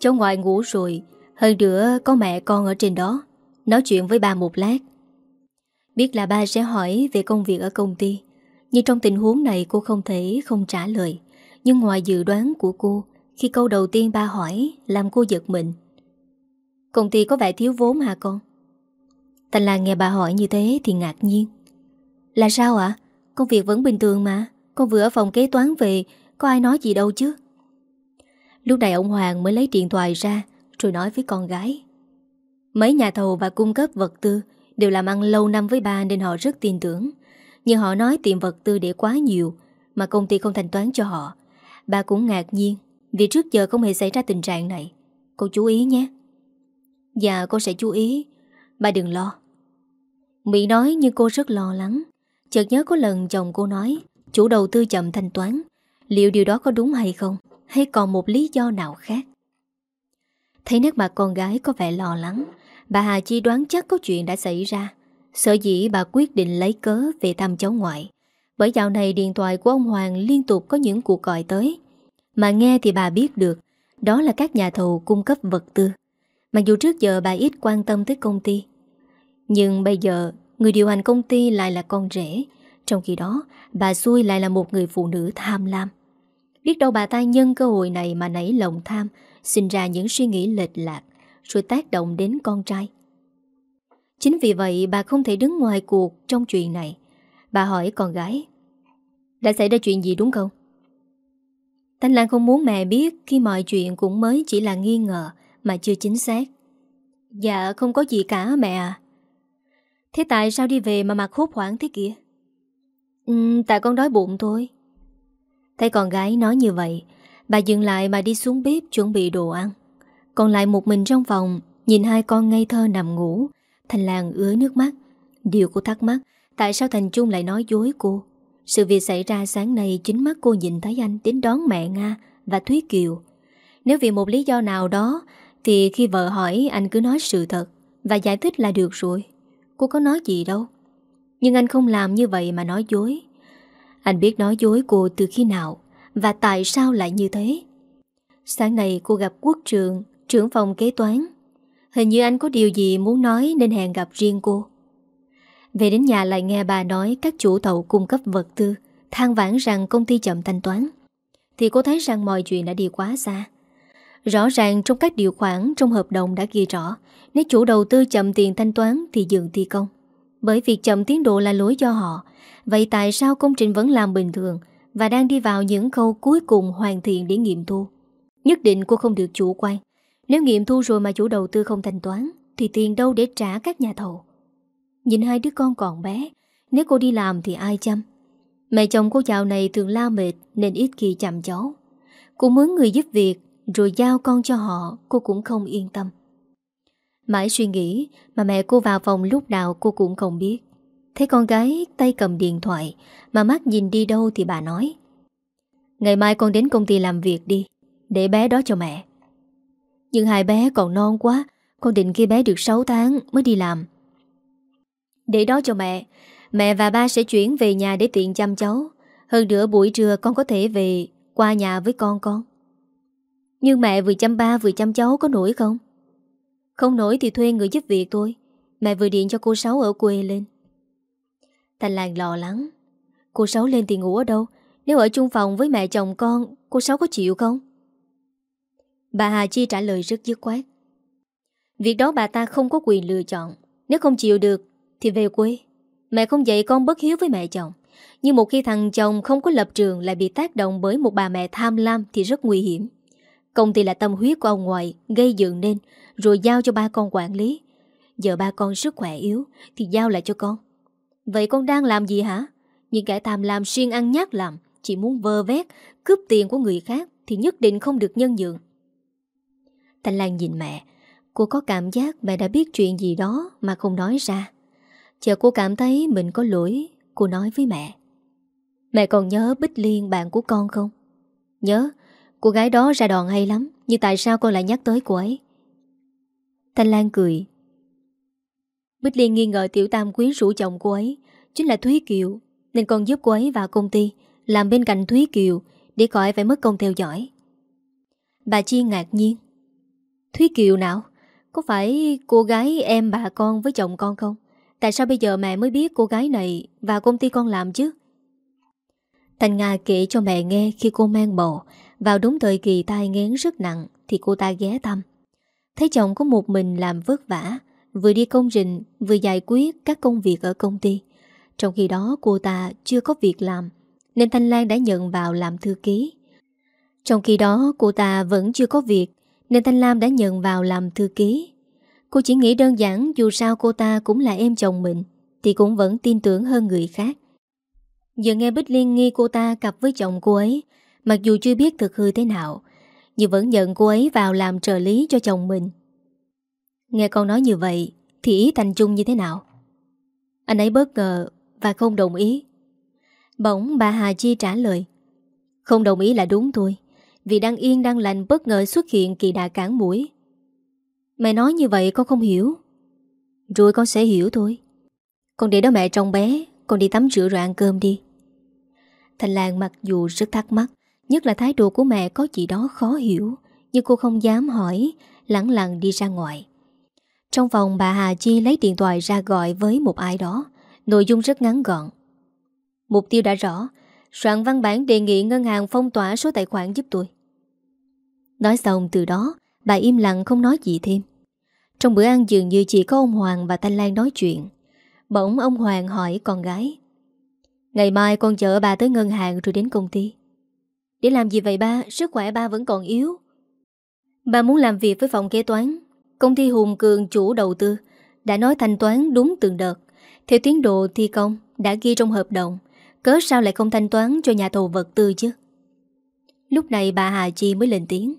Cháu ngoại ngủ rồi, Hơn nữa có mẹ con ở trên đó, Nói chuyện với ba một lát. Biết là ba sẽ hỏi về công việc ở công ty, Nhưng trong tình huống này cô không thể không trả lời. Nhưng ngoài dự đoán của cô, Khi câu đầu tiên ba hỏi Làm cô giật mình. Công ty có vẻ thiếu vốn hả con? Thành là nghe bà hỏi như thế thì ngạc nhiên. Là sao ạ? Công việc vẫn bình thường mà, Con vừa ở phòng kế toán về, Có ai nói gì đâu chứ? Lúc này ông Hoàng mới lấy điện thoại ra, Rồi nói với con gái. Mấy nhà thầu và cung cấp vật tư Đều làm ăn lâu năm với ba Nên họ rất tin tưởng. Nhưng họ nói tiệm vật tư để quá nhiều Mà công ty không thanh toán cho họ. Bà cũng ngạc nhiên Vì trước giờ không hề xảy ra tình trạng này. Cô chú ý nhé. Dạ cô sẽ chú ý. Bà đừng lo. Mỹ nói nhưng cô rất lo lắng. Chợt nhớ có lần chồng cô nói, Chủ đầu tư chậm thanh toán, Liệu điều đó có đúng hay không? Hay còn một lý do nào khác? Thấy nét mặt con gái có vẻ lo lắng, Bà Hà Chi đoán chắc có chuyện đã xảy ra. Sở dĩ bà quyết định lấy cớ về thăm cháu ngoại, Bởi dạo này điện thoại của ông Hoàng liên tục có những cuộc gọi tới. Mà nghe thì bà biết được, Đó là các nhà thầu cung cấp vật tư. Mặc dù trước giờ bà ít quan tâm tới công ty, Nhưng bây giờ Người điều hành công ty lại là con rể. Trong khi đó, bà xui lại là một người phụ nữ tham lam. Biết đâu bà ta nhân cơ hội này mà nảy lòng tham Sinh ra những suy nghĩ lệch lạc Rồi tác động đến con trai. Chính vì vậy bà không thể đứng ngoài cuộc trong chuyện này. Bà hỏi con gái Đã xảy ra chuyện gì đúng không? Thanh Lan không muốn mẹ biết khi mọi chuyện cũng mới chỉ là nghi ngờ mà chưa chính xác. Dạ không có gì cả mẹ à Thế tại sao đi về mà mặt hốt hoảng thế kia ừ, Tại con đói bụng thôi. Thấy con gái nói như vậy, Bà dừng lại mà đi xuống bếp chuẩn bị đồ ăn. Còn lại một mình trong phòng, Nhìn hai con ngây thơ nằm ngủ Thành làng ứa nước mắt. Điều cô thắc mắc, Tại sao Thành Trung lại nói dối cô? Sự việc xảy ra sáng nay Chính mắt cô nhìn thấy anh đến đón mẹ Nga Và Thúy Kiều. Nếu vì một lý do nào đó, Thì khi vợ hỏi, anh cứ nói sự thật Và giải thích là được rồi. Cô có nói gì đâu. Nhưng anh không làm như vậy mà nói dối. Anh biết nói dối cô từ khi nào Và tại sao lại như thế? Sáng nay cô gặp quốc trường, Trưởng phòng kế toán. Hình như anh có điều gì muốn nói Nên hẹn gặp riêng cô. Về đến nhà lại nghe bà nói Các chủ thầu cung cấp vật tư, than vãn rằng công ty chậm thanh toán. Thì cô thấy rằng mọi chuyện đã đi quá xa. Rõ ràng trong các điều khoản Trong hợp đồng đã ghi rõ, Nếu chủ đầu tư chậm tiền thanh toán Thì dừng thi công. Bởi việc chậm tiến độ là lỗi do họ Vậy tại sao công trình vẫn làm bình thường Và đang đi vào những khâu cuối cùng hoàn thiện để nghiệm thu? Nhất định cô không được chủ quan. Nếu nghiệm thu rồi mà chủ đầu tư không thanh toán, Thì tiền đâu để trả các nhà thầu? Nhìn hai đứa con còn bé, Nếu cô đi làm thì ai chăm? Mẹ chồng cô dạo này thường la mệt Nên ít khi chăm cháu Cô mướn người giúp việc, Rồi giao con cho họ, Cô cũng không yên tâm. Mãi suy nghĩ Mà mẹ cô vào phòng lúc nào cô cũng không biết. Thấy con gái tay cầm điện thoại, Mà mắt nhìn đi đâu thì bà nói, Ngày mai con đến công ty làm việc đi, Để bé đó cho mẹ. Nhưng hai bé còn non quá, Con định khi bé được 6 tháng mới đi làm. Để đó cho mẹ Mẹ và ba sẽ chuyển về nhà để tiện chăm cháu, Hơn nữa buổi trưa con có thể về Qua nhà với con con. Nhưng mẹ vừa chăm ba vừa chăm cháu có nổi không? Không nổi thì thuê người giúp việc tôi Mẹ vừa điện cho cô Sáu ở quê lên. Thành Lan lo lắng. Cô Sáu lên thì ngủ ở đâu? Nếu ở chung phòng với mẹ chồng con, Cô Sáu có chịu không? Bà Hà Chi trả lời rất dứt khoát. Việc đó bà ta không có quyền lựa chọn. Nếu không chịu được, Thì về quê. Mẹ không dạy con bất hiếu với mẹ chồng. Nhưng một khi thằng chồng không có lập trường Lại bị tác động bởi một bà mẹ tham lam Thì rất nguy hiểm. Công ty là tâm huyết của ông ngoại, Gây dựng nên, Rồi giao cho ba con quản lý. Giờ ba con sức khỏe yếu, Thì giao lại cho con. Vậy con đang làm gì hả? Những kẻ tham lam xuyên ăn nhát làm, Chỉ muốn vơ vét, Cướp tiền của người khác Thì nhất định không được nhân nhượng. Thanh Lan nhìn mẹ. Cô có cảm giác mẹ đã biết chuyện gì đó Mà không nói ra. Chờ cô cảm thấy mình có lỗi, Cô nói với mẹ. Mẹ còn nhớ Bích Liên bạn của con không? Nhớ. Cô gái đó ra đòn hay lắm, Nhưng tại sao con lại nhắc tới cô ấy? Thanh Lan cười. Bích Liên nghi ngờ Tiểu Tam quyến rũ chồng cô ấy. Chính là Thúy Kiều. Nên con giúp cô ấy vào công ty, Làm bên cạnh Thúy Kiều, Để khỏi phải mất công theo dõi. Bà Chi ngạc nhiên. Thúy Kiều nào? Có phải cô gái em bà con với chồng con không? Tại sao bây giờ mẹ mới biết cô gái này Và công ty con làm chứ? Thành Nga kể cho mẹ nghe Khi cô mang bầu Vào đúng thời kỳ tai ngén rất nặng, Thì cô ta ghé thăm. Thấy chồng có một mình làm vất vả, Vừa đi công trình, Vừa giải quyết các công việc ở công ty. Trong khi đó, cô ta chưa có việc làm, Nên Thanh Lan đã nhận vào làm thư ký. Trong khi đó, cô ta vẫn chưa có việc, Nên Thanh Lam đã nhận vào làm thư ký. Cô chỉ nghĩ đơn giản, dù sao cô ta cũng là em chồng mình, Thì cũng vẫn tin tưởng hơn người khác. Giờ nghe Bích Liên nghi cô ta cặp với chồng cô ấy, Mặc dù chưa biết thực hư thế nào, Nhưng vẫn nhận cô ấy vào làm trợ lý cho chồng mình. Nghe con nói như vậy, Thì ý Thành Trung như thế nào? Anh ấy bất ngờ và không đồng ý. Bỗng bà Hà Chi trả lời, Không đồng ý là đúng thôi, Vì đang yên đang lành bất ngờ xuất hiện kỳ đà cản mũi. Mẹ nói như vậy con không hiểu. Rồi con sẽ hiểu thôi. Con để đó mẹ trong bé, Con đi tắm rửa rồi ăn cơm đi. Thành Lan mặc dù rất thắc mắc, Nhất là thái độ của mẹ có gì đó khó hiểu, Nhưng cô không dám hỏi Lặng lặng đi ra ngoài. Trong phòng bà Hà Chi lấy điện thoại ra gọi với một ai đó. Nội dung rất ngắn gọn. Mục tiêu đã rõ. Soạn văn bản đề nghị ngân hàng phong tỏa số tài khoản giúp tôi. Nói xong, từ đó, Bà im lặng không nói gì thêm. Trong bữa ăn dường như chỉ có ông Hoàng và Thanh Lan nói chuyện. Bỗng ông Hoàng hỏi con gái, Ngày mai con chở bà tới ngân hàng rồi đến công ty. Để làm gì vậy ba? Sức khỏe ba vẫn còn yếu. Bà muốn làm việc với phòng kế toán. Công ty Hùng Cường chủ đầu tư, đã nói thanh toán đúng từng đợt. Theo tiến độ thi công đã ghi trong hợp đồng, cớ sao lại không thanh toán cho nhà thầu vật tư chứ? Lúc này bà Hà Chi mới lên tiếng.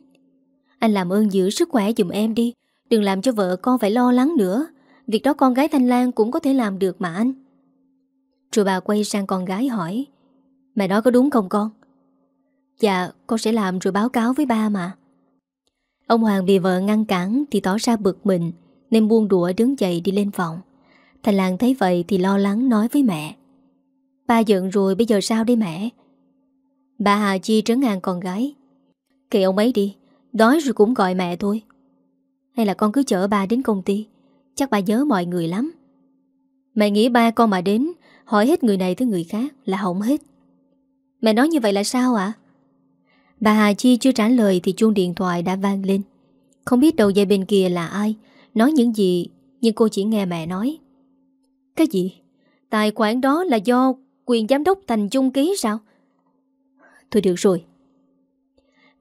Anh làm ơn giữ sức khỏe dùm em đi, đừng làm cho vợ con phải lo lắng nữa. Việc đó con gái Thanh Lan cũng có thể làm được mà anh. Rồi bà quay sang con gái hỏi Mẹ nói có đúng không con? Dạ con sẽ làm rồi báo cáo với ba mà Ông Hoàng bị vợ ngăn cản Thì tỏ ra bực mình Nên buông đũa đứng dậy đi lên phòng Thành Lan thấy vậy thì lo lắng nói với mẹ. Ba giận rồi bây giờ sao đây mẹ? Bà Hà Chi trấn ngàn con gái. Kệ ông ấy đi, Đói rồi cũng gọi mẹ thôi. Hay là con cứ chở ba đến công ty, Chắc ba nhớ mọi người lắm. Mẹ nghĩ ba con mà đến, Hỏi hết người này tới người khác là hỏng hết. Mẹ nói như vậy là sao ạ? Bà Hà Chi chưa trả lời thì chuông điện thoại đã vang lên. Không biết đầu dây bên kia là ai, Nói những gì, Nhưng cô chỉ nghe mẹ nói. Cái gì? Tài khoản đó là do quyền giám đốc Thành Trung ký sao? Thôi được rồi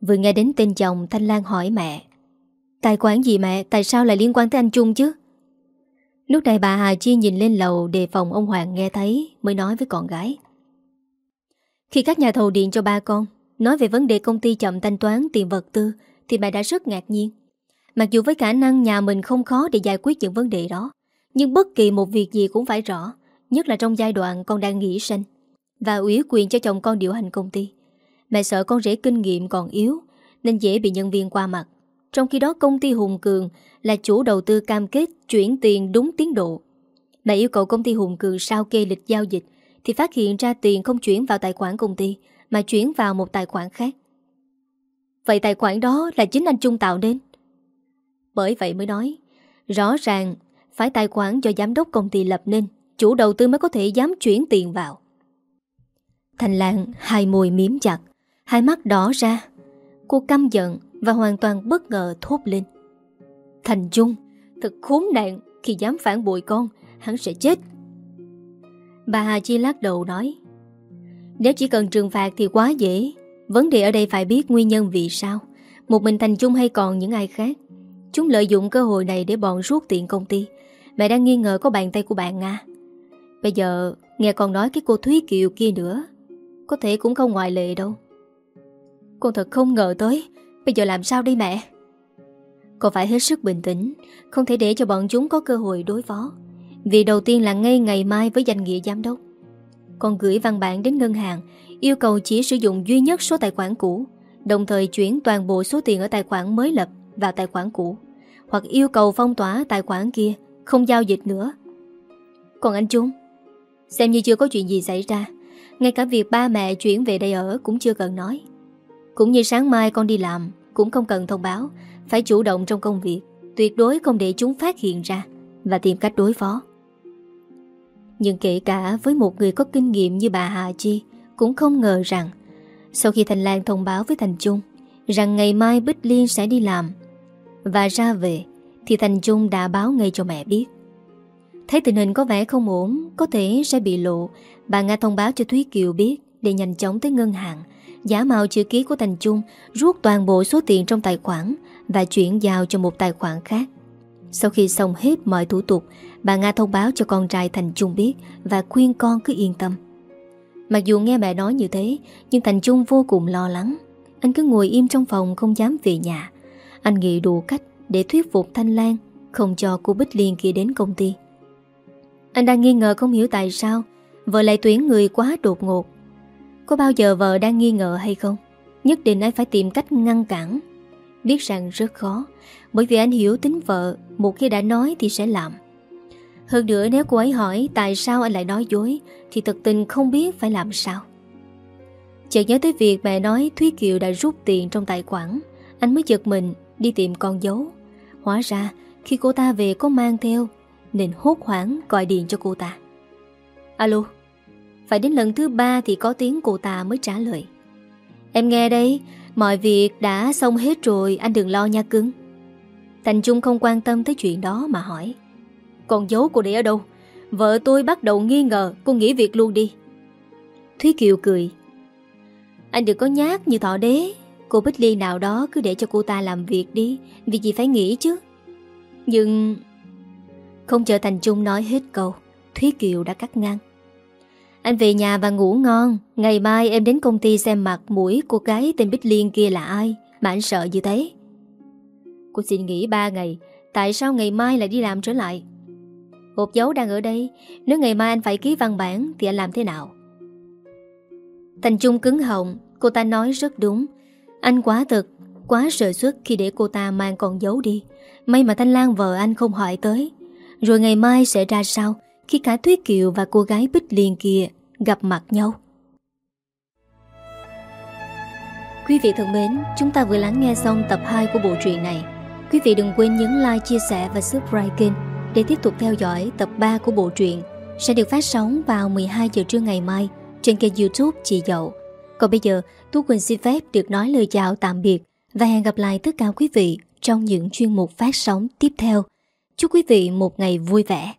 Vừa nghe đến tên chồng Thanh Lan hỏi mẹ Tài khoản gì mẹ? Tại sao lại liên quan tới anh Trung chứ? Lúc này bà Hà Chi nhìn lên lầu đề phòng ông Hoàng nghe thấy mới nói với con gái. Khi các nhà thầu điện cho ba con nói về vấn đề công ty chậm thanh toán tiền vật tư thì bà đã rất ngạc nhiên. Mặc dù với khả năng nhà mình không khó để giải quyết những vấn đề đó, nhưng bất kỳ một việc gì cũng phải rõ, nhất là trong giai đoạn con đang nghỉ sinh và ủy quyền cho chồng con điều hành công ty. Mẹ sợ con rể kinh nghiệm còn yếu nên dễ bị nhân viên qua mặt. Trong khi đó công ty Hùng Cường là chủ đầu tư cam kết chuyển tiền đúng tiến độ. Mẹ yêu cầu công ty Hùng Cường sao kê lịch giao dịch thì phát hiện ra tiền không chuyển vào tài khoản công ty mà chuyển vào một tài khoản khác. Vậy tài khoản đó là chính anh Trung tạo nên. Bởi vậy mới nói, rõ ràng phải tài khoản do giám đốc công ty lập nên, chủ đầu tư mới có thể dám chuyển tiền vào. Thành Lan hai môi miếm chặt, hai mắt đỏ ra. Cô căm giận và hoàn toàn bất ngờ thốt lên. Thành Trung, thật khốn nạn khi dám phản bội con, hắn sẽ chết. Bà Hà Chi lắc đầu nói Nếu chỉ cần trừng phạt thì quá dễ Vấn đề ở đây phải biết nguyên nhân vì sao Một mình Thành Trung hay còn những ai khác Chúng lợi dụng cơ hội này để bọn rút tiền công ty Mẹ đang nghi ngờ có bàn tay của bạn Nga Bây giờ nghe con nói cái cô Thúy Kiều kia nữa, Có thể cũng không ngoại lệ đâu. Con thật không ngờ tới, Bây giờ làm sao đây mẹ? Con phải hết sức bình tĩnh, Không thể để cho bọn chúng có cơ hội đối phó? Vì đầu tiên là ngay ngày mai với danh nghĩa giám đốc. Con gửi văn bản đến ngân hàng, Yêu cầu chỉ sử dụng duy nhất số tài khoản cũ, Đồng thời chuyển toàn bộ số tiền ở tài khoản mới lập vào tài khoản cũ, Hoặc yêu cầu phong tỏa tài khoản kia không giao dịch nữa. Còn anh Trung, Xem như chưa có chuyện gì xảy ra. Ngay cả việc ba mẹ chuyển về đây ở Cũng chưa cần nói. Cũng như sáng mai con đi làm, Cũng không cần thông báo. Phải chủ động trong công việc, Tuyệt đối không để chúng phát hiện ra Và tìm cách đối phó. Nhưng kể cả với một người có kinh nghiệm như bà Hà Chi, Cũng không ngờ rằng, Sau khi Thành Lan thông báo với Thành Trung, Rằng ngày mai Bích Liên sẽ đi làm Và ra về thì Thành Trung đã báo ngay cho mẹ biết. Thấy tình hình có vẻ không ổn, Có thể sẽ bị lộ. Bà Nga thông báo cho Thúy Kiều biết Để nhanh chóng tới ngân hàng. Giả mạo chữ ký của Thành Trung Rút toàn bộ số tiền trong tài khoản Và chuyển giao cho một tài khoản khác. Sau khi xong hết mọi thủ tục, Bà Nga thông báo cho con trai Thành Trung biết Và khuyên con cứ yên tâm. Mặc dù nghe mẹ nói như thế, Nhưng Thành Trung vô cùng lo lắng. Anh cứ ngồi im trong phòng không dám về nhà. Anh nghĩ đủ cách để thuyết phục Thanh Lan Không cho cô Bích Liên kia đến công ty. Anh đang nghi ngờ không hiểu tại sao Vợ lại tuyển người quá đột ngột. Có bao giờ vợ đang nghi ngờ hay không? Nhất định anh phải tìm cách ngăn cản. Biết rằng rất khó, Bởi vì anh hiểu tính vợ, Một khi đã nói thì sẽ làm. Hơn nữa nếu cô ấy hỏi Tại sao anh lại nói dối, Thì thật tình không biết phải làm sao. Chợt nhớ tới việc mẹ nói Thúy Kiều đã rút tiền trong tài khoản, Anh mới giật mình đi tìm con dấu. Hóa ra, khi cô ta về có mang theo, Nên hốt hoảng gọi điện cho cô ta. Alo, Phải đến lần thứ ba thì có tiếng cô ta mới trả lời. Em nghe đây, Mọi việc đã xong hết rồi, Anh đừng lo nha cưng Thành Trung không quan tâm tới chuyện đó mà hỏi. Còn dấu cô để ở đâu? Vợ tôi bắt đầu nghi ngờ, Cô nghỉ việc luôn đi. Thúy Kiều cười. Anh đừng có nhát như thọ đế. Cô Bích Ly nào đó cứ để cho cô ta làm việc đi vì gì phải nghĩ chứ Nhưng... Không chờ Thành Trung nói hết câu, Thúy Kiều đã cắt ngang. Anh về nhà và ngủ ngon, ngày mai em đến công ty xem mặt mũi cô gái tên Bích Liên kia là ai, mà anh sợ như thế. Cô xin nghỉ 3 ngày, tại sao ngày mai lại đi làm trở lại? Hộp dấu đang ở đây, nếu ngày mai anh phải ký văn bản thì anh làm thế nào? Thành Trung cứng họng, cô ta nói rất đúng. Anh quá thực, quá sợ xuất khi để cô ta mang con dấu đi. May mà Thanh Lan vợ anh không hỏi tới. Rồi ngày mai sẽ ra sao khi cả Thúy Kiều và cô gái Bích Liên kia gặp mặt nhau? Quý vị thân mến, chúng ta vừa lắng nghe xong tập 2 của bộ truyện này. Quý vị đừng quên nhấn like, chia sẻ và subscribe kênh để tiếp tục theo dõi tập 3 của bộ truyện sẽ được phát sóng vào 12 giờ trưa ngày mai trên kênh youtube Chị Dậu. Còn bây giờ, Thu Quỳnh xin phép được nói lời chào tạm biệt và hẹn gặp lại tất cả quý vị trong những chuyên mục phát sóng tiếp theo. Chúc quý vị một ngày vui vẻ.